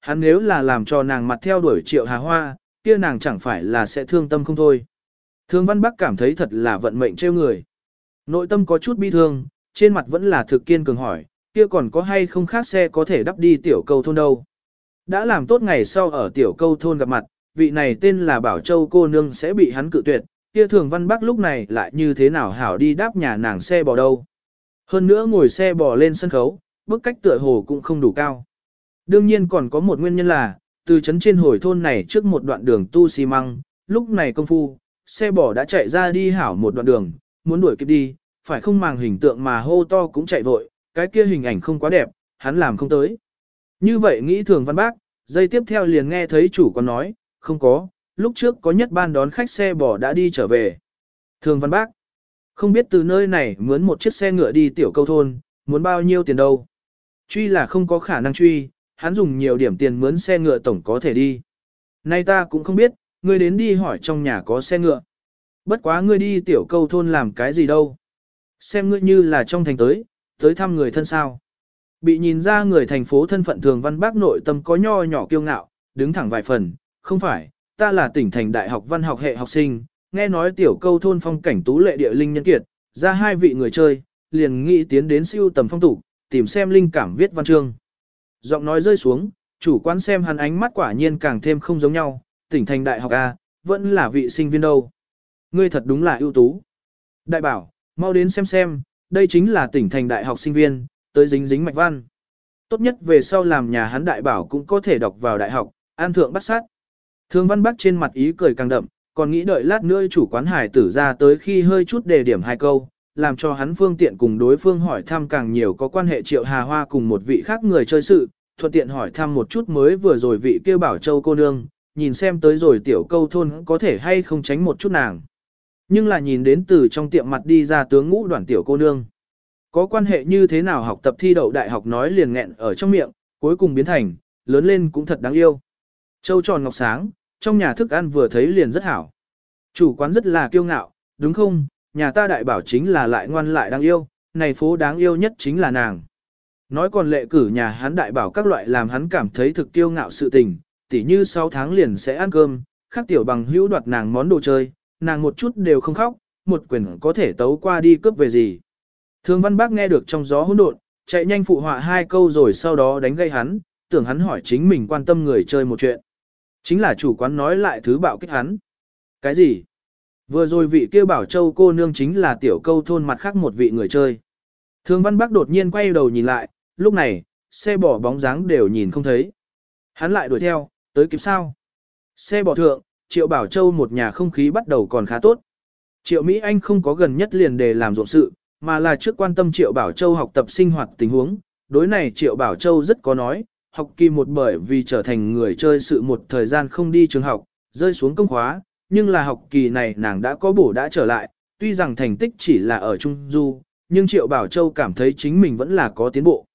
Hắn nếu là làm cho nàng mặt theo đuổi triệu hà hoa, kia nàng chẳng phải là sẽ thương tâm không thôi. Thương Văn Bắc cảm thấy thật là vận mệnh trêu người. Nội tâm có chút bi thương, trên mặt vẫn là thực kiên cường hỏi, kia còn có hay không khác xe có thể đắp đi tiểu câu thôn đâu. Đã làm tốt ngày sau ở tiểu câu thôn gặp mặt, vị này tên là Bảo Châu cô nương sẽ bị hắn cự tuyệt, kia thường văn bắc lúc này lại như thế nào hảo đi đáp nhà nàng xe bò đâu. Hơn nữa ngồi xe bò lên sân khấu, bước cách tựa hồ cũng không đủ cao. Đương nhiên còn có một nguyên nhân là, từ trấn trên hồi thôn này trước một đoạn đường tu xi măng, lúc này công phu, xe bò đã chạy ra đi hảo một đoạn đường, muốn đuổi kịp đi, phải không màng hình tượng mà hô to cũng chạy vội, cái kia hình ảnh không quá đẹp, hắn làm không tới. Như vậy nghĩ thường văn bác, giây tiếp theo liền nghe thấy chủ còn nói, không có, lúc trước có nhất ban đón khách xe bò đã đi trở về. Thường văn bác, không biết từ nơi này mướn một chiếc xe ngựa đi tiểu câu thôn, muốn bao nhiêu tiền đâu. Truy là không có khả năng truy, hắn dùng nhiều điểm tiền mướn xe ngựa tổng có thể đi. Nay ta cũng không biết, ngươi đến đi hỏi trong nhà có xe ngựa. Bất quá ngươi đi tiểu câu thôn làm cái gì đâu. Xem ngươi như là trong thành tới, tới thăm người thân sao. Bị nhìn ra người thành phố thân phận thường văn bác nội tâm có nho nhỏ kiêu ngạo, đứng thẳng vài phần, không phải, ta là tỉnh thành đại học văn học hệ học sinh, nghe nói tiểu câu thôn phong cảnh tú lệ địa linh nhân kiệt, ra hai vị người chơi, liền nghĩ tiến đến siêu tầm phong tục, tìm xem linh cảm viết văn chương. Giọng nói rơi xuống, chủ quán xem hắn ánh mắt quả nhiên càng thêm không giống nhau, tỉnh thành đại học A, vẫn là vị sinh viên đâu. Ngươi thật đúng là ưu tú. Đại bảo, mau đến xem xem, đây chính là tỉnh thành đại học sinh viên, tới dính dính mạch văn. Tốt nhất về sau làm nhà hắn đại bảo cũng có thể đọc vào đại học, an thượng bắt sát. Thương văn bắc trên mặt ý cười càng đậm, còn nghĩ đợi lát nữa chủ quán hải tử ra tới khi hơi chút đề điểm hai câu, làm cho hắn phương tiện cùng đối phương hỏi thăm càng nhiều có quan hệ triệu hà hoa cùng một vị khác người chơi sự, thuận tiện hỏi thăm một chút mới vừa rồi vị kêu bảo châu cô nương, nhìn xem tới rồi tiểu câu thôn có thể hay không tránh một chút nàng. Nhưng là nhìn đến từ trong tiệm mặt đi ra tướng ngũ đoàn tiểu cô nương. Có quan hệ như thế nào học tập thi đậu đại học nói liền nghẹn ở trong miệng, cuối cùng biến thành, lớn lên cũng thật đáng yêu. Châu tròn ngọc sáng, trong nhà thức ăn vừa thấy liền rất hảo. Chủ quán rất là kiêu ngạo, đúng không, nhà ta đại bảo chính là lại ngoan lại đáng yêu, này phố đáng yêu nhất chính là nàng. Nói còn lệ cử nhà hắn đại bảo các loại làm hắn cảm thấy thực kiêu ngạo sự tình, tỉ như 6 tháng liền sẽ ăn cơm, khác tiểu bằng hữu đoạt nàng món đồ chơi, nàng một chút đều không khóc, một quyền có thể tấu qua đi cướp về gì. Thường văn bác nghe được trong gió hỗn độn, chạy nhanh phụ họa hai câu rồi sau đó đánh gây hắn, tưởng hắn hỏi chính mình quan tâm người chơi một chuyện. Chính là chủ quán nói lại thứ bạo kích hắn. Cái gì? Vừa rồi vị kia bảo châu cô nương chính là tiểu câu thôn mặt khác một vị người chơi. Thường văn bác đột nhiên quay đầu nhìn lại, lúc này, xe bỏ bóng dáng đều nhìn không thấy. Hắn lại đuổi theo, tới kịp sao? Xe bỏ thượng, triệu bảo châu một nhà không khí bắt đầu còn khá tốt. Triệu Mỹ Anh không có gần nhất liền để làm ruộng sự, mà là trước quan tâm Triệu Bảo Châu học tập sinh hoạt tình huống. Đối này Triệu Bảo Châu rất có nói, học kỳ một bởi vì trở thành người chơi sự một thời gian không đi trường học, rơi xuống công khóa, nhưng là học kỳ này nàng đã có bổ đã trở lại, tuy rằng thành tích chỉ là ở Trung Du, nhưng Triệu Bảo Châu cảm thấy chính mình vẫn là có tiến bộ.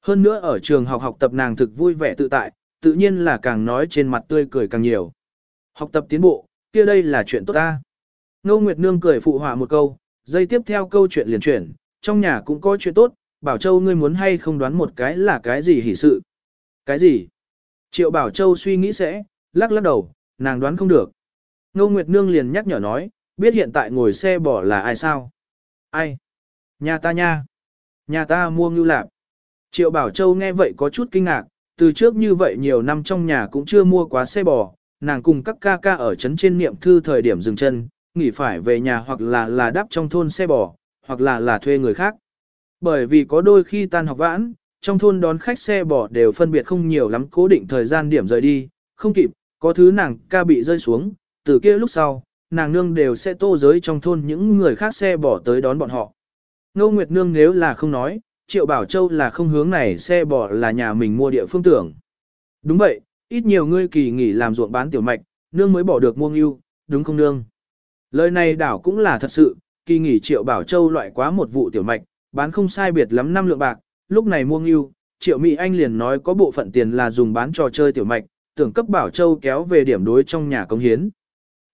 Hơn nữa ở trường học học tập nàng thực vui vẻ tự tại, tự nhiên là càng nói trên mặt tươi cười càng nhiều. Học tập tiến bộ, kia đây là chuyện tốt ta. Ngô Nguyệt Nương cười phụ họa một câu, dây tiếp theo câu chuyện liền chuyển, trong nhà cũng có chuyện tốt, Bảo Châu ngươi muốn hay không đoán một cái là cái gì hỉ sự. Cái gì? Triệu Bảo Châu suy nghĩ sẽ, lắc lắc đầu, nàng đoán không được. Ngô Nguyệt Nương liền nhắc nhở nói, biết hiện tại ngồi xe bỏ là ai sao? Ai? Nhà ta nha. Nhà ta mua ngưu lạp. Triệu Bảo Châu nghe vậy có chút kinh ngạc, từ trước như vậy nhiều năm trong nhà cũng chưa mua quá xe bò, nàng cùng các ca ca ở trấn trên niệm thư thời điểm dừng chân, nghỉ phải về nhà hoặc là là đắp trong thôn xe bò, hoặc là là thuê người khác. Bởi vì có đôi khi tan học vãn, trong thôn đón khách xe bò đều phân biệt không nhiều lắm cố định thời gian điểm rời đi, không kịp, có thứ nàng ca bị rơi xuống, từ kia lúc sau, nàng nương đều sẽ tô giới trong thôn những người khác xe bỏ tới đón bọn họ. Ngô Nguyệt Nương nếu là không nói, Triệu Bảo Châu là không hướng này xe bỏ là nhà mình mua địa phương tưởng. Đúng vậy, ít nhiều ngươi kỳ nghỉ làm ruộng bán tiểu mạch, nương mới bỏ được mua yêu, đúng không nương? Lời này đảo cũng là thật sự, kỳ nghỉ triệu bảo châu loại quá một vụ tiểu mạch, bán không sai biệt lắm năm lượng bạc, lúc này mua yêu, triệu Mỹ Anh liền nói có bộ phận tiền là dùng bán trò chơi tiểu mạch, tưởng cấp bảo châu kéo về điểm đối trong nhà công hiến.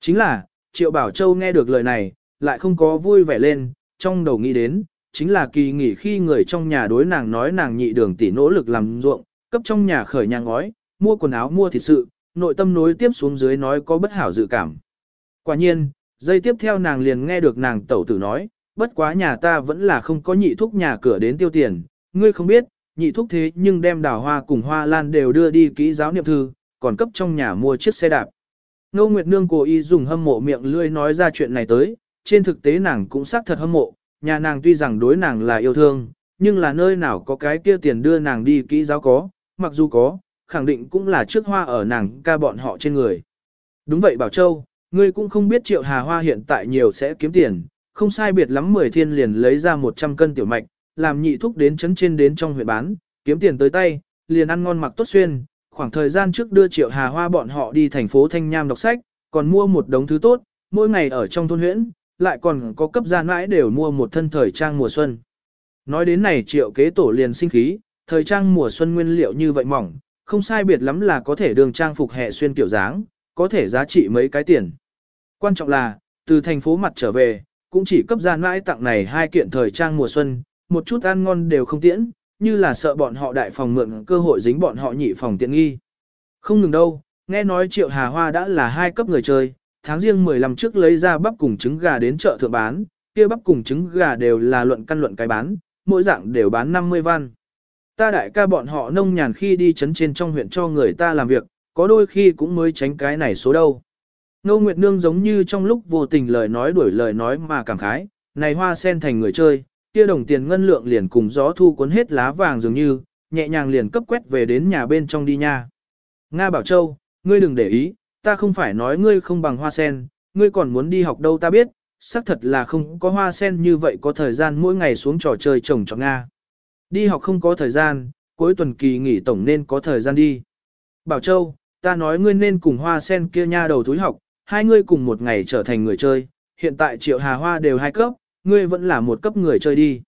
Chính là, triệu bảo châu nghe được lời này, lại không có vui vẻ lên, trong đầu nghĩ đến, chính là kỳ nghỉ khi người trong nhà đối nàng nói nàng nhị đường tỷ nỗ lực làm ruộng, cấp trong nhà khởi nhà ngói, mua quần áo mua thịt sự, nội tâm nối tiếp xuống dưới nói có bất hảo dự cảm. Quả nhiên, giây tiếp theo nàng liền nghe được nàng tẩu tử nói, bất quá nhà ta vẫn là không có nhị thúc nhà cửa đến tiêu tiền, ngươi không biết, nhị thúc thế nhưng đem đào hoa cùng hoa lan đều đưa đi kỹ giáo niệm thư, còn cấp trong nhà mua chiếc xe đạp. Ngô Nguyệt Nương cố ý dùng hâm mộ miệng lươi nói ra chuyện này tới, trên thực tế nàng cũng xác thật hâm mộ, nhà nàng tuy rằng đối nàng là yêu thương, nhưng là nơi nào có cái kia tiền đưa nàng đi kỹ giáo có, mặc dù có, khẳng định cũng là trước hoa ở nàng ca bọn họ trên người. Đúng vậy Bảo Châu, ngươi cũng không biết triệu hà hoa hiện tại nhiều sẽ kiếm tiền, không sai biệt lắm 10 thiên liền lấy ra 100 cân tiểu mạch, làm nhị thúc đến chấn trên đến trong huyện bán, kiếm tiền tới tay, liền ăn ngon mặc tốt xuyên, khoảng thời gian trước đưa triệu hà hoa bọn họ đi thành phố Thanh Nham đọc sách, còn mua một đống thứ tốt, mỗi ngày ở trong thôn huyện, lại còn có cấp gian mãi đều mua một thân thời trang mùa xuân. Nói đến này triệu kế tổ liền sinh khí, thời trang mùa xuân nguyên liệu như vậy mỏng, không sai biệt lắm là có thể đường trang phục hệ xuyên kiểu dáng, có thể giá trị mấy cái tiền. Quan trọng là, từ thành phố mặt trở về, cũng chỉ cấp gian mãi tặng này hai kiện thời trang mùa xuân, một chút ăn ngon đều không tiễn, như là sợ bọn họ đại phòng mượn cơ hội dính bọn họ nhị phòng tiện nghi. Không ngừng đâu, nghe nói triệu hà hoa đã là hai cấp người chơi, tháng riêng 15 trước lấy ra bắp cùng trứng gà đến chợ thượng bán, kia bắp cùng trứng gà đều là luận căn luận cái bán, mỗi dạng đều bán 50 văn. Ta đại ca bọn họ nông nhàn khi đi chấn trên trong huyện cho người ta làm việc, có đôi khi cũng mới tránh cái này số đâu. Ngô Nguyệt Nương giống như trong lúc vô tình lời nói đuổi lời nói mà cảm khái, này hoa sen thành người chơi, kia đồng tiền ngân lượng liền cùng gió thu cuốn hết lá vàng dường như, nhẹ nhàng liền cấp quét về đến nhà bên trong đi nha. Nga Bảo Châu, ngươi đừng để ý, ta không phải nói ngươi không bằng hoa sen, ngươi còn muốn đi học đâu ta biết, xác thật là không có hoa sen như vậy có thời gian mỗi ngày xuống trò chơi trồng cho Nga. Đi học không có thời gian, cuối tuần kỳ nghỉ tổng nên có thời gian đi. Bảo Châu, ta nói ngươi nên cùng hoa sen kia nha đầu thúi học, hai ngươi cùng một ngày trở thành người chơi, hiện tại triệu hà hoa đều hai cấp, ngươi vẫn là một cấp người chơi đi.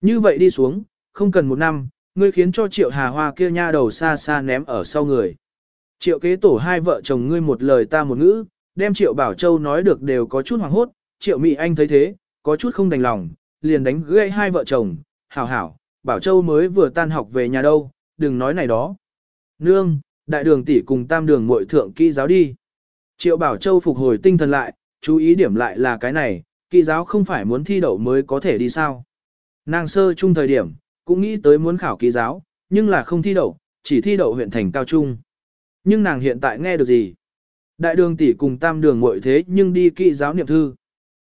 Như vậy đi xuống, không cần một năm, ngươi khiến cho triệu hà hoa kia nha đầu xa xa ném ở sau người. Triệu kế tổ hai vợ chồng ngươi một lời ta một ngữ, đem triệu bảo châu nói được đều có chút hoảng hốt, triệu Mị anh thấy thế, có chút không đành lòng, liền đánh gãy hai vợ chồng, hảo hảo, bảo châu mới vừa tan học về nhà đâu, đừng nói này đó. Nương, đại đường tỷ cùng tam đường muội thượng kỹ giáo đi. Triệu bảo châu phục hồi tinh thần lại, chú ý điểm lại là cái này, Kỳ giáo không phải muốn thi đậu mới có thể đi sao. Nàng sơ chung thời điểm, cũng nghĩ tới muốn khảo kỳ giáo, nhưng là không thi đậu, chỉ thi đậu huyện thành cao trung. Nhưng nàng hiện tại nghe được gì? Đại đường tỷ cùng tam đường muội thế nhưng đi kỳ giáo niệm thư.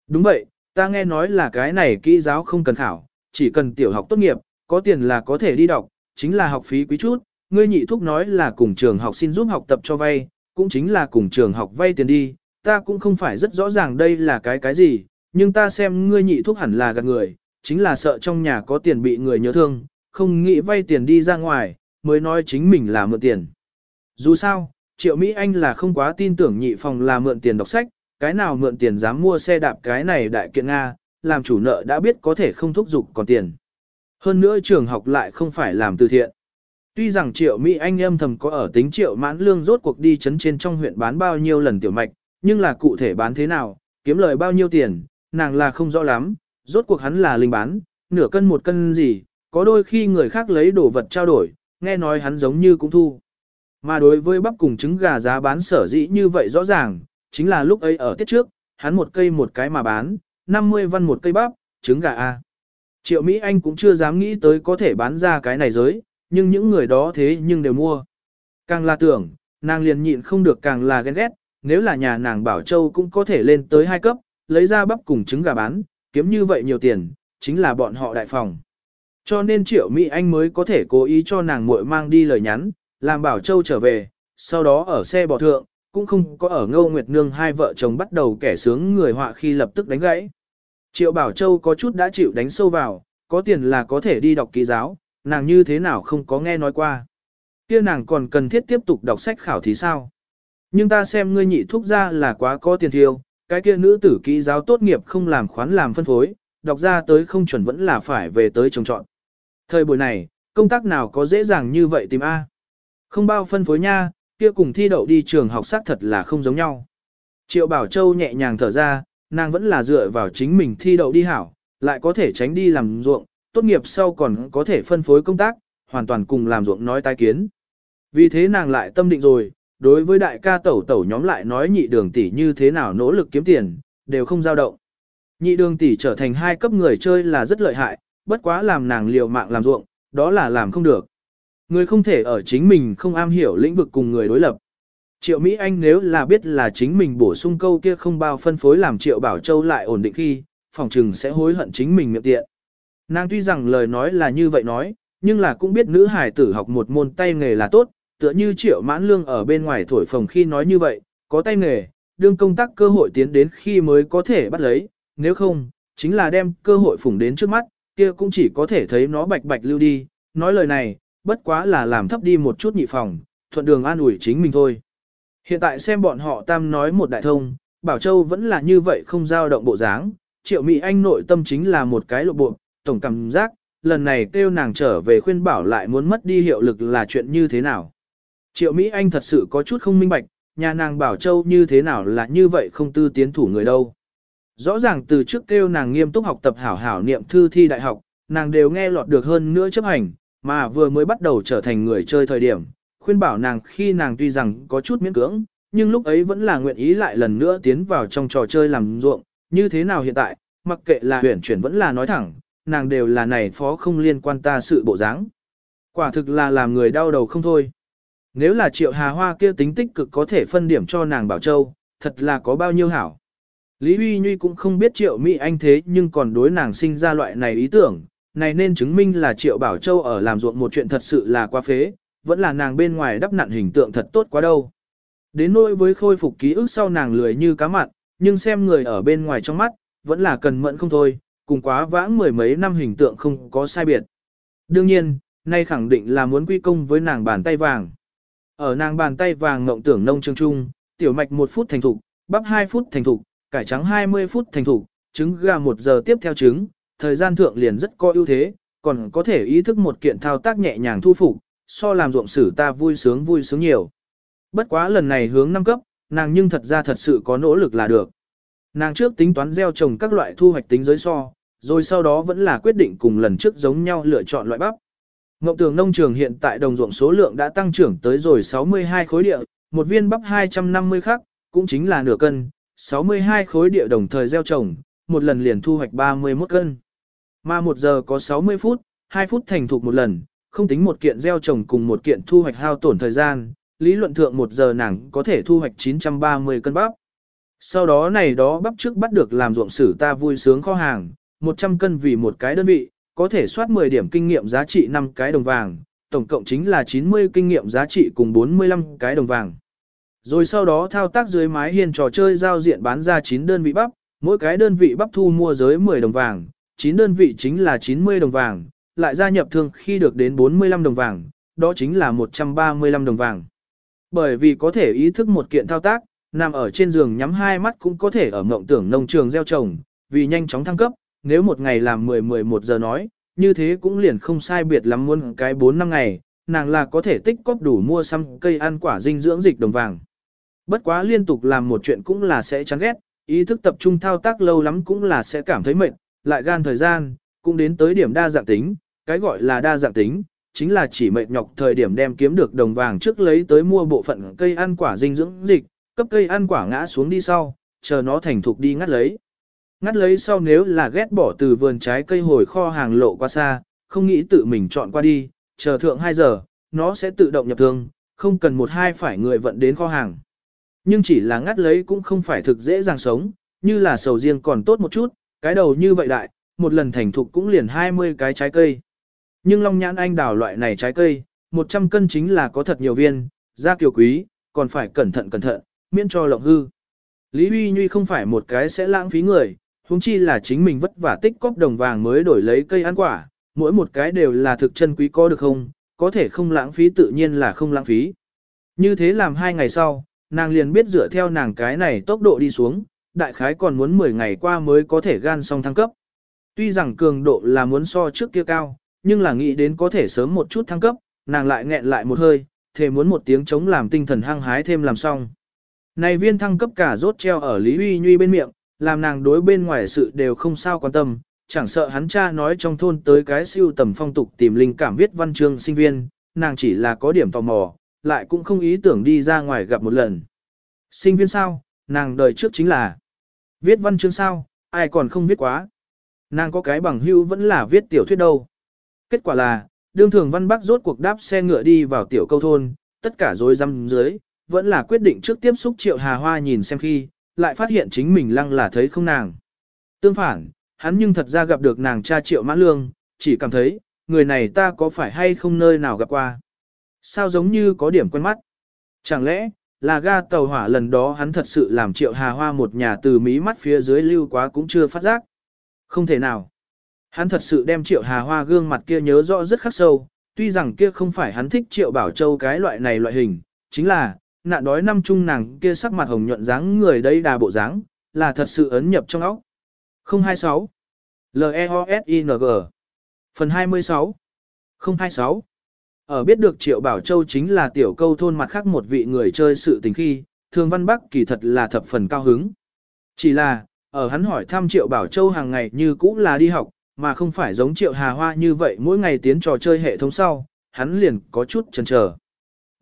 Đúng vậy, ta nghe nói là cái này kỹ giáo không cần khảo, chỉ cần tiểu học tốt nghiệp, có tiền là có thể đi đọc, chính là học phí quý chút. Ngươi nhị thúc nói là cùng trường học xin giúp học tập cho vay, cũng chính là cùng trường học vay tiền đi, ta cũng không phải rất rõ ràng đây là cái cái gì, nhưng ta xem ngươi nhị thúc hẳn là gạt người, chính là sợ trong nhà có tiền bị người nhớ thương, không nghĩ vay tiền đi ra ngoài, mới nói chính mình là mượn tiền. Dù sao, Triệu Mỹ Anh là không quá tin tưởng nhị phòng là mượn tiền đọc sách, cái nào mượn tiền dám mua xe đạp cái này đại kiện Nga, làm chủ nợ đã biết có thể không thúc giục còn tiền. Hơn nữa trường học lại không phải làm từ thiện. Tuy rằng Triệu Mỹ Anh âm thầm có ở tính Triệu mãn lương rốt cuộc đi chấn trên trong huyện bán bao nhiêu lần tiểu mạch, nhưng là cụ thể bán thế nào, kiếm lời bao nhiêu tiền, nàng là không rõ lắm, rốt cuộc hắn là linh bán, nửa cân một cân gì, có đôi khi người khác lấy đồ vật trao đổi, nghe nói hắn giống như cũng thu. Mà đối với bắp cùng trứng gà giá bán sở dĩ như vậy rõ ràng, chính là lúc ấy ở tiết trước, hắn một cây một cái mà bán, 50 văn một cây bắp, trứng gà A. Triệu Mỹ Anh cũng chưa dám nghĩ tới có thể bán ra cái này giới, nhưng những người đó thế nhưng đều mua. Càng là tưởng, nàng liền nhịn không được càng là ghen ghét, nếu là nhà nàng Bảo Châu cũng có thể lên tới hai cấp, lấy ra bắp cùng trứng gà bán, kiếm như vậy nhiều tiền, chính là bọn họ đại phòng. Cho nên Triệu Mỹ Anh mới có thể cố ý cho nàng muội mang đi lời nhắn, làm Bảo Châu trở về, sau đó ở xe bỏ thượng, cũng không có ở Ngô Nguyệt Nương hai vợ chồng bắt đầu kẻ sướng người họa khi lập tức đánh gãy. Triệu Bảo Châu có chút đã chịu đánh sâu vào, có tiền là có thể đi đọc ký giáo, nàng như thế nào không có nghe nói qua. Kia nàng còn cần thiết tiếp tục đọc sách khảo thí sao? Nhưng ta xem ngươi nhị thúc ra là quá có tiền thiêu, cái kia nữ tử kỹ giáo tốt nghiệp không làm khoán làm phân phối, đọc ra tới không chuẩn vẫn là phải về tới trồng trọn. Thời buổi này, công tác nào có dễ dàng như vậy tìm A. Không bao phân phối nha, kia cùng thi đậu đi trường học xác thật là không giống nhau. Triệu Bảo Châu nhẹ nhàng thở ra, nàng vẫn là dựa vào chính mình thi đậu đi hảo, lại có thể tránh đi làm ruộng, tốt nghiệp sau còn có thể phân phối công tác, hoàn toàn cùng làm ruộng nói tai kiến. Vì thế nàng lại tâm định rồi, đối với đại ca tẩu tẩu nhóm lại nói nhị đường tỷ như thế nào nỗ lực kiếm tiền, đều không dao động. Nhị đường tỷ trở thành hai cấp người chơi là rất lợi hại, bất quá làm nàng liều mạng làm ruộng, đó là làm không được. Người không thể ở chính mình không am hiểu lĩnh vực cùng người đối lập. Triệu Mỹ Anh nếu là biết là chính mình bổ sung câu kia không bao phân phối làm Triệu Bảo Châu lại ổn định khi, phòng trừng sẽ hối hận chính mình miệng tiện. Nàng tuy rằng lời nói là như vậy nói, nhưng là cũng biết nữ hải tử học một môn tay nghề là tốt, tựa như Triệu Mãn Lương ở bên ngoài thổi phồng khi nói như vậy, có tay nghề, đương công tác cơ hội tiến đến khi mới có thể bắt lấy, nếu không, chính là đem cơ hội phủng đến trước mắt, kia cũng chỉ có thể thấy nó bạch bạch lưu đi, nói lời này, bất quá là làm thấp đi một chút nhị phòng, thuận đường an ủi chính mình thôi. Hiện tại xem bọn họ tam nói một đại thông, Bảo Châu vẫn là như vậy không dao động bộ dáng, triệu Mỹ Anh nội tâm chính là một cái lộ bộ, tổng cảm giác, lần này kêu nàng trở về khuyên bảo lại muốn mất đi hiệu lực là chuyện như thế nào. Triệu Mỹ Anh thật sự có chút không minh bạch, nhà nàng Bảo Châu như thế nào là như vậy không tư tiến thủ người đâu. Rõ ràng từ trước kêu nàng nghiêm túc học tập hảo hảo niệm thư thi đại học, nàng đều nghe lọt được hơn nữa chấp hành, mà vừa mới bắt đầu trở thành người chơi thời điểm, khuyên bảo nàng khi nàng tuy rằng có chút miễn cưỡng, nhưng lúc ấy vẫn là nguyện ý lại lần nữa tiến vào trong trò chơi làm ruộng, như thế nào hiện tại, mặc kệ là huyển chuyển vẫn là nói thẳng, nàng đều là này phó không liên quan ta sự bộ dáng. Quả thực là làm người đau đầu không thôi. Nếu là triệu hà hoa kia tính tích cực có thể phân điểm cho nàng Bảo Châu, thật là có bao nhiêu hảo. Lý Huy Nhuy cũng không biết triệu Mỹ Anh thế nhưng còn đối nàng sinh ra loại này ý tưởng, này nên chứng minh là triệu Bảo Châu ở làm ruộng một chuyện thật sự là quá phế, vẫn là nàng bên ngoài đắp nặn hình tượng thật tốt quá đâu. Đến nỗi với khôi phục ký ức sau nàng lười như cá mặn, nhưng xem người ở bên ngoài trong mắt, vẫn là cần mẫn không thôi, cùng quá vãng mười mấy năm hình tượng không có sai biệt. Đương nhiên, nay khẳng định là muốn quy công với nàng bàn tay vàng. Ở nàng bàn tay vàng ngộng tưởng nông trường trung, tiểu mạch 1 phút thành thục, bắp 2 phút thành thục, cải trắng 20 phút thành thục, trứng gà 1 giờ tiếp theo trứng, thời gian thượng liền rất có ưu thế, còn có thể ý thức một kiện thao tác nhẹ nhàng thu phục, so làm ruộng sử ta vui sướng vui sướng nhiều. Bất quá lần này hướng năm cấp, nàng nhưng thật ra thật sự có nỗ lực là được. Nàng trước tính toán gieo trồng các loại thu hoạch tính giới so, rồi sau đó vẫn là quyết định cùng lần trước giống nhau lựa chọn loại bắp. Ngộng tường nông trường hiện tại đồng ruộng số lượng đã tăng trưởng tới rồi 62 khối địa, một viên bắp 250 khắc, cũng chính là nửa cân, 62 khối địa đồng thời gieo trồng, một lần liền thu hoạch 31 cân. Mà một giờ có 60 phút, 2 phút thành thục một lần, không tính một kiện gieo trồng cùng một kiện thu hoạch hao tổn thời gian, lý luận thượng một giờ nàng có thể thu hoạch 930 cân bắp. Sau đó này đó bắp trước bắt được làm ruộng sử ta vui sướng kho hàng, 100 cân vì một cái đơn vị, có thể soát 10 điểm kinh nghiệm giá trị 5 cái đồng vàng, tổng cộng chính là 90 kinh nghiệm giá trị cùng 45 cái đồng vàng. Rồi sau đó thao tác dưới mái hiên trò chơi giao diện bán ra 9 đơn vị bắp, mỗi cái đơn vị bắp thu mua giới 10 đồng vàng, 9 đơn vị chính là 90 đồng vàng, lại gia nhập thương khi được đến 45 đồng vàng, đó chính là 135 đồng vàng. Bởi vì có thể ý thức một kiện thao tác, nằm ở trên giường nhắm hai mắt cũng có thể ở mộng tưởng nông trường gieo trồng, vì nhanh chóng thăng cấp, nếu một ngày làm 10-11 giờ nói, như thế cũng liền không sai biệt lắm muôn cái 4 năm ngày, nàng là có thể tích cóp đủ mua xăm cây ăn quả dinh dưỡng dịch đồng vàng. Bất quá liên tục làm một chuyện cũng là sẽ chán ghét, ý thức tập trung thao tác lâu lắm cũng là sẽ cảm thấy mệt, lại gan thời gian, cũng đến tới điểm đa dạng tính, cái gọi là đa dạng tính, chính là chỉ mệt nhọc thời điểm đem kiếm được đồng vàng trước lấy tới mua bộ phận cây ăn quả dinh dưỡng dịch, cấp cây ăn quả ngã xuống đi sau, chờ nó thành thục đi ngắt lấy. Ngắt lấy sau nếu là ghét bỏ từ vườn trái cây hồi kho hàng lộ qua xa, không nghĩ tự mình chọn qua đi, chờ thượng 2 giờ, nó sẽ tự động nhập thương, không cần một hai phải người vận đến kho hàng. Nhưng chỉ là ngắt lấy cũng không phải thực dễ dàng sống, như là sầu riêng còn tốt một chút, cái đầu như vậy đại, một lần thành thục cũng liền 20 cái trái cây. Nhưng long nhãn anh đào loại này trái cây, 100 cân chính là có thật nhiều viên, ra kiều quý, còn phải cẩn thận cẩn thận, miễn cho lộng hư. Lý Huy Nhuy không phải một cái sẽ lãng phí người, huống chi là chính mình vất vả tích cóp đồng vàng mới đổi lấy cây ăn quả, mỗi một cái đều là thực chân quý có được không, có thể không lãng phí tự nhiên là không lãng phí. Như thế làm hai ngày sau, nàng liền biết dựa theo nàng cái này tốc độ đi xuống, đại khái còn muốn 10 ngày qua mới có thể gan xong thăng cấp. Tuy rằng cường độ là muốn so trước kia cao, nhưng là nghĩ đến có thể sớm một chút thăng cấp, nàng lại nghẹn lại một hơi, thề muốn một tiếng chống làm tinh thần hăng hái thêm làm xong. Này viên thăng cấp cả rốt treo ở Lý Uy Nhuy bên miệng, làm nàng đối bên ngoài sự đều không sao quan tâm, chẳng sợ hắn cha nói trong thôn tới cái siêu tầm phong tục tìm linh cảm viết văn chương sinh viên, nàng chỉ là có điểm tò mò, lại cũng không ý tưởng đi ra ngoài gặp một lần. Sinh viên sao, nàng đời trước chính là viết văn chương sao, ai còn không viết quá. Nàng có cái bằng hữu vẫn là viết tiểu thuyết đâu. Kết quả là, đương thường văn bắc rốt cuộc đáp xe ngựa đi vào tiểu câu thôn, tất cả rối rắm dưới, vẫn là quyết định trước tiếp xúc triệu hà hoa nhìn xem khi, lại phát hiện chính mình lăng là thấy không nàng. Tương phản, hắn nhưng thật ra gặp được nàng cha triệu mã lương, chỉ cảm thấy, người này ta có phải hay không nơi nào gặp qua. Sao giống như có điểm quen mắt. Chẳng lẽ, là ga tàu hỏa lần đó hắn thật sự làm triệu hà hoa một nhà từ mí mắt phía dưới lưu quá cũng chưa phát giác. Không thể nào. Hắn thật sự đem triệu hà hoa gương mặt kia nhớ rõ rất khắc sâu, tuy rằng kia không phải hắn thích triệu bảo châu cái loại này loại hình, chính là, nạn đói năm chung nàng kia sắc mặt hồng nhuận dáng người đây đà bộ dáng, là thật sự ấn nhập trong óc. 026 L-E-O-S-I-N-G Phần 26 026 Ở biết được Triệu Bảo Châu chính là tiểu câu thôn mặt khác một vị người chơi sự tình khi, Thường Văn Bắc kỳ thật là thập phần cao hứng. Chỉ là, ở hắn hỏi thăm Triệu Bảo Châu hàng ngày như cũ là đi học, mà không phải giống Triệu Hà Hoa như vậy mỗi ngày tiến trò chơi hệ thống sau, hắn liền có chút chần chờ.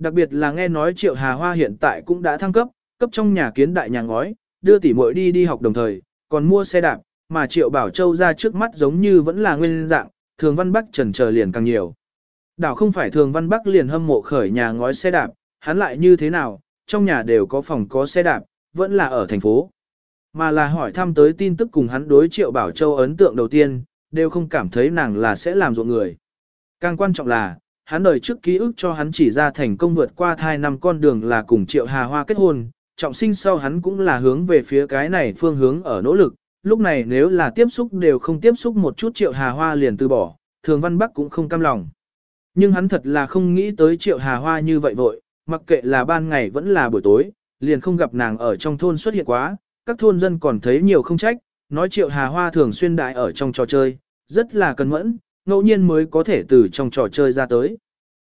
Đặc biệt là nghe nói Triệu Hà Hoa hiện tại cũng đã thăng cấp, cấp trong nhà kiến đại nhà ngói, đưa tỷ muội đi đi học đồng thời, còn mua xe đạp, mà Triệu Bảo Châu ra trước mắt giống như vẫn là nguyên dạng, Thường Văn Bắc trần chờ liền càng nhiều. Đảo không phải Thường Văn Bắc liền hâm mộ khởi nhà ngói xe đạp, hắn lại như thế nào, trong nhà đều có phòng có xe đạp, vẫn là ở thành phố. Mà là hỏi thăm tới tin tức cùng hắn đối Triệu Bảo Châu ấn tượng đầu tiên, đều không cảm thấy nàng là sẽ làm ruộng người. Càng quan trọng là, hắn đời trước ký ức cho hắn chỉ ra thành công vượt qua thai năm con đường là cùng Triệu Hà Hoa kết hôn, trọng sinh sau hắn cũng là hướng về phía cái này phương hướng ở nỗ lực, lúc này nếu là tiếp xúc đều không tiếp xúc một chút Triệu Hà Hoa liền từ bỏ, Thường Văn Bắc cũng không cam lòng. Nhưng hắn thật là không nghĩ tới Triệu Hà Hoa như vậy vội, mặc kệ là ban ngày vẫn là buổi tối, liền không gặp nàng ở trong thôn xuất hiện quá, các thôn dân còn thấy nhiều không trách, nói Triệu Hà Hoa thường xuyên đại ở trong trò chơi, rất là cẩn mẫn, ngẫu nhiên mới có thể từ trong trò chơi ra tới.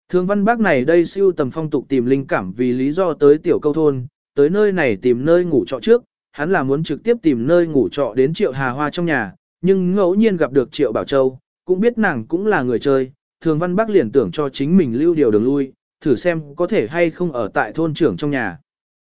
Thường văn bác này đây siêu tầm phong tục tìm linh cảm vì lý do tới tiểu câu thôn, tới nơi này tìm nơi ngủ trọ trước, hắn là muốn trực tiếp tìm nơi ngủ trọ đến triệu hà hoa trong nhà, nhưng ngẫu nhiên gặp được triệu bảo châu, cũng biết nàng cũng là người chơi, thường văn bác liền tưởng cho chính mình lưu điều đường lui, thử xem có thể hay không ở tại thôn trưởng trong nhà.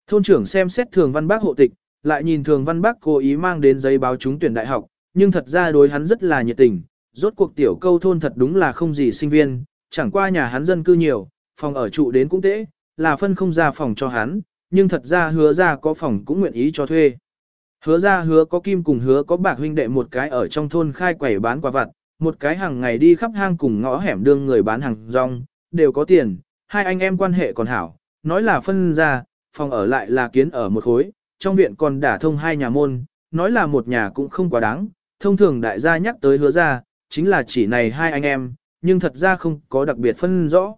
Thôn trưởng xem xét thường văn bác hộ tịch, lại nhìn thường văn bác cố ý mang đến giấy báo trúng tuyển đại học, nhưng thật ra đối hắn rất là nhiệt tình, rốt cuộc tiểu câu thôn thật đúng là không gì sinh viên, chẳng qua nhà hắn dân cư nhiều, phòng ở trụ đến cũng tễ, là phân không ra phòng cho hắn, nhưng thật ra hứa ra có phòng cũng nguyện ý cho thuê. Hứa ra hứa có kim cùng hứa có bạc huynh đệ một cái ở trong thôn khai quẩy bán quả vặt, một cái hàng ngày đi khắp hang cùng ngõ hẻm đương người bán hàng rong, đều có tiền, hai anh em quan hệ còn hảo, nói là phân ra, phòng ở lại là kiến ở một khối, trong viện còn đả thông hai nhà môn, nói là một nhà cũng không quá đáng, thông thường đại gia nhắc tới hứa ra, chính là chỉ này hai anh em, nhưng thật ra không có đặc biệt phân rõ.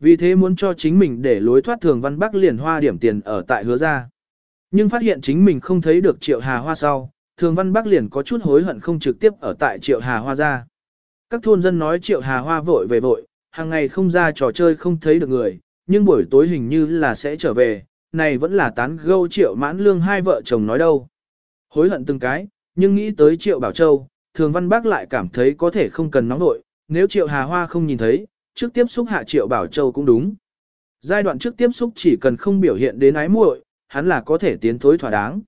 Vì thế muốn cho chính mình để lối thoát thường văn bắc liền hoa điểm tiền ở tại hứa ra. Nhưng phát hiện chính mình không thấy được triệu hà hoa sau, thường văn bắc liền có chút hối hận không trực tiếp ở tại triệu hà hoa ra. Các thôn dân nói triệu hà hoa vội về vội, hàng ngày không ra trò chơi không thấy được người, nhưng buổi tối hình như là sẽ trở về, này vẫn là tán gâu triệu mãn lương hai vợ chồng nói đâu. Hối hận từng cái, nhưng nghĩ tới triệu bảo châu, thường văn bác lại cảm thấy có thể không cần nóng nội, nếu triệu hà hoa không nhìn thấy, trước tiếp xúc hạ triệu bảo châu cũng đúng. Giai đoạn trước tiếp xúc chỉ cần không biểu hiện đến ái muội, hắn là có thể tiến thối thỏa đáng.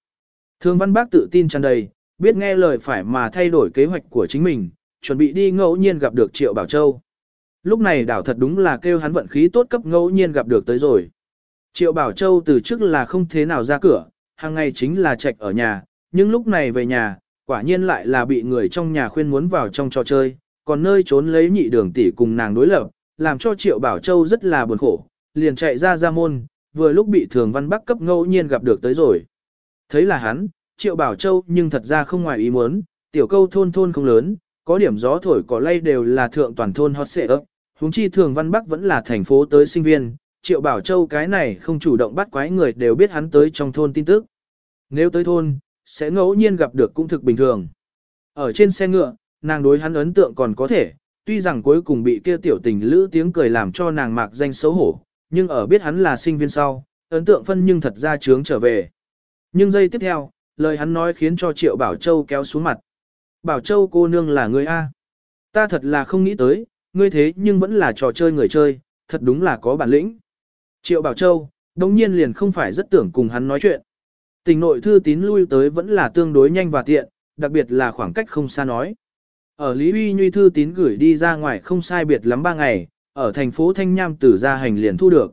Thường văn bác tự tin tràn đầy, biết nghe lời phải mà thay đổi kế hoạch của chính mình, chuẩn bị đi ngẫu nhiên gặp được triệu bảo châu. Lúc này đảo thật đúng là kêu hắn vận khí tốt cấp ngẫu nhiên gặp được tới rồi. Triệu Bảo Châu từ trước là không thế nào ra cửa, hàng ngày chính là trạch ở nhà, nhưng lúc này về nhà, quả nhiên lại là bị người trong nhà khuyên muốn vào trong trò chơi, còn nơi trốn lấy nhị đường tỷ cùng nàng đối lập, làm cho Triệu Bảo Châu rất là buồn khổ, liền chạy ra ra môn, vừa lúc bị Thường Văn Bắc cấp ngẫu nhiên gặp được tới rồi. Thấy là hắn, Triệu Bảo Châu nhưng thật ra không ngoài ý muốn, tiểu câu thôn thôn không lớn, có điểm gió thổi có lay đều là thượng toàn thôn hot xệ ấp, huống chi Thường Văn Bắc vẫn là thành phố tới sinh viên, Triệu Bảo Châu cái này không chủ động bắt quái người đều biết hắn tới trong thôn tin tức. Nếu tới thôn, sẽ ngẫu nhiên gặp được cũng thực bình thường. Ở trên xe ngựa, nàng đối hắn ấn tượng còn có thể, tuy rằng cuối cùng bị kia tiểu tình lữ tiếng cười làm cho nàng mạc danh xấu hổ, nhưng ở biết hắn là sinh viên sau, ấn tượng phân nhưng thật ra trướng trở về. Nhưng giây tiếp theo, lời hắn nói khiến cho Triệu Bảo Châu kéo xuống mặt. Bảo Châu cô nương là người A. Ta thật là không nghĩ tới, ngươi thế nhưng vẫn là trò chơi người chơi, thật đúng là có bản lĩnh. Triệu Bảo Châu, đồng nhiên liền không phải rất tưởng cùng hắn nói chuyện. Tình nội thư tín lui tới vẫn là tương đối nhanh và tiện, đặc biệt là khoảng cách không xa nói. Ở Lý Uy Nhuy thư tín gửi đi ra ngoài không sai biệt lắm ba ngày, ở thành phố Thanh Nham tử ra hành liền thu được.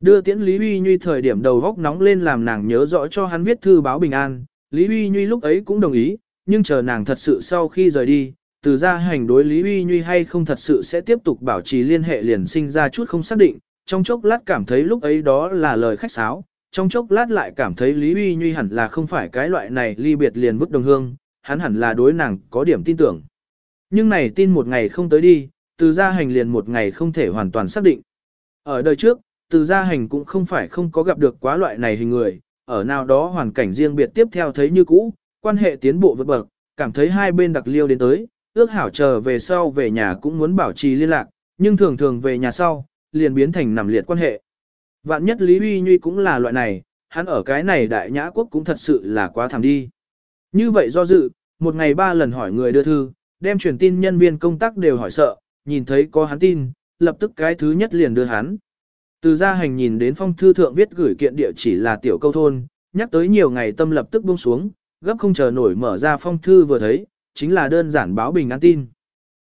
Đưa tiễn Lý Uy Nhuy thời điểm đầu góc nóng lên làm nàng nhớ rõ cho hắn viết thư báo bình an, Lý Uy Nhuy lúc ấy cũng đồng ý, nhưng chờ nàng thật sự sau khi rời đi, từ ra hành đối Lý Uy Nhuy hay không thật sự sẽ tiếp tục bảo trì liên hệ liền sinh ra chút không xác định, trong chốc lát cảm thấy lúc ấy đó là lời khách sáo, trong chốc lát lại cảm thấy Lý Uy Nhuy hẳn là không phải cái loại này ly biệt liền vứt đồng hương, hắn hẳn là đối nàng có điểm tin tưởng. Nhưng này tin một ngày không tới đi, từ gia hành liền một ngày không thể hoàn toàn xác định. Ở đời trước, từ gia hành cũng không phải không có gặp được quá loại này hình người, ở nào đó hoàn cảnh riêng biệt tiếp theo thấy như cũ, quan hệ tiến bộ vượt bậc, cảm thấy hai bên đặc liêu đến tới, ước hảo chờ về sau về nhà cũng muốn bảo trì liên lạc, nhưng thường thường về nhà sau, liền biến thành nằm liệt quan hệ. Vạn nhất Lý Huy Nhuy cũng là loại này, hắn ở cái này đại nhã quốc cũng thật sự là quá thảm đi. Như vậy do dự, một ngày ba lần hỏi người đưa thư, đem truyền tin nhân viên công tác đều hỏi sợ, nhìn thấy có hắn tin, lập tức cái thứ nhất liền đưa hắn. Từ gia hành nhìn đến phong thư thượng viết gửi kiện địa chỉ là tiểu câu thôn, nhắc tới nhiều ngày tâm lập tức buông xuống, gấp không chờ nổi mở ra phong thư vừa thấy, chính là đơn giản báo bình an tin.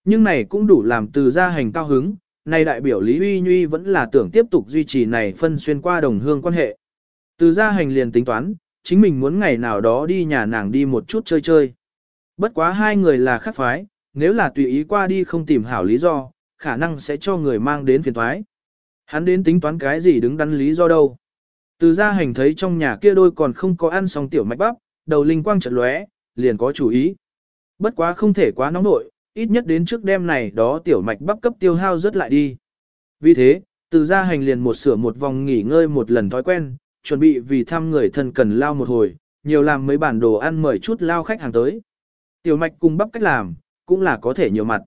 Nhưng này cũng đủ làm từ gia hành cao hứng, nay đại biểu Lý Uy Nhuy vẫn là tưởng tiếp tục duy trì này phân xuyên qua đồng hương quan hệ. Từ gia hành liền tính toán, chính mình muốn ngày nào đó đi nhà nàng đi một chút chơi chơi. Bất quá hai người là khác phái, nếu là tùy ý qua đi không tìm hảo lý do, khả năng sẽ cho người mang đến phiền thoái. Hắn đến tính toán cái gì đứng đắn lý do đâu. Từ gia hành thấy trong nhà kia đôi còn không có ăn xong tiểu mạch bắp, đầu linh quang chợt lóe, liền có chủ ý. Bất quá không thể quá nóng nội, ít nhất đến trước đêm này đó tiểu mạch bắp cấp tiêu hao rất lại đi. Vì thế, từ gia hành liền một sửa một vòng nghỉ ngơi một lần thói quen, chuẩn bị vì thăm người thân cần lao một hồi, nhiều làm mấy bản đồ ăn mời chút lao khách hàng tới. Tiểu mạch cùng bắp cách làm, cũng là có thể nhiều mặt.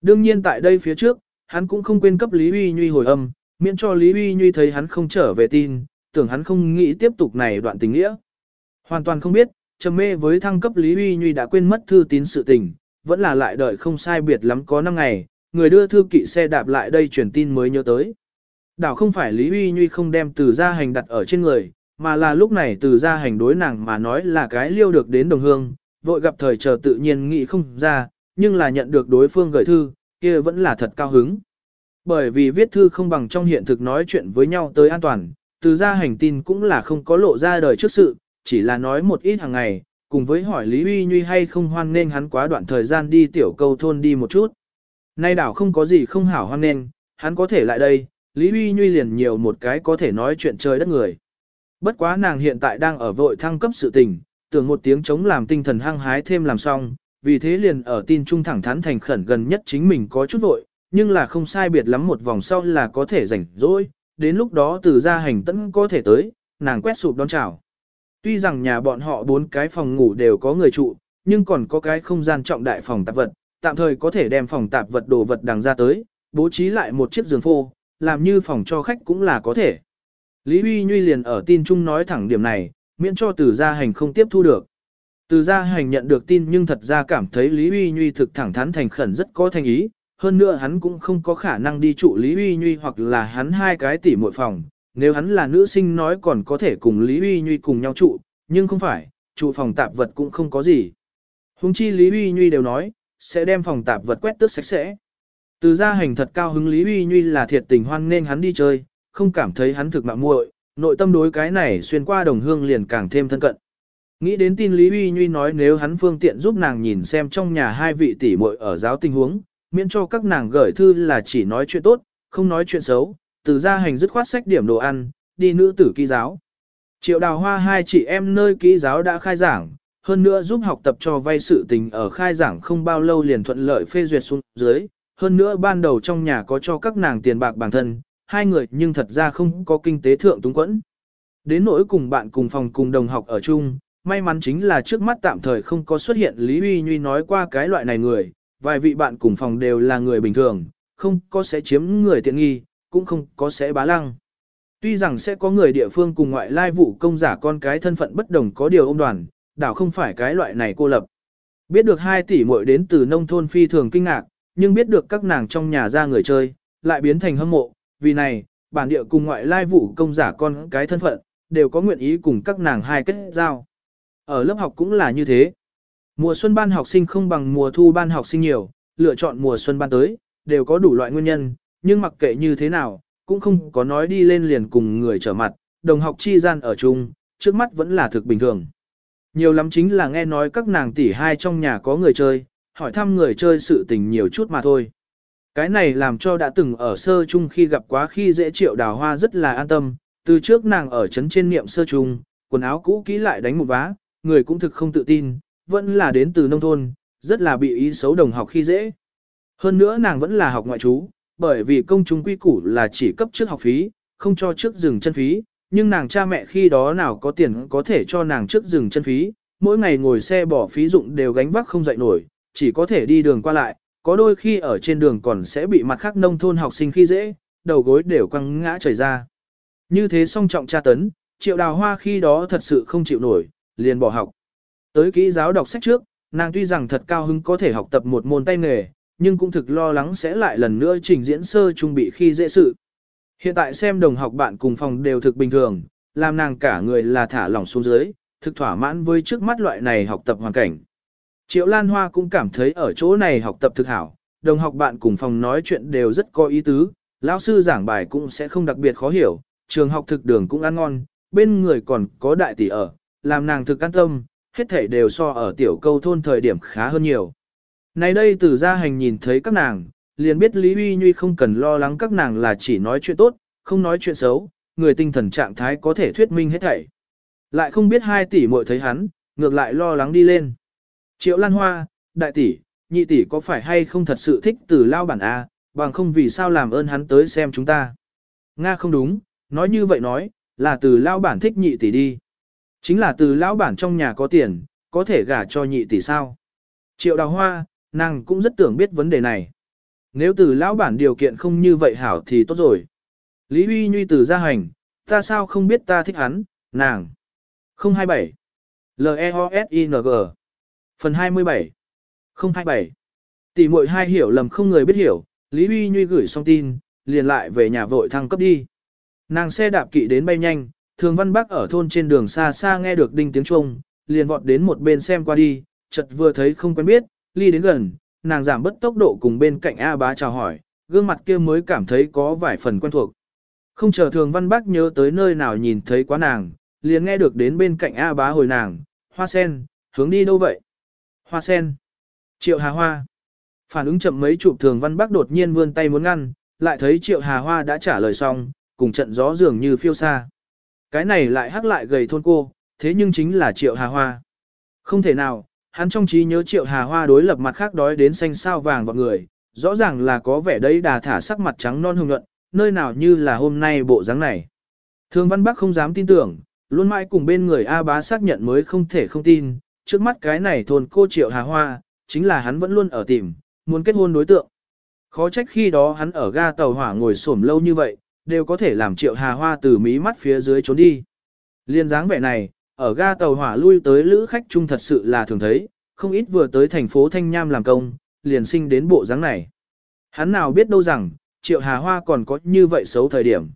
Đương nhiên tại đây phía trước, hắn cũng không quên cấp Lý Uy Nhuy hồi âm, miễn cho Lý Uy Nhuy thấy hắn không trở về tin, tưởng hắn không nghĩ tiếp tục này đoạn tình nghĩa. Hoàn toàn không biết, trầm mê với thăng cấp Lý Uy Nhuy đã quên mất thư tín sự tình, vẫn là lại đợi không sai biệt lắm có 5 ngày, người đưa thư kỵ xe đạp lại đây truyền tin mới nhớ tới. Đảo không phải Lý Uy Nhuy không đem từ gia hành đặt ở trên người, mà là lúc này từ gia hành đối nàng mà nói là cái liêu được đến đồng hương, vội gặp thời chờ tự nhiên nghĩ không ra, nhưng là nhận được đối phương gửi thư, kia vẫn là thật cao hứng. Bởi vì viết thư không bằng trong hiện thực nói chuyện với nhau tới an toàn, từ gia hành tin cũng là không có lộ ra đời trước sự, chỉ là nói một ít hàng ngày, cùng với hỏi Lý Uy Nhuy hay không hoan nên hắn quá đoạn thời gian đi tiểu câu thôn đi một chút. Nay đảo không có gì không hảo hoan nên, hắn có thể lại đây, Lý Uy Nhuy liền nhiều một cái có thể nói chuyện trời đất người. Bất quá nàng hiện tại đang ở vội thăng cấp sự tình, tưởng một tiếng chống làm tinh thần hăng hái thêm làm xong, vì thế liền ở tin trung thẳng thắn thành khẩn gần nhất chính mình có chút vội, nhưng là không sai biệt lắm một vòng sau là có thể rảnh rỗi, đến lúc đó từ gia hành tẫn có thể tới, nàng quét sụp đón chào. Tuy rằng nhà bọn họ bốn cái phòng ngủ đều có người trụ, nhưng còn có cái không gian trọng đại phòng tạp vật, tạm thời có thể đem phòng tạp vật đồ vật đằng ra tới, bố trí lại một chiếc giường phô, làm như phòng cho khách cũng là có thể. Lý Huy Nhuy liền ở tin chung nói thẳng điểm này, miễn cho từ gia hành không tiếp thu được. Từ gia hành nhận được tin nhưng thật ra cảm thấy Lý Huy Nhuy thực thẳng thắn thành khẩn rất có thành ý, hơn nữa hắn cũng không có khả năng đi trụ Lý Huy Nhuy hoặc là hắn hai cái tỷ muội phòng, nếu hắn là nữ sinh nói còn có thể cùng Lý Huy Nhuy cùng nhau trụ, nhưng không phải, trụ phòng tạp vật cũng không có gì. Hùng chi Lý Huy Nhuy đều nói, sẽ đem phòng tạp vật quét tước sạch sẽ. Từ gia hành thật cao hứng Lý Huy Nhuy là thiệt tình hoan nên hắn đi chơi, không cảm thấy hắn thực mạng muội, nội tâm đối cái này xuyên qua đồng hương liền càng thêm thân cận. Nghĩ đến tin Lý Huy Nhuy nói nếu hắn phương tiện giúp nàng nhìn xem trong nhà hai vị tỷ muội ở giáo tình huống, miễn cho các nàng gửi thư là chỉ nói chuyện tốt, không nói chuyện xấu, từ gia hành dứt khoát sách điểm đồ ăn, đi nữ tử ký giáo. Triệu đào hoa hai chị em nơi ký giáo đã khai giảng, hơn nữa giúp học tập cho vay sự tình ở khai giảng không bao lâu liền thuận lợi phê duyệt xuống dưới, hơn nữa ban đầu trong nhà có cho các nàng tiền bạc bản thân, hai người nhưng thật ra không có kinh tế thượng túng quẫn. Đến nỗi cùng bạn cùng phòng cùng đồng học ở chung, may mắn chính là trước mắt tạm thời không có xuất hiện Lý Uy Nhuy nói qua cái loại này người, vài vị bạn cùng phòng đều là người bình thường, không có sẽ chiếm người tiện nghi, cũng không có sẽ bá lăng. Tuy rằng sẽ có người địa phương cùng ngoại lai vụ công giả con cái thân phận bất đồng có điều ông đoàn, đảo không phải cái loại này cô lập. Biết được hai tỷ muội đến từ nông thôn phi thường kinh ngạc, nhưng biết được các nàng trong nhà ra người chơi, lại biến thành hâm mộ, vì này, bản địa cùng ngoại lai vụ công giả con cái thân phận, đều có nguyện ý cùng các nàng hai kết giao. Ở lớp học cũng là như thế. Mùa xuân ban học sinh không bằng mùa thu ban học sinh nhiều, lựa chọn mùa xuân ban tới, đều có đủ loại nguyên nhân, nhưng mặc kệ như thế nào, cũng không có nói đi lên liền cùng người trở mặt, đồng học chi gian ở chung, trước mắt vẫn là thực bình thường. Nhiều lắm chính là nghe nói các nàng tỷ hai trong nhà có người chơi, hỏi thăm người chơi sự tình nhiều chút mà thôi. Cái này làm cho đã từng ở sơ chung khi gặp quá khi dễ triệu đào hoa rất là an tâm, từ trước nàng ở chấn trên niệm sơ chung, quần áo cũ kỹ lại đánh một vá, người cũng thực không tự tin, vẫn là đến từ nông thôn, rất là bị ý xấu đồng học khi dễ. Hơn nữa nàng vẫn là học ngoại trú, bởi vì công chúng quy củ là chỉ cấp trước học phí, không cho trước dừng chân phí, nhưng nàng cha mẹ khi đó nào có tiền có thể cho nàng trước dừng chân phí, mỗi ngày ngồi xe bỏ phí dụng đều gánh vác không dậy nổi, chỉ có thể đi đường qua lại, có đôi khi ở trên đường còn sẽ bị mặt khác nông thôn học sinh khi dễ, đầu gối đều quăng ngã trời ra. Như thế song trọng tra tấn, triệu đào hoa khi đó thật sự không chịu nổi, liền bỏ học. Tới kỹ giáo đọc sách trước, nàng tuy rằng thật cao hứng có thể học tập một môn tay nghề, nhưng cũng thực lo lắng sẽ lại lần nữa trình diễn sơ trung bị khi dễ sự. Hiện tại xem đồng học bạn cùng phòng đều thực bình thường, làm nàng cả người là thả lỏng xuống dưới, thực thỏa mãn với trước mắt loại này học tập hoàn cảnh. Triệu Lan Hoa cũng cảm thấy ở chỗ này học tập thực hảo, đồng học bạn cùng phòng nói chuyện đều rất có ý tứ, lão sư giảng bài cũng sẽ không đặc biệt khó hiểu, trường học thực đường cũng ăn ngon, bên người còn có đại tỷ ở, làm nàng thực an tâm, hết thể đều so ở tiểu câu thôn thời điểm khá hơn nhiều. Này đây từ gia hành nhìn thấy các nàng, liền biết Lý Uy Nhuy không cần lo lắng các nàng là chỉ nói chuyện tốt, không nói chuyện xấu, người tinh thần trạng thái có thể thuyết minh hết thảy. Lại không biết hai tỷ muội thấy hắn, ngược lại lo lắng đi lên. Triệu Lan Hoa, đại tỷ, nhị tỷ có phải hay không thật sự thích từ lao bản A, bằng không vì sao làm ơn hắn tới xem chúng ta. Nga không đúng, nói như vậy nói, là từ lao bản thích nhị tỷ đi. Chính là từ lao bản trong nhà có tiền, có thể gả cho nhị tỷ sao. Triệu đào hoa, nàng cũng rất tưởng biết vấn đề này. Nếu từ lão bản điều kiện không như vậy hảo thì tốt rồi. Lý Huy Nhuy từ gia hành, ta sao không biết ta thích hắn, nàng. 027. L-E-O-S-I-N-G Phần 27 027 Tỷ muội hai hiểu lầm không người biết hiểu, Lý Huy Nhuy gửi xong tin, liền lại về nhà vội thăng cấp đi. Nàng xe đạp kỵ đến bay nhanh, thường văn bác ở thôn trên đường xa xa nghe được đinh tiếng chuông, liền vọt đến một bên xem qua đi, chợt vừa thấy không quen biết, ly đến gần, nàng giảm bất tốc độ cùng bên cạnh A bá chào hỏi, gương mặt kia mới cảm thấy có vài phần quen thuộc. Không chờ thường văn bác nhớ tới nơi nào nhìn thấy quá nàng, liền nghe được đến bên cạnh A bá hồi nàng, hoa sen, hướng đi đâu vậy? Hoa sen. Triệu Hà Hoa. Phản ứng chậm mấy chụp thường văn bác đột nhiên vươn tay muốn ngăn, lại thấy Triệu Hà Hoa đã trả lời xong, cùng trận gió dường như phiêu xa. Cái này lại hắc lại gầy thôn cô, thế nhưng chính là Triệu Hà Hoa. Không thể nào, hắn trong trí nhớ Triệu Hà Hoa đối lập mặt khác đói đến xanh sao vàng vào người, rõ ràng là có vẻ đấy đà thả sắc mặt trắng non hồng nhuận, nơi nào như là hôm nay bộ dáng này. Thường Văn Bắc không dám tin tưởng, luôn mãi cùng bên người A bá xác nhận mới không thể không tin, trước mắt cái này thôn cô Triệu Hà Hoa, chính là hắn vẫn luôn ở tìm, muốn kết hôn đối tượng. Khó trách khi đó hắn ở ga tàu hỏa ngồi xổm lâu như vậy, đều có thể làm Triệu Hà Hoa từ mí mắt phía dưới trốn đi. Liên dáng vẻ này, ở ga tàu hỏa lui tới lữ khách chung thật sự là thường thấy, không ít vừa tới thành phố Thanh Nham làm công, liền sinh đến bộ dáng này. Hắn nào biết đâu rằng, Triệu Hà Hoa còn có như vậy xấu thời điểm.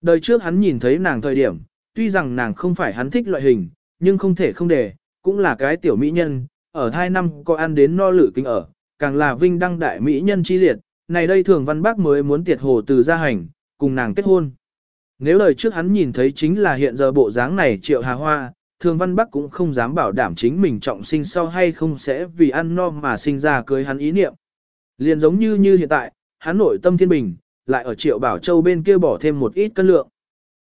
Đời trước hắn nhìn thấy nàng thời điểm, tuy rằng nàng không phải hắn thích loại hình, nhưng không thể không để, cũng là cái tiểu mỹ nhân, ở hai năm có ăn đến no lử kinh ở, càng là vinh đăng đại mỹ nhân chi liệt, này đây thường văn bác mới muốn tiệt hồ từ gia hành, cùng nàng kết hôn. Nếu lời trước hắn nhìn thấy chính là hiện giờ bộ dáng này triệu hà hoa, thường văn bắc cũng không dám bảo đảm chính mình trọng sinh sau hay không sẽ vì ăn no mà sinh ra cưới hắn ý niệm. Liền giống như như hiện tại, hắn nội tâm thiên bình, lại ở triệu bảo châu bên kia bỏ thêm một ít cân lượng.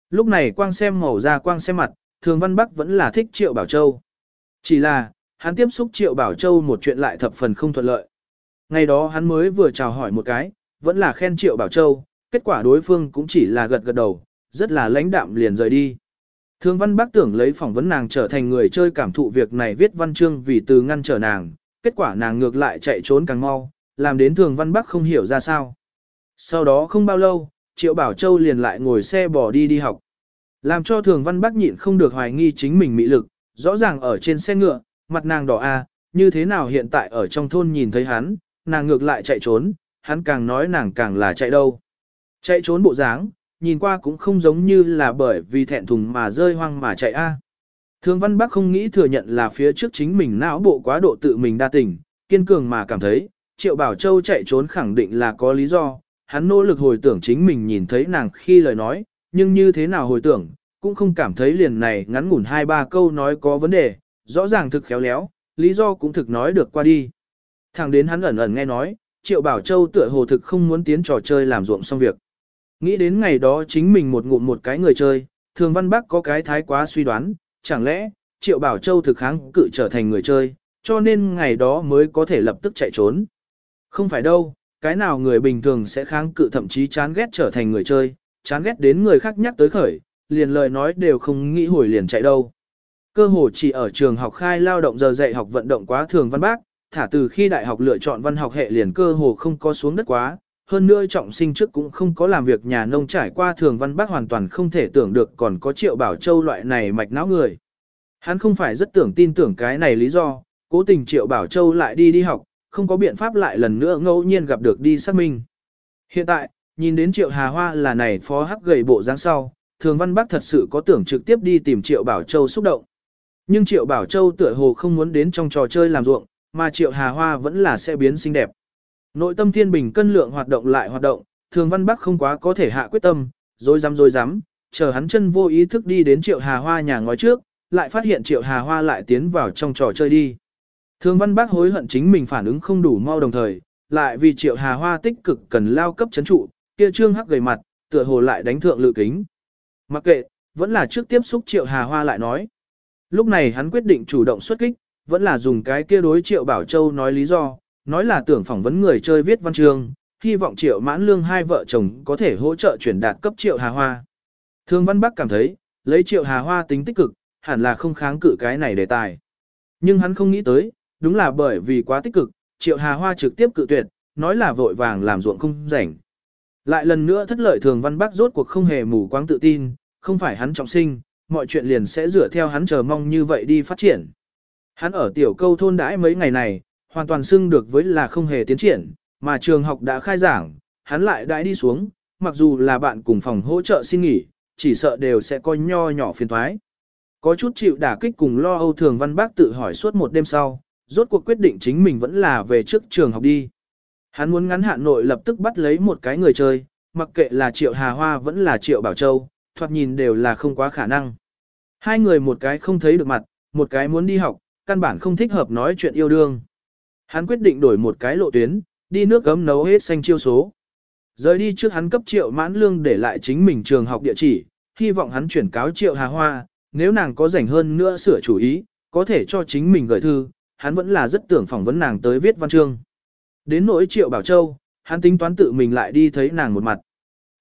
Lúc này quang xem màu da quang xem mặt, thường văn bắc vẫn là thích triệu bảo châu. Chỉ là, hắn tiếp xúc triệu bảo châu một chuyện lại thập phần không thuận lợi. Ngày đó hắn mới vừa chào hỏi một cái, vẫn là khen triệu bảo châu, kết quả đối phương cũng chỉ là gật gật đầu, rất là lãnh đạm liền rời đi. Thương văn bác tưởng lấy phỏng vấn nàng trở thành người chơi cảm thụ việc này viết văn chương vì từ ngăn trở nàng, kết quả nàng ngược lại chạy trốn càng mau, làm đến thường văn bác không hiểu ra sao. Sau đó không bao lâu, Triệu Bảo Châu liền lại ngồi xe bỏ đi đi học. Làm cho thường văn bác nhịn không được hoài nghi chính mình mỹ lực, rõ ràng ở trên xe ngựa, mặt nàng đỏ a, như thế nào hiện tại ở trong thôn nhìn thấy hắn, nàng ngược lại chạy trốn, hắn càng nói nàng càng là chạy đâu. Chạy trốn bộ dáng, nhìn qua cũng không giống như là bởi vì thẹn thùng mà rơi hoang mà chạy a. Thường Văn Bắc không nghĩ thừa nhận là phía trước chính mình não bộ quá độ tự mình đa tình, kiên cường mà cảm thấy, Triệu Bảo Châu chạy trốn khẳng định là có lý do, hắn nỗ lực hồi tưởng chính mình nhìn thấy nàng khi lời nói, nhưng như thế nào hồi tưởng, cũng không cảm thấy liền này ngắn ngủn hai ba câu nói có vấn đề, rõ ràng thực khéo léo, lý do cũng thực nói được qua đi. Thẳng đến hắn ẩn ẩn nghe nói, Triệu Bảo Châu tựa hồ thực không muốn tiến trò chơi làm ruộng xong việc. Nghĩ đến ngày đó chính mình một ngụm một cái người chơi, thường văn bắc có cái thái quá suy đoán, chẳng lẽ, Triệu Bảo Châu thực kháng cự trở thành người chơi, cho nên ngày đó mới có thể lập tức chạy trốn. Không phải đâu, cái nào người bình thường sẽ kháng cự thậm chí chán ghét trở thành người chơi, chán ghét đến người khác nhắc tới khởi, liền lời nói đều không nghĩ hồi liền chạy đâu. Cơ hồ chỉ ở trường học khai lao động giờ dạy học vận động quá thường văn bác, thả từ khi đại học lựa chọn văn học hệ liền cơ hồ không có xuống đất quá, hơn nữa trọng sinh trước cũng không có làm việc nhà nông trải qua thường văn bác hoàn toàn không thể tưởng được còn có triệu bảo châu loại này mạch não người. Hắn không phải rất tưởng tin tưởng cái này lý do, cố tình triệu bảo châu lại đi đi học, không có biện pháp lại lần nữa ngẫu nhiên gặp được đi xác minh. Hiện tại, nhìn đến triệu hà hoa là này phó hắc gầy bộ dáng sau, thường văn bác thật sự có tưởng trực tiếp đi tìm triệu bảo châu xúc động. Nhưng triệu bảo châu tựa hồ không muốn đến trong trò chơi làm ruộng, mà triệu hà hoa vẫn là sẽ biến xinh đẹp. Nội tâm thiên bình cân lượng hoạt động lại hoạt động, thường văn bắc không quá có thể hạ quyết tâm, rồi dám rồi dám, chờ hắn chân vô ý thức đi đến triệu hà hoa nhà ngói trước, lại phát hiện triệu hà hoa lại tiến vào trong trò chơi đi. Thường văn bác hối hận chính mình phản ứng không đủ mau đồng thời, lại vì triệu hà hoa tích cực cần lao cấp chấn trụ, kia trương hắc gầy mặt, tựa hồ lại đánh thượng lự kính. Mặc kệ, vẫn là trước tiếp xúc triệu hà hoa lại nói. Lúc này hắn quyết định chủ động xuất kích, vẫn là dùng cái kia đối triệu bảo châu nói lý do, nói là tưởng phỏng vấn người chơi viết văn chương, hy vọng triệu mãn lương hai vợ chồng có thể hỗ trợ chuyển đạt cấp triệu hà hoa. Thương văn bắc cảm thấy, lấy triệu hà hoa tính tích cực, hẳn là không kháng cự cái này đề tài. Nhưng hắn không nghĩ tới, đúng là bởi vì quá tích cực, triệu hà hoa trực tiếp cự tuyệt, nói là vội vàng làm ruộng không rảnh. Lại lần nữa thất lợi thường văn bắc rốt cuộc không hề mù quáng tự tin, không phải hắn trọng sinh, mọi chuyện liền sẽ dựa theo hắn chờ mong như vậy đi phát triển. Hắn ở tiểu câu thôn đãi mấy ngày này, hoàn toàn xưng được với là không hề tiến triển, mà trường học đã khai giảng, hắn lại đãi đi xuống, mặc dù là bạn cùng phòng hỗ trợ xin nghỉ, chỉ sợ đều sẽ coi nho nhỏ phiền thoái. Có chút chịu đả kích cùng lo âu thường văn bác tự hỏi suốt một đêm sau, rốt cuộc quyết định chính mình vẫn là về trước trường học đi. Hắn muốn ngắn hạn nội lập tức bắt lấy một cái người chơi, mặc kệ là Triệu Hà Hoa vẫn là Triệu Bảo Châu, thoạt nhìn đều là không quá khả năng. Hai người một cái không thấy được mặt, một cái muốn đi học, căn bản không thích hợp nói chuyện yêu đương. Hắn quyết định đổi một cái lộ tuyến, đi nước gấm nấu hết xanh chiêu số. Rời đi trước hắn cấp triệu mãn lương để lại chính mình trường học địa chỉ, hy vọng hắn chuyển cáo triệu hà hoa, nếu nàng có rảnh hơn nữa sửa chủ ý, có thể cho chính mình gửi thư, hắn vẫn là rất tưởng phỏng vấn nàng tới viết văn chương. Đến nỗi triệu bảo châu, hắn tính toán tự mình lại đi thấy nàng một mặt.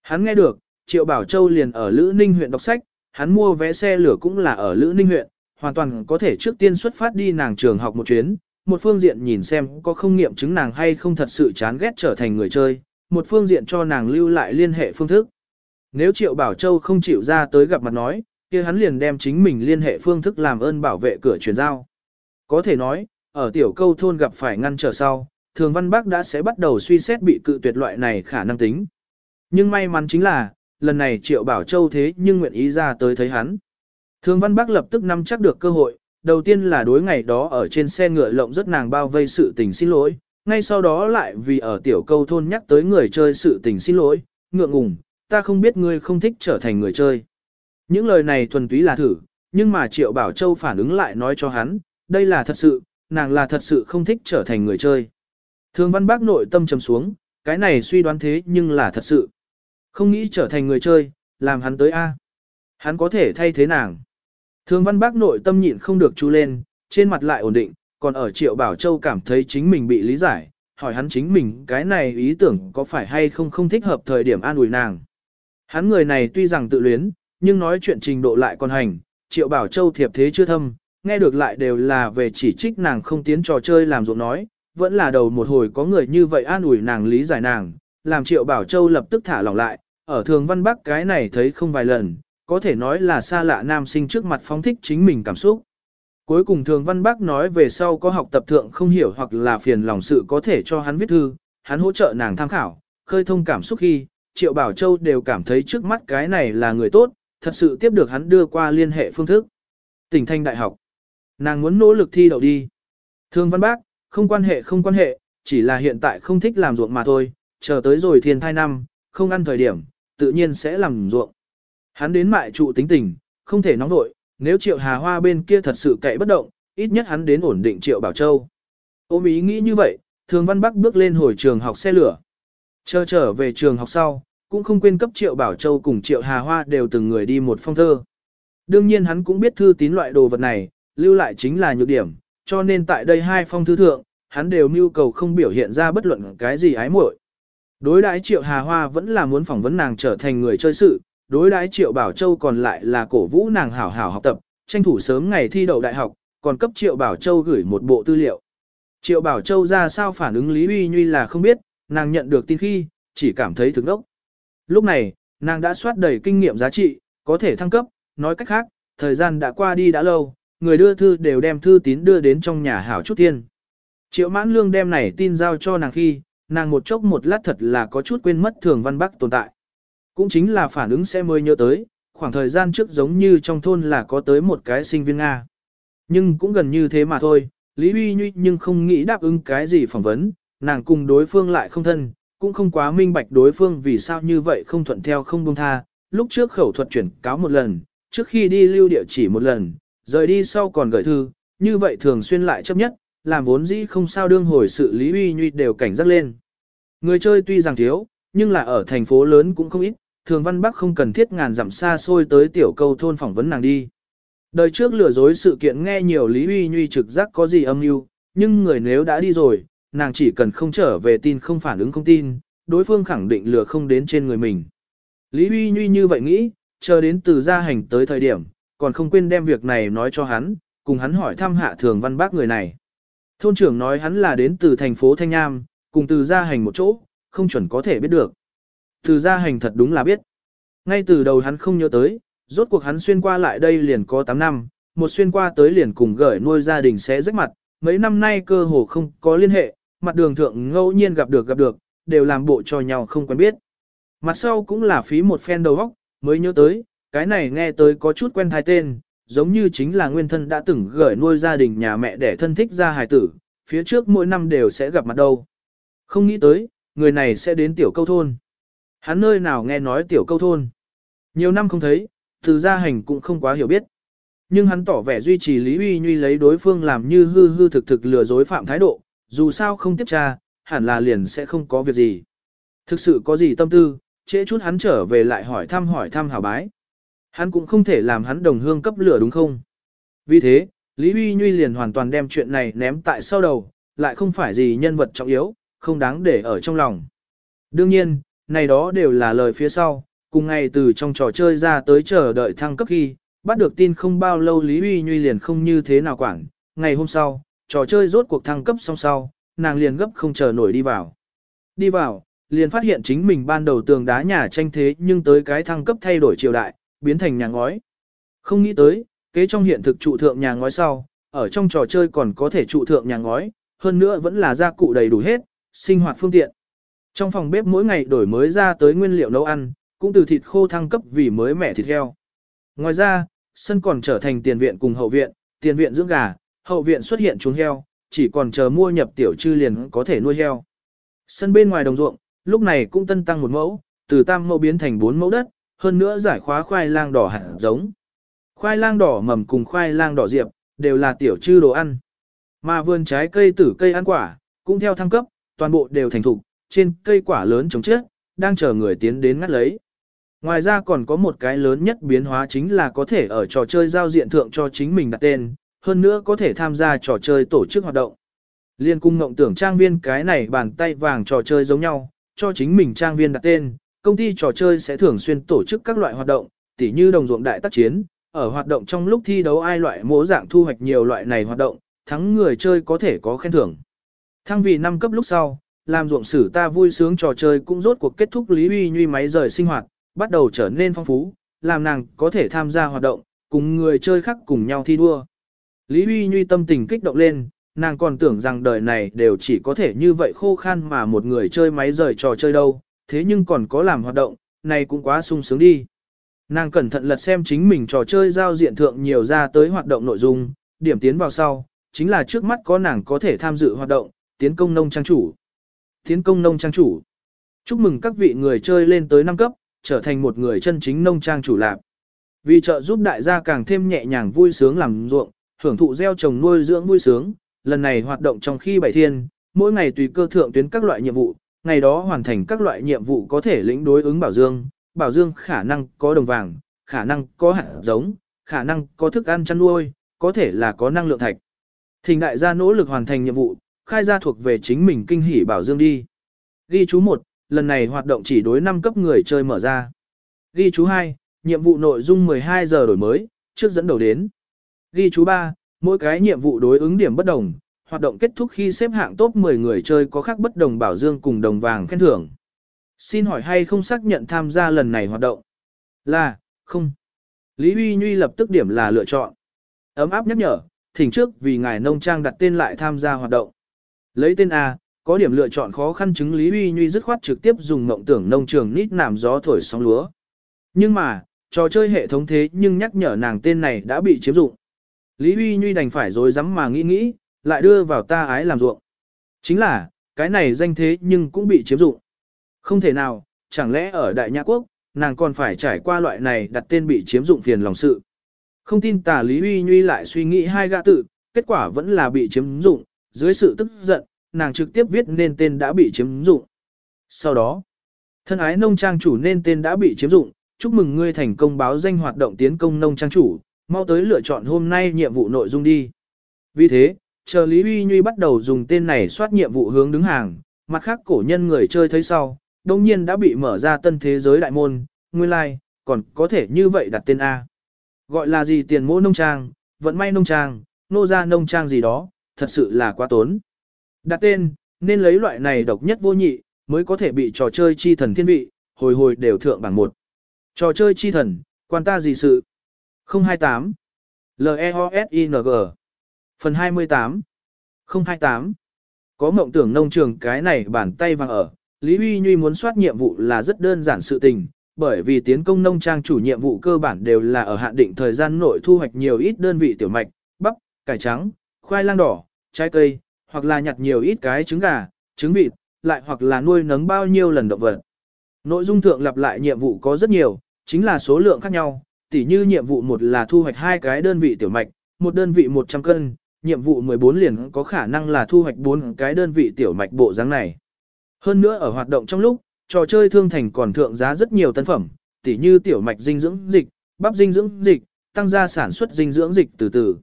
Hắn nghe được, triệu bảo châu liền ở Lữ Ninh huyện đọc sách, hắn mua vé xe lửa cũng là ở Lữ Ninh huyện, hoàn toàn có thể trước tiên xuất phát đi nàng trường học một chuyến, một phương diện nhìn xem có không nghiệm chứng nàng hay không thật sự chán ghét trở thành người chơi, một phương diện cho nàng lưu lại liên hệ phương thức. Nếu Triệu Bảo Châu không chịu ra tới gặp mặt nói, kia hắn liền đem chính mình liên hệ phương thức làm ơn bảo vệ cửa truyền giao. Có thể nói, ở tiểu câu thôn gặp phải ngăn trở sau, Thường Văn Bác đã sẽ bắt đầu suy xét bị cự tuyệt loại này khả năng tính. Nhưng may mắn chính là, lần này Triệu Bảo Châu thế nhưng nguyện ý ra tới thấy hắn. Thường Văn Bác lập tức nắm chắc được cơ hội, đầu tiên là đối ngày đó ở trên xe ngựa lộng rất nàng bao vây sự tình xin lỗi, ngay sau đó lại vì ở tiểu câu thôn nhắc tới người chơi sự tình xin lỗi, ngượng ngùng, ta không biết ngươi không thích trở thành người chơi. Những lời này thuần túy là thử, nhưng mà Triệu Bảo Châu phản ứng lại nói cho hắn, đây là thật sự, nàng là thật sự không thích trở thành người chơi. Thường văn bác nội tâm trầm xuống, cái này suy đoán thế nhưng là thật sự. Không nghĩ trở thành người chơi, làm hắn tới A. Hắn có thể thay thế nàng. Thường văn bác nội tâm nhịn không được chú lên, trên mặt lại ổn định, còn ở Triệu Bảo Châu cảm thấy chính mình bị lý giải, hỏi hắn chính mình cái này ý tưởng có phải hay không không thích hợp thời điểm an ủi nàng. Hắn người này tuy rằng tự luyến, nhưng nói chuyện trình độ lại còn hành, Triệu Bảo Châu thiệp thế chưa thâm, nghe được lại đều là về chỉ trích nàng không tiến trò chơi làm ruộng nói, vẫn là đầu một hồi có người như vậy an ủi nàng lý giải nàng, làm Triệu Bảo Châu lập tức thả lỏng lại, ở thường văn bắc cái này thấy không vài lần, có thể nói là xa lạ nam sinh trước mặt phóng thích chính mình cảm xúc. Cuối cùng thường văn bác nói về sau có học tập thượng không hiểu hoặc là phiền lòng sự có thể cho hắn viết thư, hắn hỗ trợ nàng tham khảo, khơi thông cảm xúc khi, Triệu Bảo Châu đều cảm thấy trước mắt cái này là người tốt, thật sự tiếp được hắn đưa qua liên hệ phương thức. Tỉnh Thanh Đại học. Nàng muốn nỗ lực thi đậu đi. Thương Văn Bác, không quan hệ không quan hệ, chỉ là hiện tại không thích làm ruộng mà thôi, chờ tới rồi thiên thai năm, không ăn thời điểm, tự nhiên sẽ làm ruộng. Hắn đến mại trụ tính tình, không thể nóng nội, nếu Triệu Hà Hoa bên kia thật sự cậy bất động, ít nhất hắn đến ổn định Triệu Bảo Châu. Ôm ý nghĩ như vậy, Thường Văn Bắc bước lên hồi trường học xe lửa. Chờ trở về trường học sau, cũng không quên cấp Triệu Bảo Châu cùng Triệu Hà Hoa đều từng người đi một phong thơ. Đương nhiên hắn cũng biết thư tín loại đồ vật này, lưu lại chính là nhược điểm, cho nên tại đây hai phong thư thượng, hắn đều mưu cầu không biểu hiện ra bất luận cái gì ái muội. Đối đãi Triệu Hà Hoa vẫn là muốn phỏng vấn nàng trở thành người chơi sự, đối đãi Triệu Bảo Châu còn lại là cổ vũ nàng hảo hảo học tập, tranh thủ sớm ngày thi đậu đại học, còn cấp Triệu Bảo Châu gửi một bộ tư liệu. Triệu Bảo Châu ra sao phản ứng Lý Uy Nhuy là không biết, nàng nhận được tin khi, chỉ cảm thấy thức đốc. Lúc này, nàng đã soát đầy kinh nghiệm giá trị, có thể thăng cấp, nói cách khác, thời gian đã qua đi đã lâu, người đưa thư đều đem thư tín đưa đến trong nhà hảo chút tiên. Triệu mãn lương đem này tin giao cho nàng khi, nàng một chốc một lát thật là có chút quên mất thường văn bắc tồn tại. Cũng chính là phản ứng sẽ mới nhớ tới, khoảng thời gian trước giống như trong thôn là có tới một cái sinh viên Nga. Nhưng cũng gần như thế mà thôi, Lý Huy Nhuy nhưng không nghĩ đáp ứng cái gì phỏng vấn, nàng cùng đối phương lại không thân, cũng không quá minh bạch đối phương vì sao như vậy không thuận theo không buông tha. Lúc trước khẩu thuật chuyển cáo một lần, trước khi đi lưu địa chỉ một lần, rời đi sau còn gửi thư, như vậy thường xuyên lại chấp nhất, làm vốn dĩ không sao đương hồi sự Lý Huy Nhuy đều cảnh giác lên. Người chơi tuy rằng thiếu, nhưng là ở thành phố lớn cũng không ít, thường văn bắc không cần thiết ngàn dặm xa xôi tới tiểu câu thôn phỏng vấn nàng đi. Đời trước lừa dối sự kiện nghe nhiều Lý Huy Nhuy trực giác có gì âm mưu, nhưng người nếu đã đi rồi, nàng chỉ cần không trở về tin không phản ứng không tin, đối phương khẳng định lừa không đến trên người mình. Lý Huy Nhuy như vậy nghĩ, chờ đến từ gia hành tới thời điểm, còn không quên đem việc này nói cho hắn, cùng hắn hỏi thăm hạ thường văn bác người này. Thôn trưởng nói hắn là đến từ thành phố Thanh Nham, cùng từ gia hành một chỗ, không chuẩn có thể biết được. Từ gia hành thật đúng là biết. Ngay từ đầu hắn không nhớ tới, rốt cuộc hắn xuyên qua lại đây liền có 8 năm, một xuyên qua tới liền cùng gửi nuôi gia đình sẽ rách mặt, mấy năm nay cơ hồ không có liên hệ, mặt đường thượng ngẫu nhiên gặp được gặp được, đều làm bộ cho nhau không quen biết. Mặt sau cũng là phí một phen đầu óc, mới nhớ tới, cái này nghe tới có chút quen thai tên, giống như chính là nguyên thân đã từng gửi nuôi gia đình nhà mẹ để thân thích ra hài tử, phía trước mỗi năm đều sẽ gặp mặt đâu. Không nghĩ tới, người này sẽ đến tiểu câu thôn. Hắn nơi nào nghe nói tiểu câu thôn. Nhiều năm không thấy, từ gia hành cũng không quá hiểu biết. Nhưng hắn tỏ vẻ duy trì Lý Uy Nhuy lấy đối phương làm như hư hư thực thực lừa dối phạm thái độ, dù sao không tiếp tra, hẳn là liền sẽ không có việc gì. Thực sự có gì tâm tư, trễ chút hắn trở về lại hỏi thăm hỏi thăm hảo bái. Hắn cũng không thể làm hắn đồng hương cấp lửa đúng không? Vì thế, Lý uy Nhuy liền hoàn toàn đem chuyện này ném tại sau đầu, lại không phải gì nhân vật trọng yếu, không đáng để ở trong lòng. Đương nhiên, này đó đều là lời phía sau, cùng ngày từ trong trò chơi ra tới chờ đợi thăng cấp khi, bắt được tin không bao lâu Lý Huy Nhuy liền không như thế nào quản, ngày hôm sau, trò chơi rốt cuộc thăng cấp xong sau, nàng liền gấp không chờ nổi đi vào. Đi vào, liền phát hiện chính mình ban đầu tường đá nhà tranh thế nhưng tới cái thăng cấp thay đổi triều đại, biến thành nhà ngói. Không nghĩ tới, kế trong hiện thực trụ thượng nhà ngói sau, ở trong trò chơi còn có thể trụ thượng nhà ngói, hơn nữa vẫn là gia cụ đầy đủ hết, sinh hoạt phương tiện. Trong phòng bếp mỗi ngày đổi mới ra tới nguyên liệu nấu ăn, cũng từ thịt khô thăng cấp vì mới mẻ thịt heo. Ngoài ra, sân còn trở thành tiền viện cùng hậu viện, tiền viện dưỡng gà, hậu viện xuất hiện chuồng heo, chỉ còn chờ mua nhập tiểu trư liền có thể nuôi heo. Sân bên ngoài đồng ruộng, lúc này cũng tân tăng một mẫu, từ tam mẫu biến thành bốn mẫu đất, hơn nữa giải khóa khoai lang đỏ hạt giống. Khoai lang đỏ mầm cùng khoai lang đỏ diệp, đều là tiểu trư đồ ăn. Mà vườn trái cây tử cây ăn quả, cũng theo thăng cấp, toàn bộ đều thành thục, trên cây quả lớn trống chết, đang chờ người tiến đến ngắt lấy. Ngoài ra còn có một cái lớn nhất biến hóa chính là có thể ở trò chơi giao diện thượng cho chính mình đặt tên, hơn nữa có thể tham gia trò chơi tổ chức hoạt động. Liên cung ngộng tưởng trang viên cái này bàn tay vàng trò chơi giống nhau, cho chính mình trang viên đặt tên, công ty trò chơi sẽ thường xuyên tổ chức các loại hoạt động, tỉ như đồng ruộng đại tác chiến, ở hoạt động trong lúc thi đấu ai loại mỗ dạng thu hoạch nhiều loại này hoạt động, thắng người chơi có thể có khen thưởng. Thăng vì năm cấp lúc sau, làm ruộng sử ta vui sướng trò chơi cũng rốt cuộc kết thúc Lý Uy Nhuy máy rời sinh hoạt, bắt đầu trở nên phong phú, làm nàng có thể tham gia hoạt động, cùng người chơi khác cùng nhau thi đua. Lý Uy Nhuy tâm tình kích động lên, nàng còn tưởng rằng đời này đều chỉ có thể như vậy khô khan mà một người chơi máy rời trò chơi đâu, thế nhưng còn có làm hoạt động, này cũng quá sung sướng đi. Nàng cẩn thận lật xem chính mình trò chơi giao diện thượng nhiều ra tới hoạt động nội dung, điểm tiến vào sau, chính là trước mắt có nàng có thể tham dự hoạt động, tiến công nông trang chủ. Tiến công nông trang chủ. Chúc mừng các vị người chơi lên tới 5 cấp, trở thành một người chân chính nông trang chủ lạc. Vì trợ giúp đại gia càng thêm nhẹ nhàng vui sướng làm ruộng, hưởng thụ gieo trồng nuôi dưỡng vui sướng, lần này hoạt động trong khi bảy thiên, mỗi ngày tùy cơ thượng tuyến các loại nhiệm vụ, ngày đó hoàn thành các loại nhiệm vụ có thể lĩnh đối ứng bảo dương, bảo dương khả năng có đồng vàng, khả năng có hạt giống, khả năng có thức ăn chăn nuôi, có thể là có năng lượng thạch. Thỉnh đại gia nỗ lực hoàn thành nhiệm vụ, khai ra thuộc về chính mình kinh hỉ bảo dương đi. Ghi chú 1, lần này hoạt động chỉ đối 5 cấp người chơi mở ra. Ghi chú 2, nhiệm vụ nội dung 12 giờ đổi mới, trước dẫn đầu đến. Ghi chú 3, mỗi cái nhiệm vụ đối ứng điểm bất đồng, hoạt động kết thúc khi xếp hạng top 10 người chơi có khác bất đồng bảo dương cùng đồng vàng khen thưởng. Xin hỏi hay không xác nhận tham gia lần này hoạt động? Là, không. Lý Huy Nhuy lập tức điểm là lựa chọn. Ấm áp nhắc nhở, thỉnh trước vì ngài nông trang đặt tên lại tham gia hoạt động. Lấy tên A, có điểm lựa chọn khó khăn chứng Lý uy Nhuy dứt khoát trực tiếp dùng mộng tưởng nông trường nít nảm gió thổi sóng lúa. Nhưng mà, trò chơi hệ thống thế nhưng nhắc nhở nàng tên này đã bị chiếm dụng. Lý uy Nhuy đành phải dối rắm mà nghĩ nghĩ, lại đưa vào ta ái làm ruộng. Chính là, cái này danh thế nhưng cũng bị chiếm dụng. Không thể nào, chẳng lẽ ở Đại Nhã Quốc, nàng còn phải trải qua loại này đặt tên bị chiếm dụng phiền lòng sự. Không tin tà Lý uy Nhuy lại suy nghĩ hai gã tự, kết quả vẫn là bị chiếm dụng, dưới sự tức giận, nàng trực tiếp viết nên tên đã bị chiếm dụng. Sau đó, thân ái nông trang chủ nên tên đã bị chiếm dụng, chúc mừng ngươi thành công báo danh hoạt động tiến công nông trang chủ, mau tới lựa chọn hôm nay nhiệm vụ nội dung đi. Vì thế, chờ Lý Huy Nhuy bắt đầu dùng tên này soát nhiệm vụ hướng đứng hàng, mặt khác cổ nhân người chơi thấy sau, đồng nhiên đã bị mở ra tân thế giới đại môn, nguyên lai, like, còn có thể như vậy đặt tên A. Gọi là gì tiền mô nông trang, vận may nông trang, nô gia nông trang gì đó, thật sự là quá tốn. Đặt tên, nên lấy loại này độc nhất vô nhị, mới có thể bị trò chơi chi thần thiên vị, hồi hồi đều thượng bảng một. Trò chơi chi thần, quan ta gì sự? 028 L-E-O-S-I-N-G Phần 28 028 Có mộng tưởng nông trường cái này bàn tay vàng ở, Lý Huy Nhuy muốn soát nhiệm vụ là rất đơn giản sự tình, bởi vì tiến công nông trang chủ nhiệm vụ cơ bản đều là ở hạn định thời gian nội thu hoạch nhiều ít đơn vị tiểu mạch, bắp, cải trắng, khoai lang đỏ, trái cây, hoặc là nhặt nhiều ít cái trứng gà, trứng vịt, lại hoặc là nuôi nấng bao nhiêu lần động vật. Nội dung thượng lặp lại nhiệm vụ có rất nhiều, chính là số lượng khác nhau, tỉ như nhiệm vụ một là thu hoạch hai cái đơn vị tiểu mạch, một đơn vị 100 cân, nhiệm vụ 14 liền có khả năng là thu hoạch 4 cái đơn vị tiểu mạch bộ dáng này. Hơn nữa ở hoạt động trong lúc, trò chơi thương thành còn thượng giá rất nhiều tân phẩm, tỉ như tiểu mạch dinh dưỡng dịch, bắp dinh dưỡng dịch, tăng gia sản xuất dinh dưỡng dịch từ từ.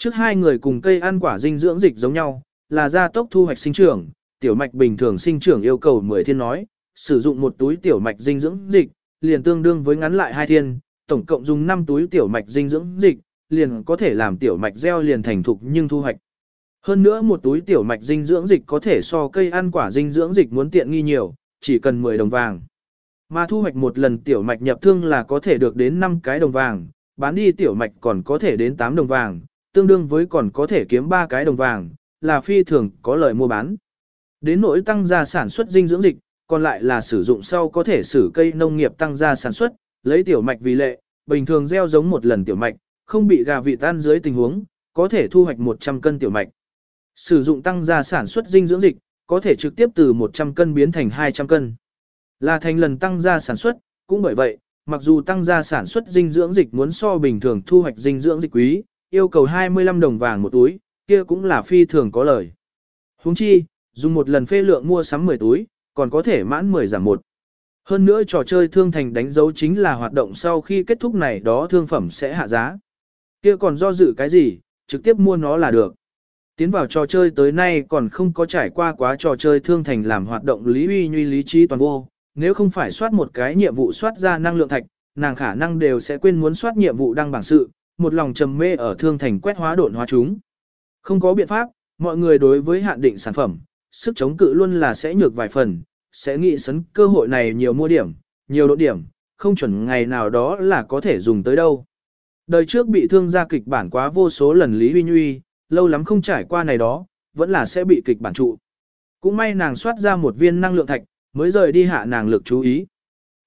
Trước hai người cùng cây ăn quả dinh dưỡng dịch giống nhau, là gia tốc thu hoạch sinh trưởng, tiểu mạch bình thường sinh trưởng yêu cầu 10 thiên nói, sử dụng một túi tiểu mạch dinh dưỡng dịch, liền tương đương với ngắn lại hai thiên, tổng cộng dùng 5 túi tiểu mạch dinh dưỡng dịch, liền có thể làm tiểu mạch gieo liền thành thục nhưng thu hoạch. Hơn nữa một túi tiểu mạch dinh dưỡng dịch có thể so cây ăn quả dinh dưỡng dịch muốn tiện nghi nhiều, chỉ cần 10 đồng vàng. Mà thu hoạch một lần tiểu mạch nhập thương là có thể được đến 5 cái đồng vàng, bán đi tiểu mạch còn có thể đến 8 đồng vàng, tương đương với còn có thể kiếm 3 cái đồng vàng, là phi thường có lợi mua bán. Đến nỗi tăng gia sản xuất dinh dưỡng dịch, còn lại là sử dụng sau có thể sử cây nông nghiệp tăng gia sản xuất, lấy tiểu mạch vì lệ, bình thường gieo giống một lần tiểu mạch, không bị gà vị tan dưới tình huống, có thể thu hoạch 100 cân tiểu mạch. Sử dụng tăng gia sản xuất dinh dưỡng dịch, có thể trực tiếp từ 100 cân biến thành 200 cân. Là thành lần tăng gia sản xuất, cũng bởi vậy, mặc dù tăng gia sản xuất dinh dưỡng dịch muốn so bình thường thu hoạch dinh dưỡng dịch quý, yêu cầu 25 đồng vàng một túi, kia cũng là phi thường có lời. Huống chi, dùng một lần phê lượng mua sắm 10 túi, còn có thể mãn 10 giảm một. Hơn nữa trò chơi thương thành đánh dấu chính là hoạt động sau khi kết thúc này đó thương phẩm sẽ hạ giá. Kia còn do dự cái gì, trực tiếp mua nó là được. Tiến vào trò chơi tới nay còn không có trải qua quá trò chơi thương thành làm hoạt động lý uy nhuy lý trí toàn vô, nếu không phải soát một cái nhiệm vụ soát ra năng lượng thạch, nàng khả năng đều sẽ quên muốn soát nhiệm vụ đăng bảng sự, một lòng trầm mê ở thương thành quét hóa độn hóa chúng. Không có biện pháp, mọi người đối với hạn định sản phẩm, sức chống cự luôn là sẽ nhược vài phần, sẽ nghĩ sấn cơ hội này nhiều mua điểm, nhiều độ điểm, không chuẩn ngày nào đó là có thể dùng tới đâu. Đời trước bị thương gia kịch bản quá vô số lần Lý Huy Nhuy, lâu lắm không trải qua này đó, vẫn là sẽ bị kịch bản trụ. Cũng may nàng soát ra một viên năng lượng thạch, mới rời đi hạ nàng lực chú ý.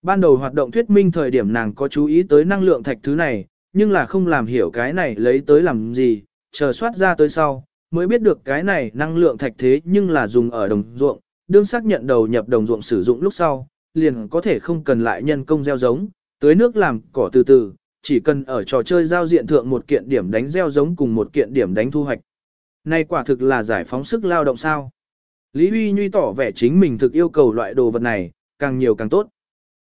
Ban đầu hoạt động thuyết minh thời điểm nàng có chú ý tới năng lượng thạch thứ này, nhưng là không làm hiểu cái này lấy tới làm gì, chờ soát ra tới sau, mới biết được cái này năng lượng thạch thế nhưng là dùng ở đồng ruộng, đương xác nhận đầu nhập đồng ruộng sử dụng lúc sau, liền có thể không cần lại nhân công gieo giống, tưới nước làm cỏ từ từ, chỉ cần ở trò chơi giao diện thượng một kiện điểm đánh gieo giống cùng một kiện điểm đánh thu hoạch. Này quả thực là giải phóng sức lao động sao. Lý Huy Nhuy tỏ vẻ chính mình thực yêu cầu loại đồ vật này, càng nhiều càng tốt.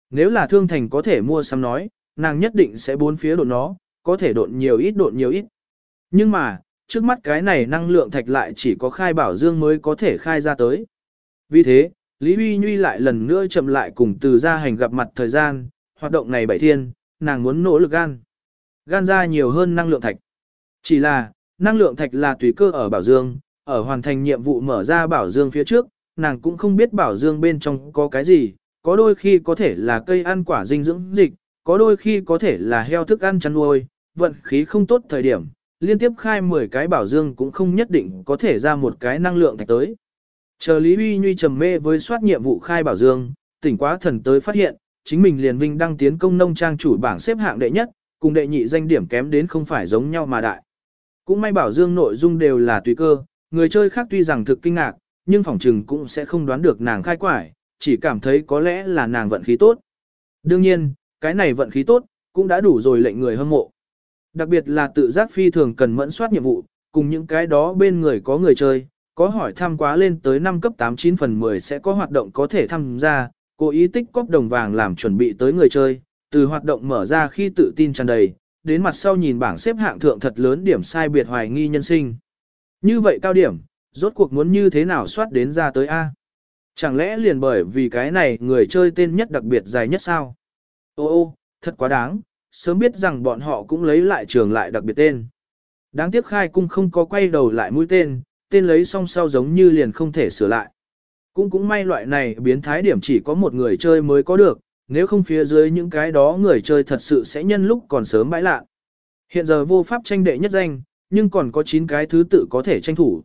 Nếu là thương thành có thể mua sắm nói, nàng nhất định sẽ bốn phía độn nó, có thể độn nhiều ít độn nhiều ít. Nhưng mà, trước mắt cái này năng lượng thạch lại chỉ có khai bảo dương mới có thể khai ra tới. Vì thế, Lý Huy Nhuy lại lần nữa chậm lại cùng từ gia hành gặp mặt thời gian, hoạt động này bảy thiên, nàng muốn nỗ lực gan. Gan ra nhiều hơn năng lượng thạch. Chỉ là, năng lượng thạch là tùy cơ ở bảo dương, ở hoàn thành nhiệm vụ mở ra bảo dương phía trước, nàng cũng không biết bảo dương bên trong có cái gì, có đôi khi có thể là cây ăn quả dinh dưỡng dịch, có đôi khi có thể là heo thức ăn chăn nuôi, vận khí không tốt thời điểm, liên tiếp khai 10 cái bảo dương cũng không nhất định có thể ra một cái năng lượng thạch tới. Chờ Lý Huy Nhuy trầm mê với soát nhiệm vụ khai bảo dương, tỉnh quá thần tới phát hiện, chính mình liền vinh đăng tiến công nông trang chủ bảng xếp hạng đệ nhất, cùng đệ nhị danh điểm kém đến không phải giống nhau mà đại. Cũng may bảo dương nội dung đều là tùy cơ, người chơi khác tuy rằng thực kinh ngạc, nhưng phòng trừng cũng sẽ không đoán được nàng khai quải, chỉ cảm thấy có lẽ là nàng vận khí tốt. Đương nhiên, cái này vận khí tốt, cũng đã đủ rồi lệnh người hâm mộ. Đặc biệt là tự giác phi thường cần mẫn soát nhiệm vụ, cùng những cái đó bên người có người chơi, có hỏi thăm quá lên tới 5 cấp 8 9 phần 10 sẽ có hoạt động có thể tham gia, cố ý tích cóp đồng vàng làm chuẩn bị tới người chơi, từ hoạt động mở ra khi tự tin tràn đầy, đến mặt sau nhìn bảng xếp hạng thượng thật lớn điểm sai biệt hoài nghi nhân sinh. Như vậy cao điểm, rốt cuộc muốn như thế nào soát đến ra tới A? Chẳng lẽ liền bởi vì cái này người chơi tên nhất đặc biệt dài nhất sao? Ô ô, thật quá đáng, sớm biết rằng bọn họ cũng lấy lại trường lại đặc biệt tên. Đáng tiếc khai cung không có quay đầu lại mũi tên, tên lấy song sau giống như liền không thể sửa lại. Cũng cũng may loại này biến thái điểm chỉ có một người chơi mới có được, nếu không phía dưới những cái đó người chơi thật sự sẽ nhân lúc còn sớm bãi lạ. Hiện giờ vô pháp tranh đệ nhất danh, nhưng còn có 9 cái thứ tự có thể tranh thủ.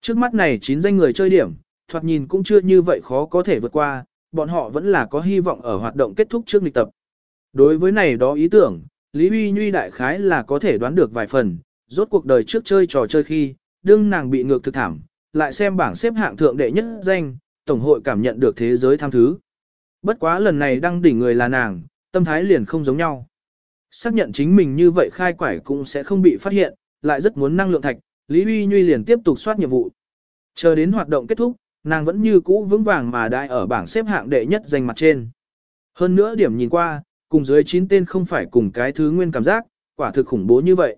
Trước mắt này 9 danh người chơi điểm, thoạt nhìn cũng chưa như vậy khó có thể vượt qua, bọn họ vẫn là có hy vọng ở hoạt động kết thúc trước lịch tập. Đối với này đó ý tưởng, Lý Huy Nhuy đại khái là có thể đoán được vài phần, rốt cuộc đời trước chơi trò chơi khi, đương nàng bị ngược thực thảm, lại xem bảng xếp hạng thượng đệ nhất danh, Tổng hội cảm nhận được thế giới tham thứ. Bất quá lần này đăng đỉnh người là nàng, tâm thái liền không giống nhau. Xác nhận chính mình như vậy khai quải cũng sẽ không bị phát hiện, lại rất muốn năng lượng thạch, Lý Huy Nhuy liền tiếp tục soát nhiệm vụ. Chờ đến hoạt động kết thúc, nàng vẫn như cũ vững vàng mà đại ở bảng xếp hạng đệ nhất danh mặt trên. Hơn nữa điểm nhìn qua, cùng dưới 9 tên không phải cùng cái thứ nguyên cảm giác, quả thực khủng bố như vậy.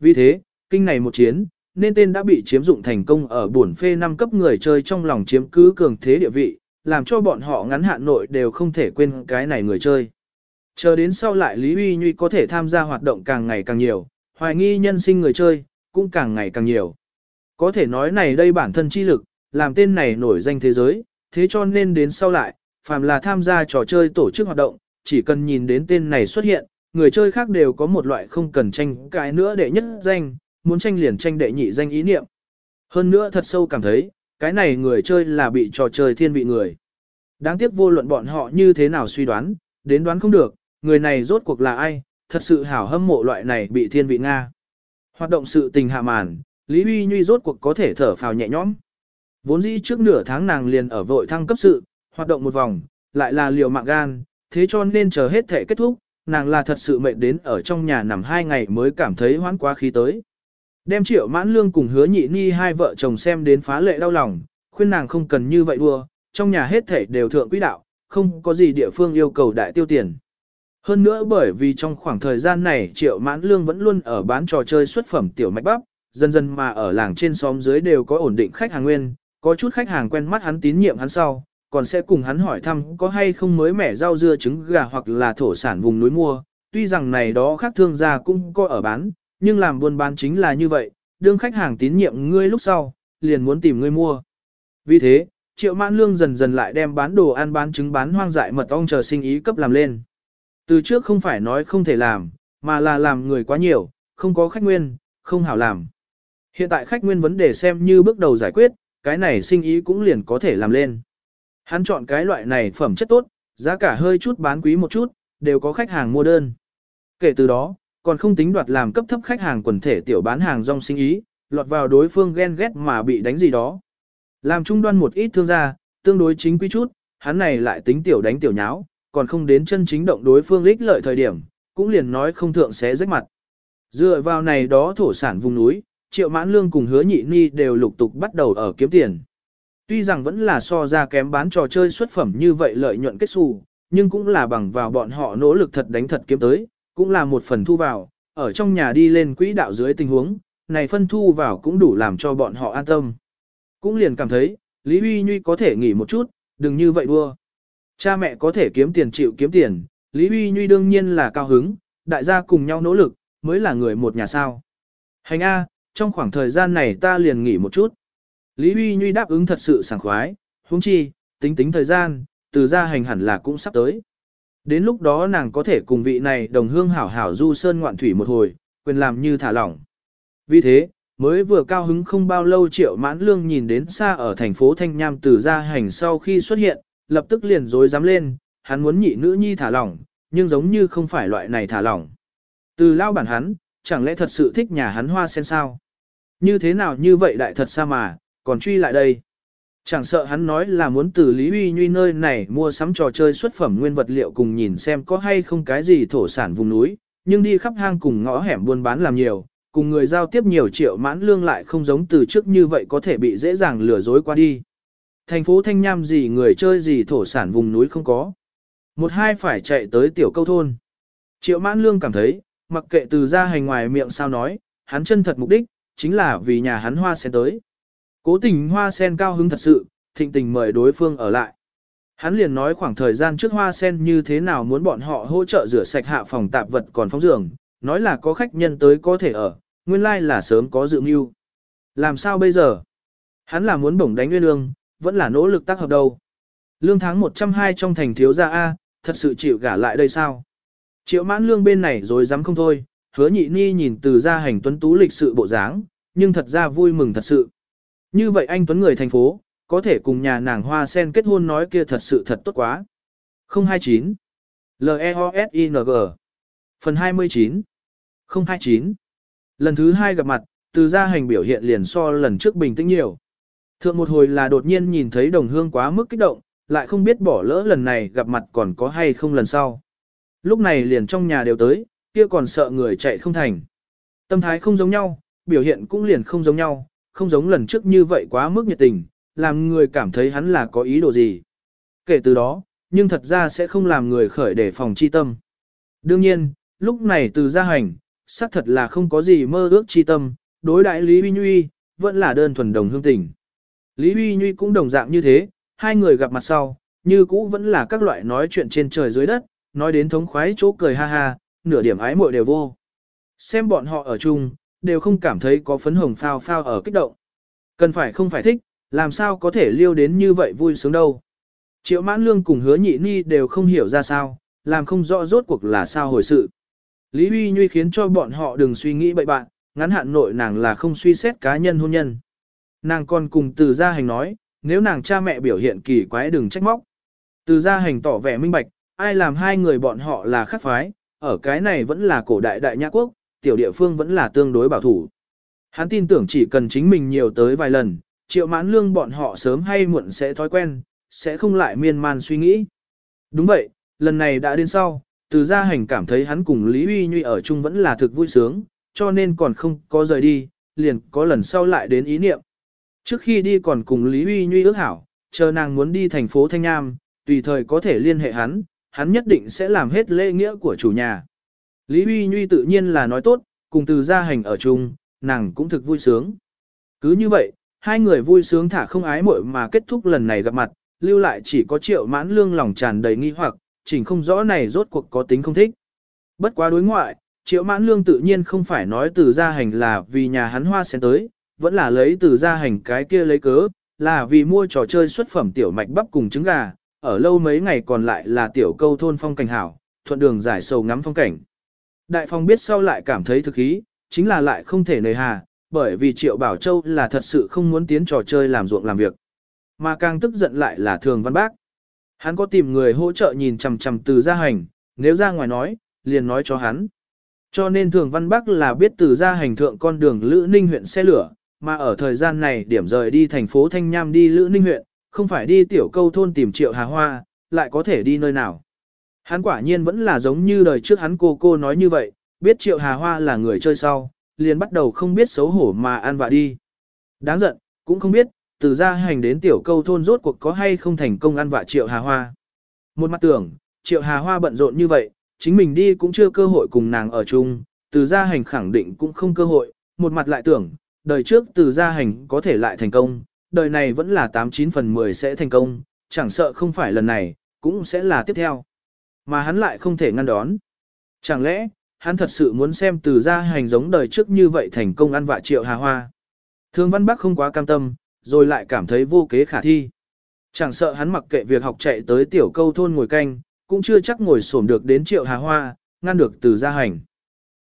Vì thế, kinh này một chiến, nên tên đã bị chiếm dụng thành công ở buồn phê năm cấp người chơi trong lòng chiếm cứ cường thế địa vị, làm cho bọn họ ngắn hạn nội đều không thể quên cái này người chơi. Chờ đến sau lại Lý Uy Nhuy có thể tham gia hoạt động càng ngày càng nhiều, hoài nghi nhân sinh người chơi, cũng càng ngày càng nhiều. Có thể nói này đây bản thân chi lực, làm tên này nổi danh thế giới, thế cho nên đến sau lại, phàm là tham gia trò chơi tổ chức hoạt động, chỉ cần nhìn đến tên này xuất hiện, người chơi khác đều có một loại không cần tranh cái nữa để nhất danh, muốn tranh liền tranh đệ nhị danh ý niệm. Hơn nữa thật sâu cảm thấy, cái này người chơi là bị trò chơi thiên vị người. Đáng tiếc vô luận bọn họ như thế nào suy đoán, đến đoán không được, người này rốt cuộc là ai, thật sự hảo hâm mộ loại này bị thiên vị Nga. Hoạt động sự tình hạ màn, Lý Huy Nhuy rốt cuộc có thể thở phào nhẹ nhõm. Vốn dĩ trước nửa tháng nàng liền ở vội thăng cấp sự, hoạt động một vòng, lại là liều mạng gan, thế cho nên chờ hết thể kết thúc, nàng là thật sự mệt đến ở trong nhà nằm hai ngày mới cảm thấy hoãn quá khí tới. Đem triệu mãn lương cùng hứa nhị ni hai vợ chồng xem đến phá lệ đau lòng, khuyên nàng không cần như vậy đua, trong nhà hết thể đều thượng quỹ đạo, không có gì địa phương yêu cầu đại tiêu tiền. Hơn nữa bởi vì trong khoảng thời gian này triệu mãn lương vẫn luôn ở bán trò chơi xuất phẩm tiểu mạch bắp, dần dần mà ở làng trên xóm dưới đều có ổn định khách hàng nguyên, có chút khách hàng quen mắt hắn tín nhiệm hắn sau, còn sẽ cùng hắn hỏi thăm có hay không mới mẻ rau dưa trứng gà hoặc là thổ sản vùng núi mua. Tuy rằng này đó khác thương gia cũng có ở bán, nhưng làm buôn bán chính là như vậy, đương khách hàng tín nhiệm ngươi lúc sau, liền muốn tìm ngươi mua. Vì thế, triệu mãn lương dần dần lại đem bán đồ ăn bán trứng bán hoang dại mật ong chờ sinh ý cấp làm lên. Từ trước không phải nói không thể làm, mà là làm người quá nhiều, không có khách nguyên, không hảo làm. Hiện tại khách nguyên vấn đề xem như bước đầu giải quyết, cái này sinh ý cũng liền có thể làm lên. Hắn chọn cái loại này phẩm chất tốt, giá cả hơi chút bán quý một chút, đều có khách hàng mua đơn. Kể từ đó, còn không tính đoạt làm cấp thấp khách hàng quần thể tiểu bán hàng rong sinh ý, lọt vào đối phương ghen ghét mà bị đánh gì đó. Làm trung đoan một ít thương gia, tương đối chính quy chút, hắn này lại tính tiểu đánh tiểu nháo, còn không đến chân chính động đối phương lích lợi thời điểm, cũng liền nói không thượng xé rách mặt. Dựa vào này đó thổ sản vùng núi, triệu mãn lương cùng hứa nhị ni đều lục tục bắt đầu ở kiếm tiền. Tuy rằng vẫn là so ra kém bán trò chơi xuất phẩm như vậy lợi nhuận kết xù, nhưng cũng là bằng vào bọn họ nỗ lực thật đánh thật kiếm tới, cũng là một phần thu vào, ở trong nhà đi lên quỹ đạo dưới tình huống, này phân thu vào cũng đủ làm cho bọn họ an tâm. Cũng liền cảm thấy, Lý Huy Nhuy có thể nghỉ một chút, đừng như vậy đua. Cha mẹ có thể kiếm tiền chịu kiếm tiền, Lý Huy Nhuy đương nhiên là cao hứng, đại gia cùng nhau nỗ lực, mới là người một nhà sao. Hành A, trong khoảng thời gian này ta liền nghỉ một chút. Lý Huy Nhuy đáp ứng thật sự sảng khoái, huống chi, tính tính thời gian, từ Gia hành hẳn là cũng sắp tới. Đến lúc đó nàng có thể cùng vị này đồng hương hảo hảo du sơn ngoạn thủy một hồi, quyền làm như thả lỏng. Vì thế, mới vừa cao hứng không bao lâu triệu mãn lương nhìn đến xa ở thành phố Thanh Nham từ Gia hành sau khi xuất hiện, lập tức liền dối dám lên, hắn muốn nhị nữ nhi thả lỏng, nhưng giống như không phải loại này thả lỏng. Từ lao bản hắn, chẳng lẽ thật sự thích nhà hắn hoa sen sao? Như thế nào như vậy đại thật xa mà, còn truy lại đây? Chẳng sợ hắn nói là muốn từ Lý Uy Nhuy nơi này mua sắm trò chơi xuất phẩm nguyên vật liệu cùng nhìn xem có hay không cái gì thổ sản vùng núi, nhưng đi khắp hang cùng ngõ hẻm buôn bán làm nhiều, cùng người giao tiếp nhiều triệu mãn lương lại không giống từ trước như vậy có thể bị dễ dàng lừa dối qua đi. Thành phố Thanh Nham gì người chơi gì thổ sản vùng núi không có. Một hai phải chạy tới tiểu câu thôn. Triệu mãn lương cảm thấy, mặc kệ từ ra hành ngoài miệng sao nói, hắn chân thật mục đích, chính là vì nhà hắn hoa sẽ tới. Cố tình hoa sen cao hứng thật sự, thịnh tình mời đối phương ở lại. Hắn liền nói khoảng thời gian trước hoa sen như thế nào muốn bọn họ hỗ trợ rửa sạch hạ phòng tạp vật còn phóng giường, nói là có khách nhân tới có thể ở, nguyên lai like là sớm có dự mưu. Làm sao bây giờ? Hắn là muốn bổng đánh nguyên lương, vẫn là nỗ lực tác hợp đâu. Lương tháng 120 trong thành thiếu gia A, thật sự chịu gả lại đây sao? Triệu mãn lương bên này rồi dám không thôi, hứa nhị ni nhìn từ ra hành tuấn tú lịch sự bộ dáng, nhưng thật ra vui mừng thật sự. Như vậy anh tuấn người thành phố, có thể cùng nhà nàng hoa sen kết hôn nói kia thật sự thật tốt quá. 029 L-E-O-S-I-N-G Phần 29 029 Lần thứ hai gặp mặt, từ gia hành biểu hiện liền so lần trước bình tĩnh nhiều. Thượng một hồi là đột nhiên nhìn thấy đồng hương quá mức kích động, lại không biết bỏ lỡ lần này gặp mặt còn có hay không lần sau. Lúc này liền trong nhà đều tới, kia còn sợ người chạy không thành. Tâm thái không giống nhau, biểu hiện cũng liền không giống nhau, không giống lần trước như vậy quá mức nhiệt tình, làm người cảm thấy hắn là có ý đồ gì. Kể từ đó, nhưng thật ra sẽ không làm người khởi để phòng chi tâm. Đương nhiên, lúc này từ gia hành, xác thật là không có gì mơ ước chi tâm, đối đại Lý Huy Nhuy, vẫn là đơn thuần đồng hương tình. Lý Huy Nhuy cũng đồng dạng như thế, hai người gặp mặt sau, như cũ vẫn là các loại nói chuyện trên trời dưới đất, nói đến thống khoái chỗ cười ha ha, nửa điểm ái muội đều vô. Xem bọn họ ở chung, đều không cảm thấy có phấn hồng phao phao ở kích động. Cần phải không phải thích, làm sao có thể liêu đến như vậy vui sướng đâu. Triệu mãn lương cùng hứa nhị ni đều không hiểu ra sao, làm không rõ rốt cuộc là sao hồi sự. Lý Huy Nhuy khiến cho bọn họ đừng suy nghĩ bậy bạn, ngắn hạn nội nàng là không suy xét cá nhân hôn nhân. Nàng còn cùng từ gia hành nói, nếu nàng cha mẹ biểu hiện kỳ quái đừng trách móc. Từ gia hành tỏ vẻ minh bạch, ai làm hai người bọn họ là khắc phái, ở cái này vẫn là cổ đại đại nhã quốc, tiểu địa phương vẫn là tương đối bảo thủ. Hắn tin tưởng chỉ cần chính mình nhiều tới vài lần, triệu mãn lương bọn họ sớm hay muộn sẽ thói quen, sẽ không lại miên man suy nghĩ. Đúng vậy, lần này đã đến sau, từ gia hành cảm thấy hắn cùng Lý Uy Nhuy ở chung vẫn là thực vui sướng, cho nên còn không có rời đi, liền có lần sau lại đến ý niệm. Trước khi đi còn cùng Lý Uy Nhuy ước hảo, chờ nàng muốn đi thành phố Thanh Nam, tùy thời có thể liên hệ hắn, hắn nhất định sẽ làm hết lễ nghĩa của chủ nhà. Lý Uy Nhuy tự nhiên là nói tốt, cùng từ gia hành ở chung, nàng cũng thực vui sướng. Cứ như vậy, hai người vui sướng thả không ái muội mà kết thúc lần này gặp mặt, lưu lại chỉ có triệu mãn lương lòng tràn đầy nghi hoặc, chỉnh không rõ này rốt cuộc có tính không thích. Bất quá đối ngoại, triệu mãn lương tự nhiên không phải nói từ gia hành là vì nhà hắn hoa sen tới, vẫn là lấy từ gia hành cái kia lấy cớ, là vì mua trò chơi xuất phẩm tiểu mạch bắp cùng trứng gà, ở lâu mấy ngày còn lại là tiểu câu thôn phong cảnh hảo, thuận đường giải sầu ngắm phong cảnh. Đại phong biết sau lại cảm thấy thực ý, chính là lại không thể nề hà, bởi vì Triệu Bảo Châu là thật sự không muốn tiến trò chơi làm ruộng làm việc. Mà càng tức giận lại là thường văn bác. Hắn có tìm người hỗ trợ nhìn chằm chằm từ gia hành, nếu ra ngoài nói, liền nói cho hắn. Cho nên thường văn bắc là biết từ gia hành thượng con đường Lữ Ninh huyện xe lửa, mà ở thời gian này điểm rời đi thành phố Thanh Nham đi Lữ Ninh huyện, không phải đi tiểu câu thôn tìm triệu hà hoa, lại có thể đi nơi nào. Hắn quả nhiên vẫn là giống như đời trước hắn cô cô nói như vậy, biết triệu hà hoa là người chơi sau, liền bắt đầu không biết xấu hổ mà ăn vạ đi. Đáng giận, cũng không biết, từ gia hành đến tiểu câu thôn rốt cuộc có hay không thành công ăn vạ triệu hà hoa. Một mặt tưởng, triệu hà hoa bận rộn như vậy, chính mình đi cũng chưa cơ hội cùng nàng ở chung, từ gia hành khẳng định cũng không cơ hội, một mặt lại tưởng, đời trước từ gia hành có thể lại thành công, đời này vẫn là 89 phần 10 sẽ thành công, chẳng sợ không phải lần này, cũng sẽ là tiếp theo. Mà hắn lại không thể ngăn đón. Chẳng lẽ, hắn thật sự muốn xem từ gia hành giống đời trước như vậy thành công ăn vạ triệu hà hoa. Thương Văn Bắc không quá cam tâm, rồi lại cảm thấy vô kế khả thi. Chẳng sợ hắn mặc kệ việc học chạy tới tiểu câu thôn ngồi canh, cũng chưa chắc ngồi xổm được đến triệu hà hoa, ngăn được từ gia hành.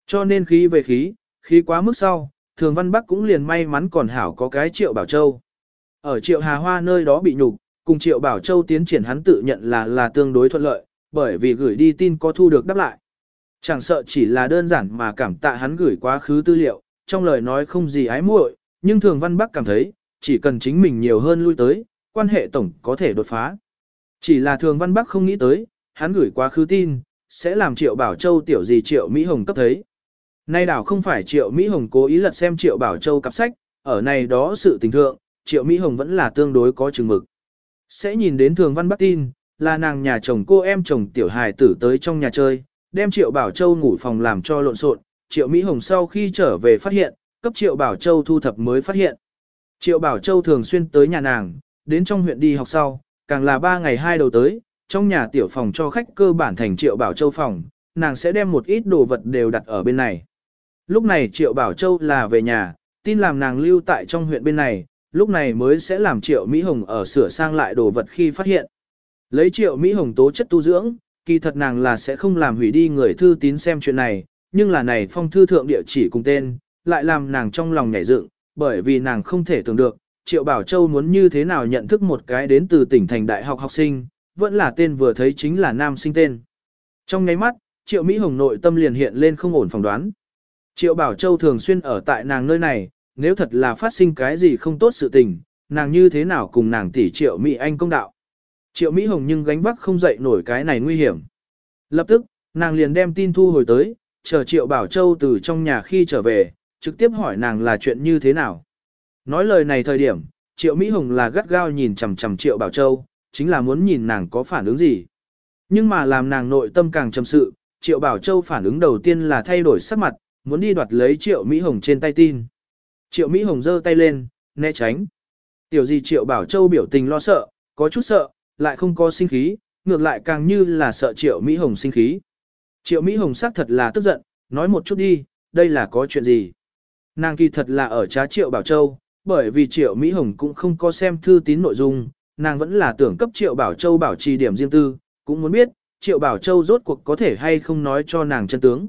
Cho nên khí về khí, khí quá mức sau, thường văn bắc cũng liền may mắn còn hảo có cái triệu bảo châu. Ở triệu hà hoa nơi đó bị nhục, cùng triệu bảo châu tiến triển hắn tự nhận là là tương đối thuận lợi, bởi vì gửi đi tin có thu được đáp lại. Chẳng sợ chỉ là đơn giản mà cảm tạ hắn gửi quá khứ tư liệu, trong lời nói không gì ái muội, nhưng thường văn bắc cảm thấy, chỉ cần chính mình nhiều hơn lui tới, quan hệ tổng có thể đột phá. Chỉ là thường văn bắc không nghĩ tới, hắn gửi quá khứ tin, sẽ làm triệu bảo châu tiểu gì triệu Mỹ Hồng cấp thấy. Nay đảo không phải triệu Mỹ Hồng cố ý lật xem triệu bảo châu cặp sách, ở này đó sự tình thượng, triệu Mỹ Hồng vẫn là tương đối có chừng mực. Sẽ nhìn đến thường văn bắc tin, là nàng nhà chồng cô em chồng tiểu hài tử tới trong nhà chơi, đem triệu bảo châu ngủ phòng làm cho lộn xộn. triệu Mỹ Hồng sau khi trở về phát hiện, cấp triệu bảo châu thu thập mới phát hiện. Triệu bảo châu thường xuyên tới nhà nàng, đến trong huyện đi học sau, càng là ba ngày hai đầu tới, trong nhà tiểu phòng cho khách cơ bản thành Triệu Bảo Châu phòng, nàng sẽ đem một ít đồ vật đều đặt ở bên này. Lúc này Triệu Bảo Châu là về nhà, tin làm nàng lưu tại trong huyện bên này, lúc này mới sẽ làm Triệu Mỹ Hồng ở sửa sang lại đồ vật khi phát hiện. Lấy Triệu Mỹ Hồng tố chất tu dưỡng, kỳ thật nàng là sẽ không làm hủy đi người thư tín xem chuyện này, nhưng là này phong thư thượng địa chỉ cùng tên, lại làm nàng trong lòng nhảy dựng, bởi vì nàng không thể tưởng được, Triệu Bảo Châu muốn như thế nào nhận thức một cái đến từ tỉnh thành đại học học sinh, vẫn là tên vừa thấy chính là nam sinh tên. Trong ngay mắt, Triệu Mỹ Hồng nội tâm liền hiện lên không ổn phỏng đoán. Triệu Bảo Châu thường xuyên ở tại nàng nơi này, nếu thật là phát sinh cái gì không tốt sự tình, nàng như thế nào cùng nàng tỷ Triệu Mỹ Anh công đạo. Triệu Mỹ Hồng nhưng gánh vác không dậy nổi cái này nguy hiểm. Lập tức, nàng liền đem tin thu hồi tới, chờ Triệu Bảo Châu từ trong nhà khi trở về, trực tiếp hỏi nàng là chuyện như thế nào. Nói lời này thời điểm, Triệu Mỹ Hồng là gắt gao nhìn chằm chằm Triệu Bảo Châu, chính là muốn nhìn nàng có phản ứng gì. Nhưng mà làm nàng nội tâm càng trầm sự, Triệu Bảo Châu phản ứng đầu tiên là thay đổi sắc mặt, muốn đi đoạt lấy Triệu Mỹ Hồng trên tay tin. Triệu Mỹ Hồng giơ tay lên, né tránh. Tiểu gì Triệu Bảo Châu biểu tình lo sợ, có chút sợ, lại không có sinh khí, ngược lại càng như là sợ Triệu Mỹ Hồng sinh khí. Triệu Mỹ Hồng xác thật là tức giận, nói một chút đi, đây là có chuyện gì. Nàng kỳ thật là ở trá Triệu Bảo Châu, bởi vì Triệu Mỹ Hồng cũng không có xem thư tín nội dung, nàng vẫn là tưởng cấp Triệu Bảo Châu bảo trì điểm riêng tư, cũng muốn biết, Triệu Bảo Châu rốt cuộc có thể hay không nói cho nàng chân tướng.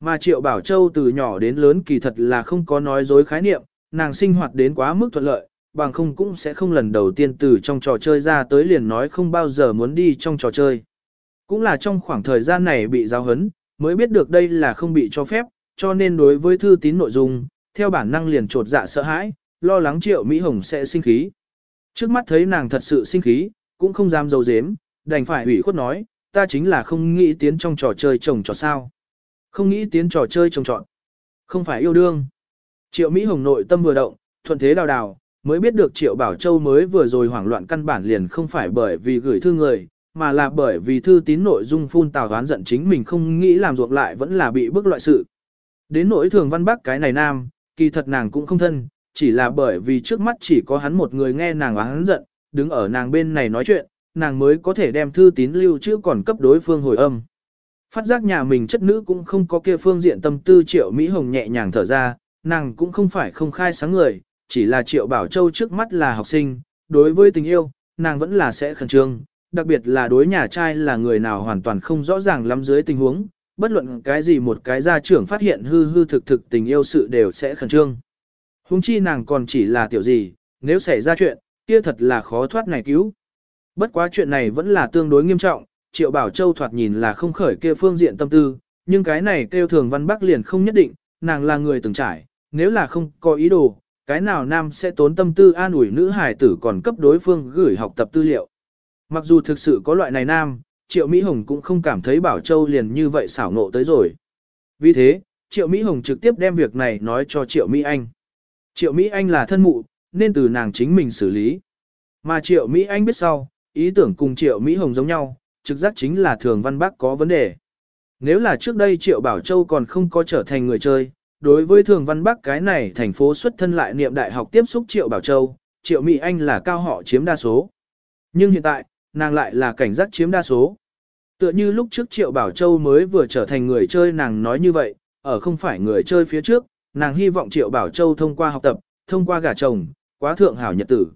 Mà Triệu Bảo Châu từ nhỏ đến lớn kỳ thật là không có nói dối khái niệm, nàng sinh hoạt đến quá mức thuận lợi, bằng không cũng sẽ không lần đầu tiên từ trong trò chơi ra tới liền nói không bao giờ muốn đi trong trò chơi. Cũng là trong khoảng thời gian này bị giáo hấn, mới biết được đây là không bị cho phép, cho nên đối với thư tín nội dung, theo bản năng liền trột dạ sợ hãi, lo lắng Triệu Mỹ Hồng sẽ sinh khí. Trước mắt thấy nàng thật sự sinh khí, cũng không dám dấu dếm, đành phải ủy khuất nói, ta chính là không nghĩ tiến trong trò chơi trồng trọt sao. Không nghĩ tiến trò chơi trồng trọt. Không phải yêu đương. Triệu Mỹ Hồng nội tâm vừa động, thuận thế đào đào, mới biết được Triệu Bảo Châu mới vừa rồi hoảng loạn căn bản liền không phải bởi vì gửi thư người, mà là bởi vì thư tín nội dung phun tào đoán giận chính mình không nghĩ làm ruộng lại vẫn là bị bức loại sự. Đến nỗi thường văn bắc cái này nam, kỳ thật nàng cũng không thân, chỉ là bởi vì trước mắt chỉ có hắn một người nghe nàng oán giận, đứng ở nàng bên này nói chuyện, nàng mới có thể đem thư tín lưu chứ còn cấp đối phương hồi âm. Phát giác nhà mình chất nữ cũng không có kia phương diện tâm tư triệu Mỹ Hồng nhẹ nhàng thở ra, nàng cũng không phải không khai sáng người, chỉ là triệu Bảo Châu trước mắt là học sinh, đối với tình yêu, nàng vẫn là sẽ khẩn trương, đặc biệt là đối nhà trai là người nào hoàn toàn không rõ ràng lắm dưới tình huống, bất luận cái gì một cái gia trưởng phát hiện hư hư thực thực tình yêu sự đều sẽ khẩn trương. Hùng chi nàng còn chỉ là tiểu gì, nếu xảy ra chuyện, kia thật là khó thoát này cứu. Bất quá chuyện này vẫn là tương đối nghiêm trọng, Triệu Bảo Châu thoạt nhìn là không khởi kia phương diện tâm tư, nhưng cái này kêu thường văn bắc liền không nhất định, nàng là người từng trải, nếu là không có ý đồ, cái nào nam sẽ tốn tâm tư an ủi nữ hài tử còn cấp đối phương gửi học tập tư liệu. Mặc dù thực sự có loại này nam, Triệu Mỹ Hồng cũng không cảm thấy Bảo Châu liền như vậy xảo nộ tới rồi. Vì thế, Triệu Mỹ Hồng trực tiếp đem việc này nói cho Triệu Mỹ Anh. Triệu Mỹ Anh là thân mụ, nên từ nàng chính mình xử lý. Mà Triệu Mỹ Anh biết sau, ý tưởng cùng Triệu Mỹ Hồng giống nhau, trực giác chính là Thường Văn Bắc có vấn đề. Nếu là trước đây Triệu Bảo Châu còn không có trở thành người chơi, đối với Thường Văn Bắc cái này thành phố xuất thân lại niệm đại học tiếp xúc Triệu Bảo Châu, Triệu Mỹ Anh là cao họ chiếm đa số. Nhưng hiện tại, nàng lại là cảnh giác chiếm đa số. Tựa như lúc trước Triệu Bảo Châu mới vừa trở thành người chơi nàng nói như vậy, ở không phải người chơi phía trước, nàng hy vọng Triệu Bảo Châu thông qua học tập, thông qua gả chồng, quá thượng hảo nhật tử.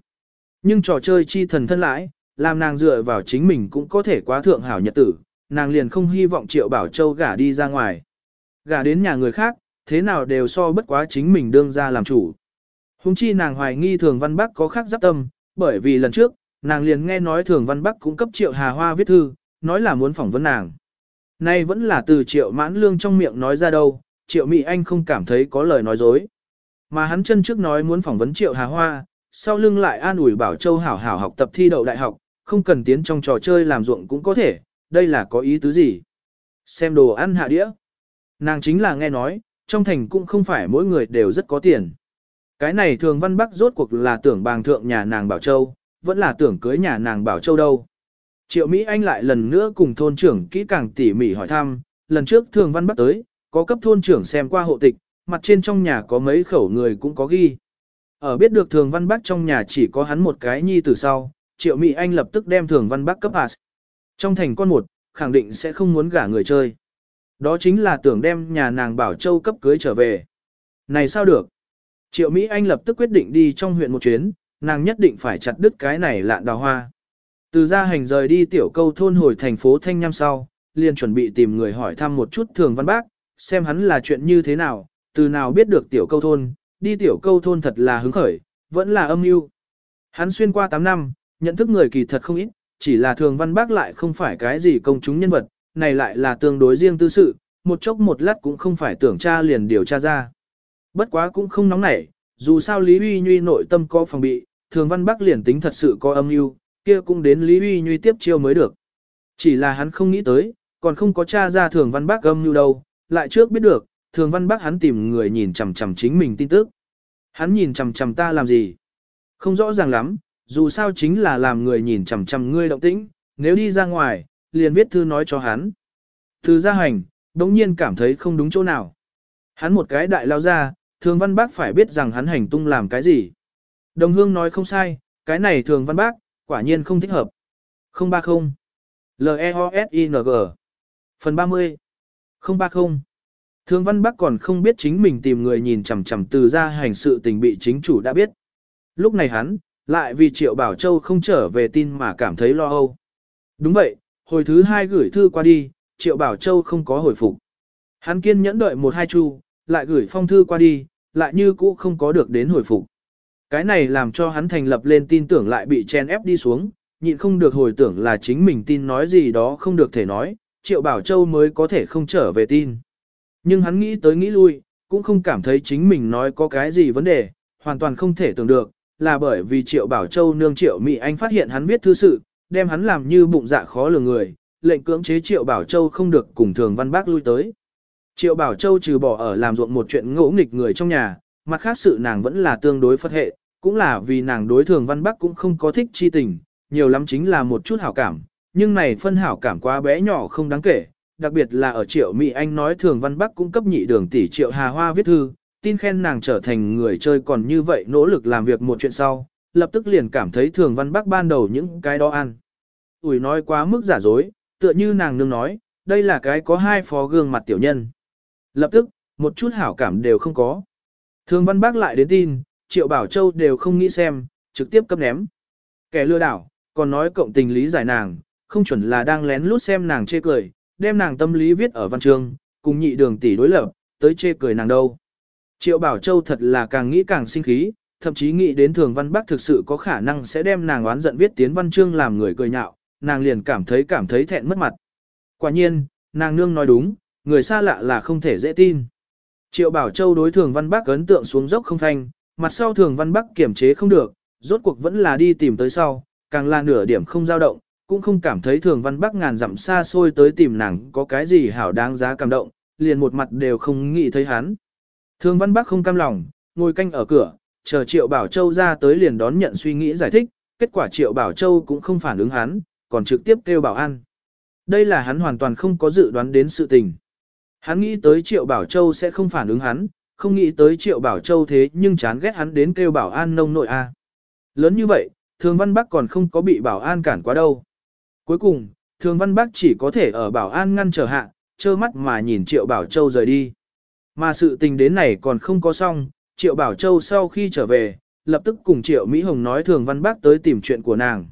Nhưng trò chơi chi thần thân lãi, làm nàng dựa vào chính mình cũng có thể quá thượng hảo nhật tử, nàng liền không hy vọng Triệu Bảo Châu gả đi ra ngoài. Gả đến nhà người khác, thế nào đều so bất quá chính mình đương ra làm chủ. Hùng chi nàng hoài nghi Thường Văn Bắc có khác giáp tâm, bởi vì lần trước, nàng liền nghe nói Thường Văn Bắc cũng cấp Triệu Hà Hoa viết thư, nói là muốn phỏng vấn nàng. Nay vẫn là từ Triệu Mãn Lương trong miệng nói ra đâu, Triệu Mỹ Anh không cảm thấy có lời nói dối. Mà hắn chân trước nói muốn phỏng vấn Triệu Hà Hoa, sau lưng lại an ủi bảo Châu hảo hảo học tập thi đậu đại học, không cần tiến trong trò chơi làm ruộng cũng có thể, đây là có ý tứ gì. Xem đồ ăn hạ đĩa. Nàng chính là nghe nói, trong thành cũng không phải mỗi người đều rất có tiền. Cái này thường văn bắc rốt cuộc là tưởng bàng thượng nhà nàng Bảo Châu, vẫn là tưởng cưới nhà nàng Bảo Châu đâu. Triệu Mỹ Anh lại lần nữa cùng thôn trưởng kỹ càng tỉ mỉ hỏi thăm, lần trước thường văn bắc tới, có cấp thôn trưởng xem qua hộ tịch, mặt trên trong nhà có mấy khẩu người cũng có ghi. Ở biết được thường văn bắc trong nhà chỉ có hắn một cái nhi từ sau, Triệu Mỹ Anh lập tức đem thường văn bắc cấp hạt. Trong thành con một, khẳng định sẽ không muốn gả người chơi. Đó chính là tưởng đem nhà nàng Bảo Châu cấp cưới trở về. Này sao được? Triệu Mỹ Anh lập tức quyết định đi trong huyện một chuyến, nàng nhất định phải chặt đứt cái này lạn đào hoa. Từ gia hành rời đi tiểu câu thôn hồi thành phố Thanh Nham sau, liền chuẩn bị tìm người hỏi thăm một chút thường văn bác, xem hắn là chuyện như thế nào, từ nào biết được tiểu câu thôn, đi tiểu câu thôn thật là hứng khởi, vẫn là âm mưu. Hắn xuyên qua 8 năm, nhận thức người kỳ thật không ít, chỉ là thường văn bác lại không phải cái gì công chúng nhân vật, này lại là tương đối riêng tư sự, một chốc một lát cũng không phải tưởng tra liền điều tra ra. Bất quá cũng không nóng nảy, dù sao Lý Uy Nhuy nội tâm có phòng bị, thường văn bác liền tính thật sự có âm mưu, kia cũng đến Lý Uy Nhuy tiếp chiêu mới được. Chỉ là hắn không nghĩ tới, còn không có tra ra thường văn bác âm mưu đâu, lại trước biết được, thường văn bác hắn tìm người nhìn chằm chằm chính mình tin tức. Hắn nhìn chằm chằm ta làm gì? Không rõ ràng lắm, dù sao chính là làm người nhìn chằm chằm ngươi động tĩnh, nếu đi ra ngoài, liền viết thư nói cho hắn. Từ gia hành, đống nhiên cảm thấy không đúng chỗ nào. Hắn một cái đại lao ra, thường văn bác phải biết rằng hắn hành tung làm cái gì. Đồng hương nói không sai, cái này thường văn bác, quả nhiên không thích hợp. 030. L-E-O-S-I-N-G Phần 30 030 Thường văn bác còn không biết chính mình tìm người nhìn chằm chằm từ ra hành sự tình bị chính chủ đã biết. Lúc này hắn, lại vì Triệu Bảo Châu không trở về tin mà cảm thấy lo âu. Đúng vậy, hồi thứ hai gửi thư qua đi, Triệu Bảo Châu không có hồi phục. Hắn kiên nhẫn đợi một hai chu, lại gửi phong thư qua đi, lại như cũ không có được đến hồi phục. Cái này làm cho hắn thành lập lên tin tưởng lại bị chen ép đi xuống, nhịn không được hồi tưởng là chính mình tin nói gì đó không được thể nói, Triệu Bảo Châu mới có thể không trở về tin. Nhưng hắn nghĩ tới nghĩ lui, cũng không cảm thấy chính mình nói có cái gì vấn đề, hoàn toàn không thể tưởng được, là bởi vì Triệu Bảo Châu nương Triệu Mỹ Anh phát hiện hắn viết thư sự, đem hắn làm như bụng dạ khó lường người, lệnh cưỡng chế Triệu Bảo Châu không được cùng thường văn bác lui tới. Triệu Bảo Châu trừ bỏ ở làm ruộng một chuyện ngỗ nghịch người trong nhà, mặt khác sự nàng vẫn là tương đối phất hệ, cũng là vì nàng đối thường văn bắc cũng không có thích chi tình, nhiều lắm chính là một chút hảo cảm, nhưng này phân hảo cảm quá bé nhỏ không đáng kể, đặc biệt là ở triệu Mỹ Anh nói thường văn bắc cũng cấp nhị đường tỷ triệu hà hoa viết thư, tin khen nàng trở thành người chơi còn như vậy nỗ lực làm việc một chuyện sau, lập tức liền cảm thấy thường văn bắc ban đầu những cái đó ăn. Ủi nói quá mức giả dối, tựa như nàng nương nói, đây là cái có hai phó gương mặt tiểu nhân. Lập tức, một chút hảo cảm đều không có. Thường văn bác lại đến tin, Triệu Bảo Châu đều không nghĩ xem, trực tiếp cấp ném. Kẻ lừa đảo, còn nói cộng tình lý giải nàng, không chuẩn là đang lén lút xem nàng chê cười, đem nàng tâm lý viết ở văn chương, cùng nhị đường tỷ đối lập, tới chê cười nàng đâu. Triệu Bảo Châu thật là càng nghĩ càng sinh khí, thậm chí nghĩ đến thường văn bác thực sự có khả năng sẽ đem nàng oán giận viết tiến văn chương làm người cười nhạo, nàng liền cảm thấy cảm thấy thẹn mất mặt. Quả nhiên, nàng nương nói đúng, người xa lạ là không thể dễ tin. Triệu Bảo Châu đối thường văn bắc ấn tượng xuống dốc không thanh, mặt sau thường văn bắc kiểm chế không được, rốt cuộc vẫn là đi tìm tới sau, càng là nửa điểm không dao động, cũng không cảm thấy thường văn bắc ngàn dặm xa xôi tới tìm nàng có cái gì hảo đáng giá cảm động, liền một mặt đều không nghĩ thấy hắn. Thường văn bắc không cam lòng, ngồi canh ở cửa, chờ Triệu Bảo Châu ra tới liền đón nhận suy nghĩ giải thích, kết quả Triệu Bảo Châu cũng không phản ứng hắn, còn trực tiếp kêu bảo an. Đây là hắn hoàn toàn không có dự đoán đến sự tình. Hắn nghĩ tới Triệu Bảo Châu sẽ không phản ứng hắn, không nghĩ tới Triệu Bảo Châu thế nhưng chán ghét hắn đến kêu bảo an nông nội a. Lớn như vậy, Thường Văn Bắc còn không có bị bảo an cản quá đâu. Cuối cùng, Thường Văn Bắc chỉ có thể ở bảo an ngăn trở hạ, trơ mắt mà nhìn Triệu Bảo Châu rời đi. Mà sự tình đến này còn không có xong, Triệu Bảo Châu sau khi trở về, lập tức cùng Triệu Mỹ Hồng nói Thường Văn Bắc tới tìm chuyện của nàng.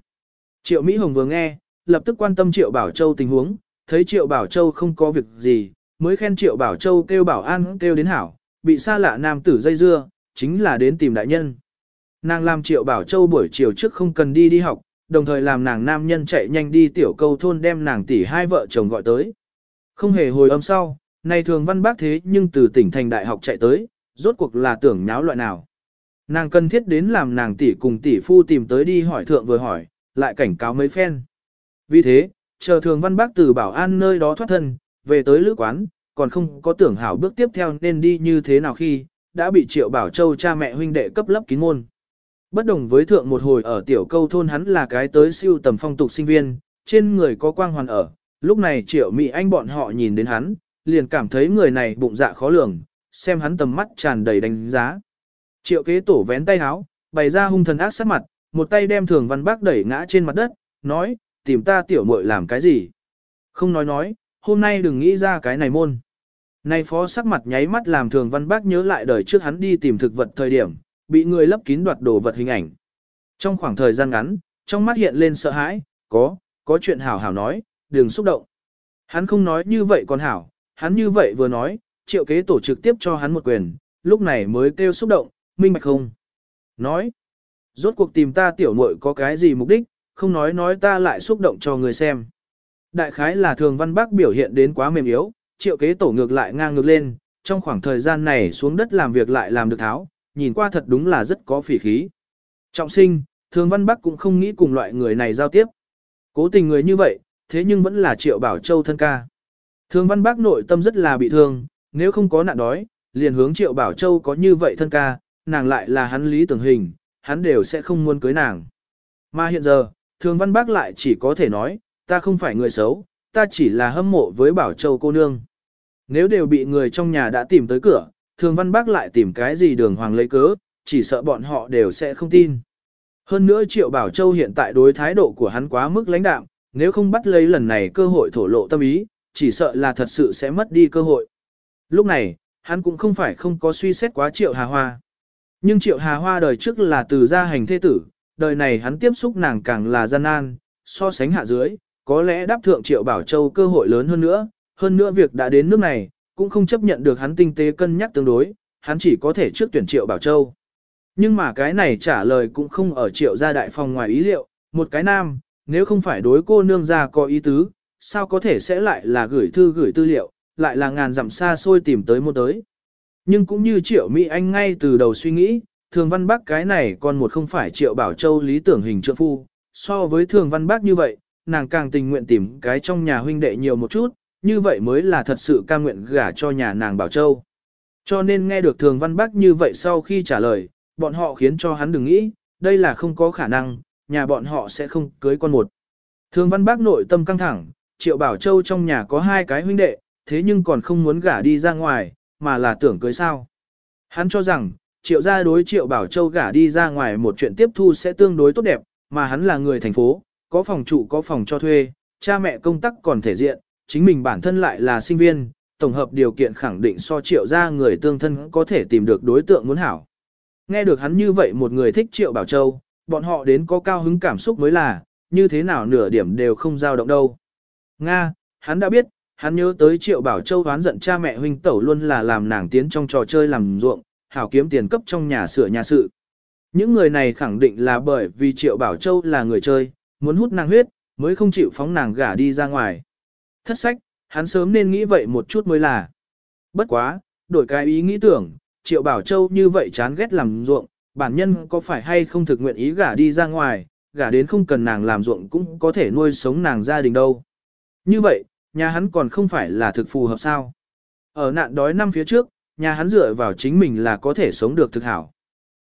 Triệu Mỹ Hồng vừa nghe, lập tức quan tâm Triệu Bảo Châu tình huống, thấy Triệu Bảo Châu không có việc gì, mới khen Triệu Bảo Châu kêu bảo an kêu đến hảo, bị xa lạ nam tử dây dưa, chính là đến tìm đại nhân. Nàng làm Triệu Bảo Châu buổi chiều trước không cần đi đi học, đồng thời làm nàng nam nhân chạy nhanh đi tiểu câu thôn đem nàng tỷ hai vợ chồng gọi tới. Không hề hồi âm sau, này thường văn bác thế nhưng từ tỉnh thành đại học chạy tới, rốt cuộc là tưởng nháo loại nào. Nàng cần thiết đến làm nàng tỷ cùng tỷ phu tìm tới đi hỏi thượng vừa hỏi, lại cảnh cáo mấy phen. Vì thế, chờ thường văn bác từ bảo an nơi đó thoát thân, về tới lữ quán, còn không có tưởng hảo bước tiếp theo nên đi như thế nào khi, đã bị triệu bảo châu cha mẹ huynh đệ cấp lấp kín môn. Bất đồng với thượng một hồi ở tiểu câu thôn hắn là cái tới siêu tầm phong tục sinh viên, trên người có quang hoàn ở, lúc này triệu mỹ anh bọn họ nhìn đến hắn, liền cảm thấy người này bụng dạ khó lường, xem hắn tầm mắt tràn đầy đánh giá. Triệu kế tổ vén tay háo, bày ra hung thần ác sát mặt, một tay đem thường văn bác đẩy ngã trên mặt đất, nói, tìm ta tiểu muội làm cái gì? Không nói nói, hôm nay đừng nghĩ ra cái này môn. Nay phó sắc mặt nháy mắt làm thường văn bác nhớ lại đời trước hắn đi tìm thực vật thời điểm, bị người lấp kín đoạt đồ vật hình ảnh. Trong khoảng thời gian ngắn, trong mắt hiện lên sợ hãi, có, có chuyện hảo hảo nói, đừng xúc động. Hắn không nói như vậy còn hảo, hắn như vậy vừa nói, triệu kế tổ trực tiếp cho hắn một quyền, lúc này mới kêu xúc động, minh bạch không. Nói, rốt cuộc tìm ta tiểu muội có cái gì mục đích, không nói nói ta lại xúc động cho người xem. Đại khái là thường văn bác biểu hiện đến quá mềm yếu, triệu kế tổ ngược lại ngang ngược lên, trong khoảng thời gian này xuống đất làm việc lại làm được tháo, nhìn qua thật đúng là rất có phỉ khí. Trọng sinh, thường văn bác cũng không nghĩ cùng loại người này giao tiếp. Cố tình người như vậy, thế nhưng vẫn là triệu bảo châu thân ca. Thường văn bác nội tâm rất là bị thương, nếu không có nạn đói, liền hướng triệu bảo châu có như vậy thân ca, nàng lại là hắn lý tưởng hình, hắn đều sẽ không muốn cưới nàng. Mà hiện giờ, thường văn bác lại chỉ có thể nói, ta không phải người xấu, ta chỉ là hâm mộ với bảo châu cô nương. Nếu đều bị người trong nhà đã tìm tới cửa, thường văn bác lại tìm cái gì đường hoàng lấy cớ, chỉ sợ bọn họ đều sẽ không tin. Hơn nữa Triệu Bảo Châu hiện tại đối thái độ của hắn quá mức lãnh đạm, nếu không bắt lấy lần này cơ hội thổ lộ tâm ý, chỉ sợ là thật sự sẽ mất đi cơ hội. Lúc này, hắn cũng không phải không có suy xét quá Triệu Hà Hoa. Nhưng Triệu Hà Hoa đời trước là từ gia hành thế tử, đời này hắn tiếp xúc nàng càng là gian nan, so sánh hạ dưới, có lẽ đáp thượng Triệu Bảo Châu cơ hội lớn hơn nữa, hơn nữa việc đã đến nước này, cũng không chấp nhận được hắn tinh tế cân nhắc tương đối, hắn chỉ có thể trước tuyển Triệu Bảo Châu. Nhưng mà cái này trả lời cũng không ở Triệu gia đại phòng ngoài ý liệu, một cái nam, nếu không phải đối cô nương gia có ý tứ, sao có thể sẽ lại là gửi thư gửi tư liệu, lại là ngàn dặm xa xôi tìm tới một tới. Nhưng cũng như Triệu Mỹ Anh ngay từ đầu suy nghĩ, Thường Văn Bác cái này còn một không phải Triệu Bảo Châu lý tưởng hình trượng phu, so với Thường Văn Bác như vậy, nàng càng tình nguyện tìm cái trong nhà huynh đệ nhiều một chút, như vậy mới là thật sự cam nguyện gả cho nhà nàng Bảo Châu. Cho nên nghe được Thường Văn Bác như vậy sau khi trả lời, bọn họ khiến cho hắn đừng nghĩ, đây là không có khả năng, nhà bọn họ sẽ không cưới con một. Thường Văn Bác nội tâm căng thẳng, Triệu Bảo Châu trong nhà có hai cái huynh đệ, thế nhưng còn không muốn gả đi ra ngoài, mà là tưởng cưới sao. Hắn cho rằng, Triệu gia đối Triệu Bảo Châu gả đi ra ngoài một chuyện tiếp thu sẽ tương đối tốt đẹp, mà hắn là người thành phố, có phòng trụ có phòng cho thuê, cha mẹ công tác còn thể diện, chính mình bản thân lại là sinh viên, tổng hợp điều kiện khẳng định so triệu gia người tương thân có thể tìm được đối tượng muốn hảo. Nghe được hắn như vậy một người thích triệu bảo châu, bọn họ đến có cao hứng cảm xúc mới là, như thế nào nửa điểm đều không dao động đâu. Nga, hắn đã biết, hắn nhớ tới triệu bảo châu đoán giận cha mẹ huynh tẩu luôn là làm nàng tiến trong trò chơi làm ruộng, hảo kiếm tiền cấp trong nhà sửa nhà sự. Những người này khẳng định là bởi vì Triệu Bảo Châu là người chơi, muốn hút nàng huyết, mới không chịu phóng nàng gả đi ra ngoài. Thất sách, hắn sớm nên nghĩ vậy một chút mới là. Bất quá, đổi cái ý nghĩ tưởng, Triệu Bảo Châu như vậy chán ghét làm ruộng, bản nhân có phải hay không thực nguyện ý gả đi ra ngoài, gả đến không cần nàng làm ruộng cũng có thể nuôi sống nàng gia đình đâu. Như vậy, nhà hắn còn không phải là thực phù hợp sao. Ở nạn đói năm phía trước, nhà hắn dựa vào chính mình là có thể sống được thực hảo.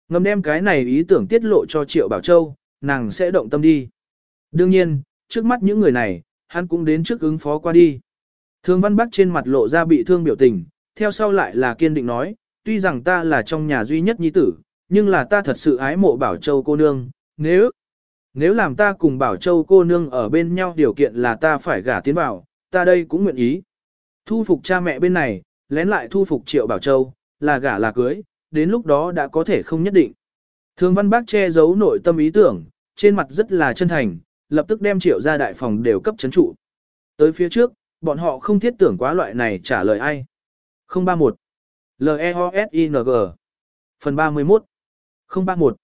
Ngầm đem cái này ý tưởng tiết lộ cho Triệu Bảo Châu, nàng sẽ động tâm đi. Đương nhiên, trước mắt những người này, hắn cũng đến trước ứng phó qua đi. Thương Văn Bắc trên mặt lộ ra bị thương biểu tình, theo sau lại là kiên định nói, tuy rằng ta là trong nhà duy nhất nhi tử, nhưng là ta thật sự ái mộ Bảo Châu cô nương, nếu nếu làm ta cùng Bảo Châu cô nương ở bên nhau điều kiện là ta phải gả tiến vào, ta đây cũng nguyện ý. Thu phục cha mẹ bên này, lén lại thu phục Triệu Bảo Châu, là gả là cưới, đến lúc đó đã có thể không nhất định. thường Văn Bác che giấu nội tâm ý tưởng, trên mặt rất là chân thành, lập tức đem Triệu ra đại phòng đều cấp chấn trụ. Tới phía trước, bọn họ không thiết tưởng quá loại này trả lời ai. 031 L-E-O-S-I-N-G Phần 31 031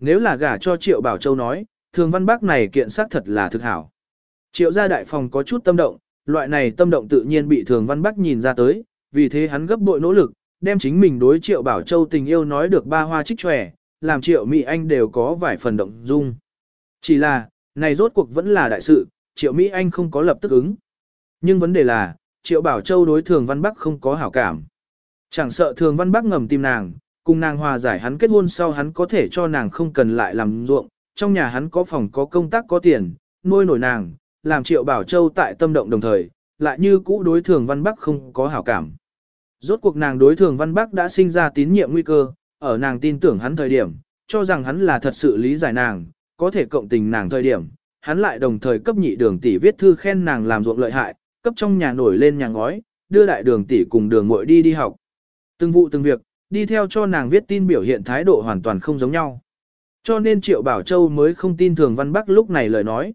Nếu là gả cho Triệu Bảo Châu nói, thường văn bác này kiện xác thật là thực hảo. Triệu gia đại phòng có chút tâm động, loại này tâm động tự nhiên bị thường văn Bắc nhìn ra tới, vì thế hắn gấp bội nỗ lực, đem chính mình đối Triệu Bảo Châu tình yêu nói được ba hoa trích tròe, làm Triệu Mỹ Anh đều có vài phần động dung. Chỉ là, này rốt cuộc vẫn là đại sự, Triệu Mỹ Anh không có lập tức ứng. Nhưng vấn đề là, Triệu Bảo Châu đối Thường Văn Bắc không có hảo cảm. Chẳng sợ Thường Văn Bắc ngầm tìm nàng, cùng nàng hòa giải hắn kết hôn sau hắn có thể cho nàng không cần lại làm ruộng, trong nhà hắn có phòng có công tác có tiền, nuôi nổi nàng, làm Triệu Bảo Châu tại tâm động đồng thời, lại như cũ đối Thường Văn Bắc không có hảo cảm. Rốt cuộc nàng đối Thường Văn Bắc đã sinh ra tín nhiệm nguy cơ, ở nàng tin tưởng hắn thời điểm, cho rằng hắn là thật sự lý giải nàng, có thể cộng tình nàng thời điểm, hắn lại đồng thời cấp nhị đường tỷ viết thư khen nàng làm ruộng lợi hại, cấp trong nhà nổi lên nhà ngói, đưa đại đường tỷ cùng đường muội đi đi học. Từng vụ từng việc, đi theo cho nàng viết tin biểu hiện thái độ hoàn toàn không giống nhau. Cho nên Triệu Bảo Châu mới không tin Thường Văn Bắc lúc này lời nói.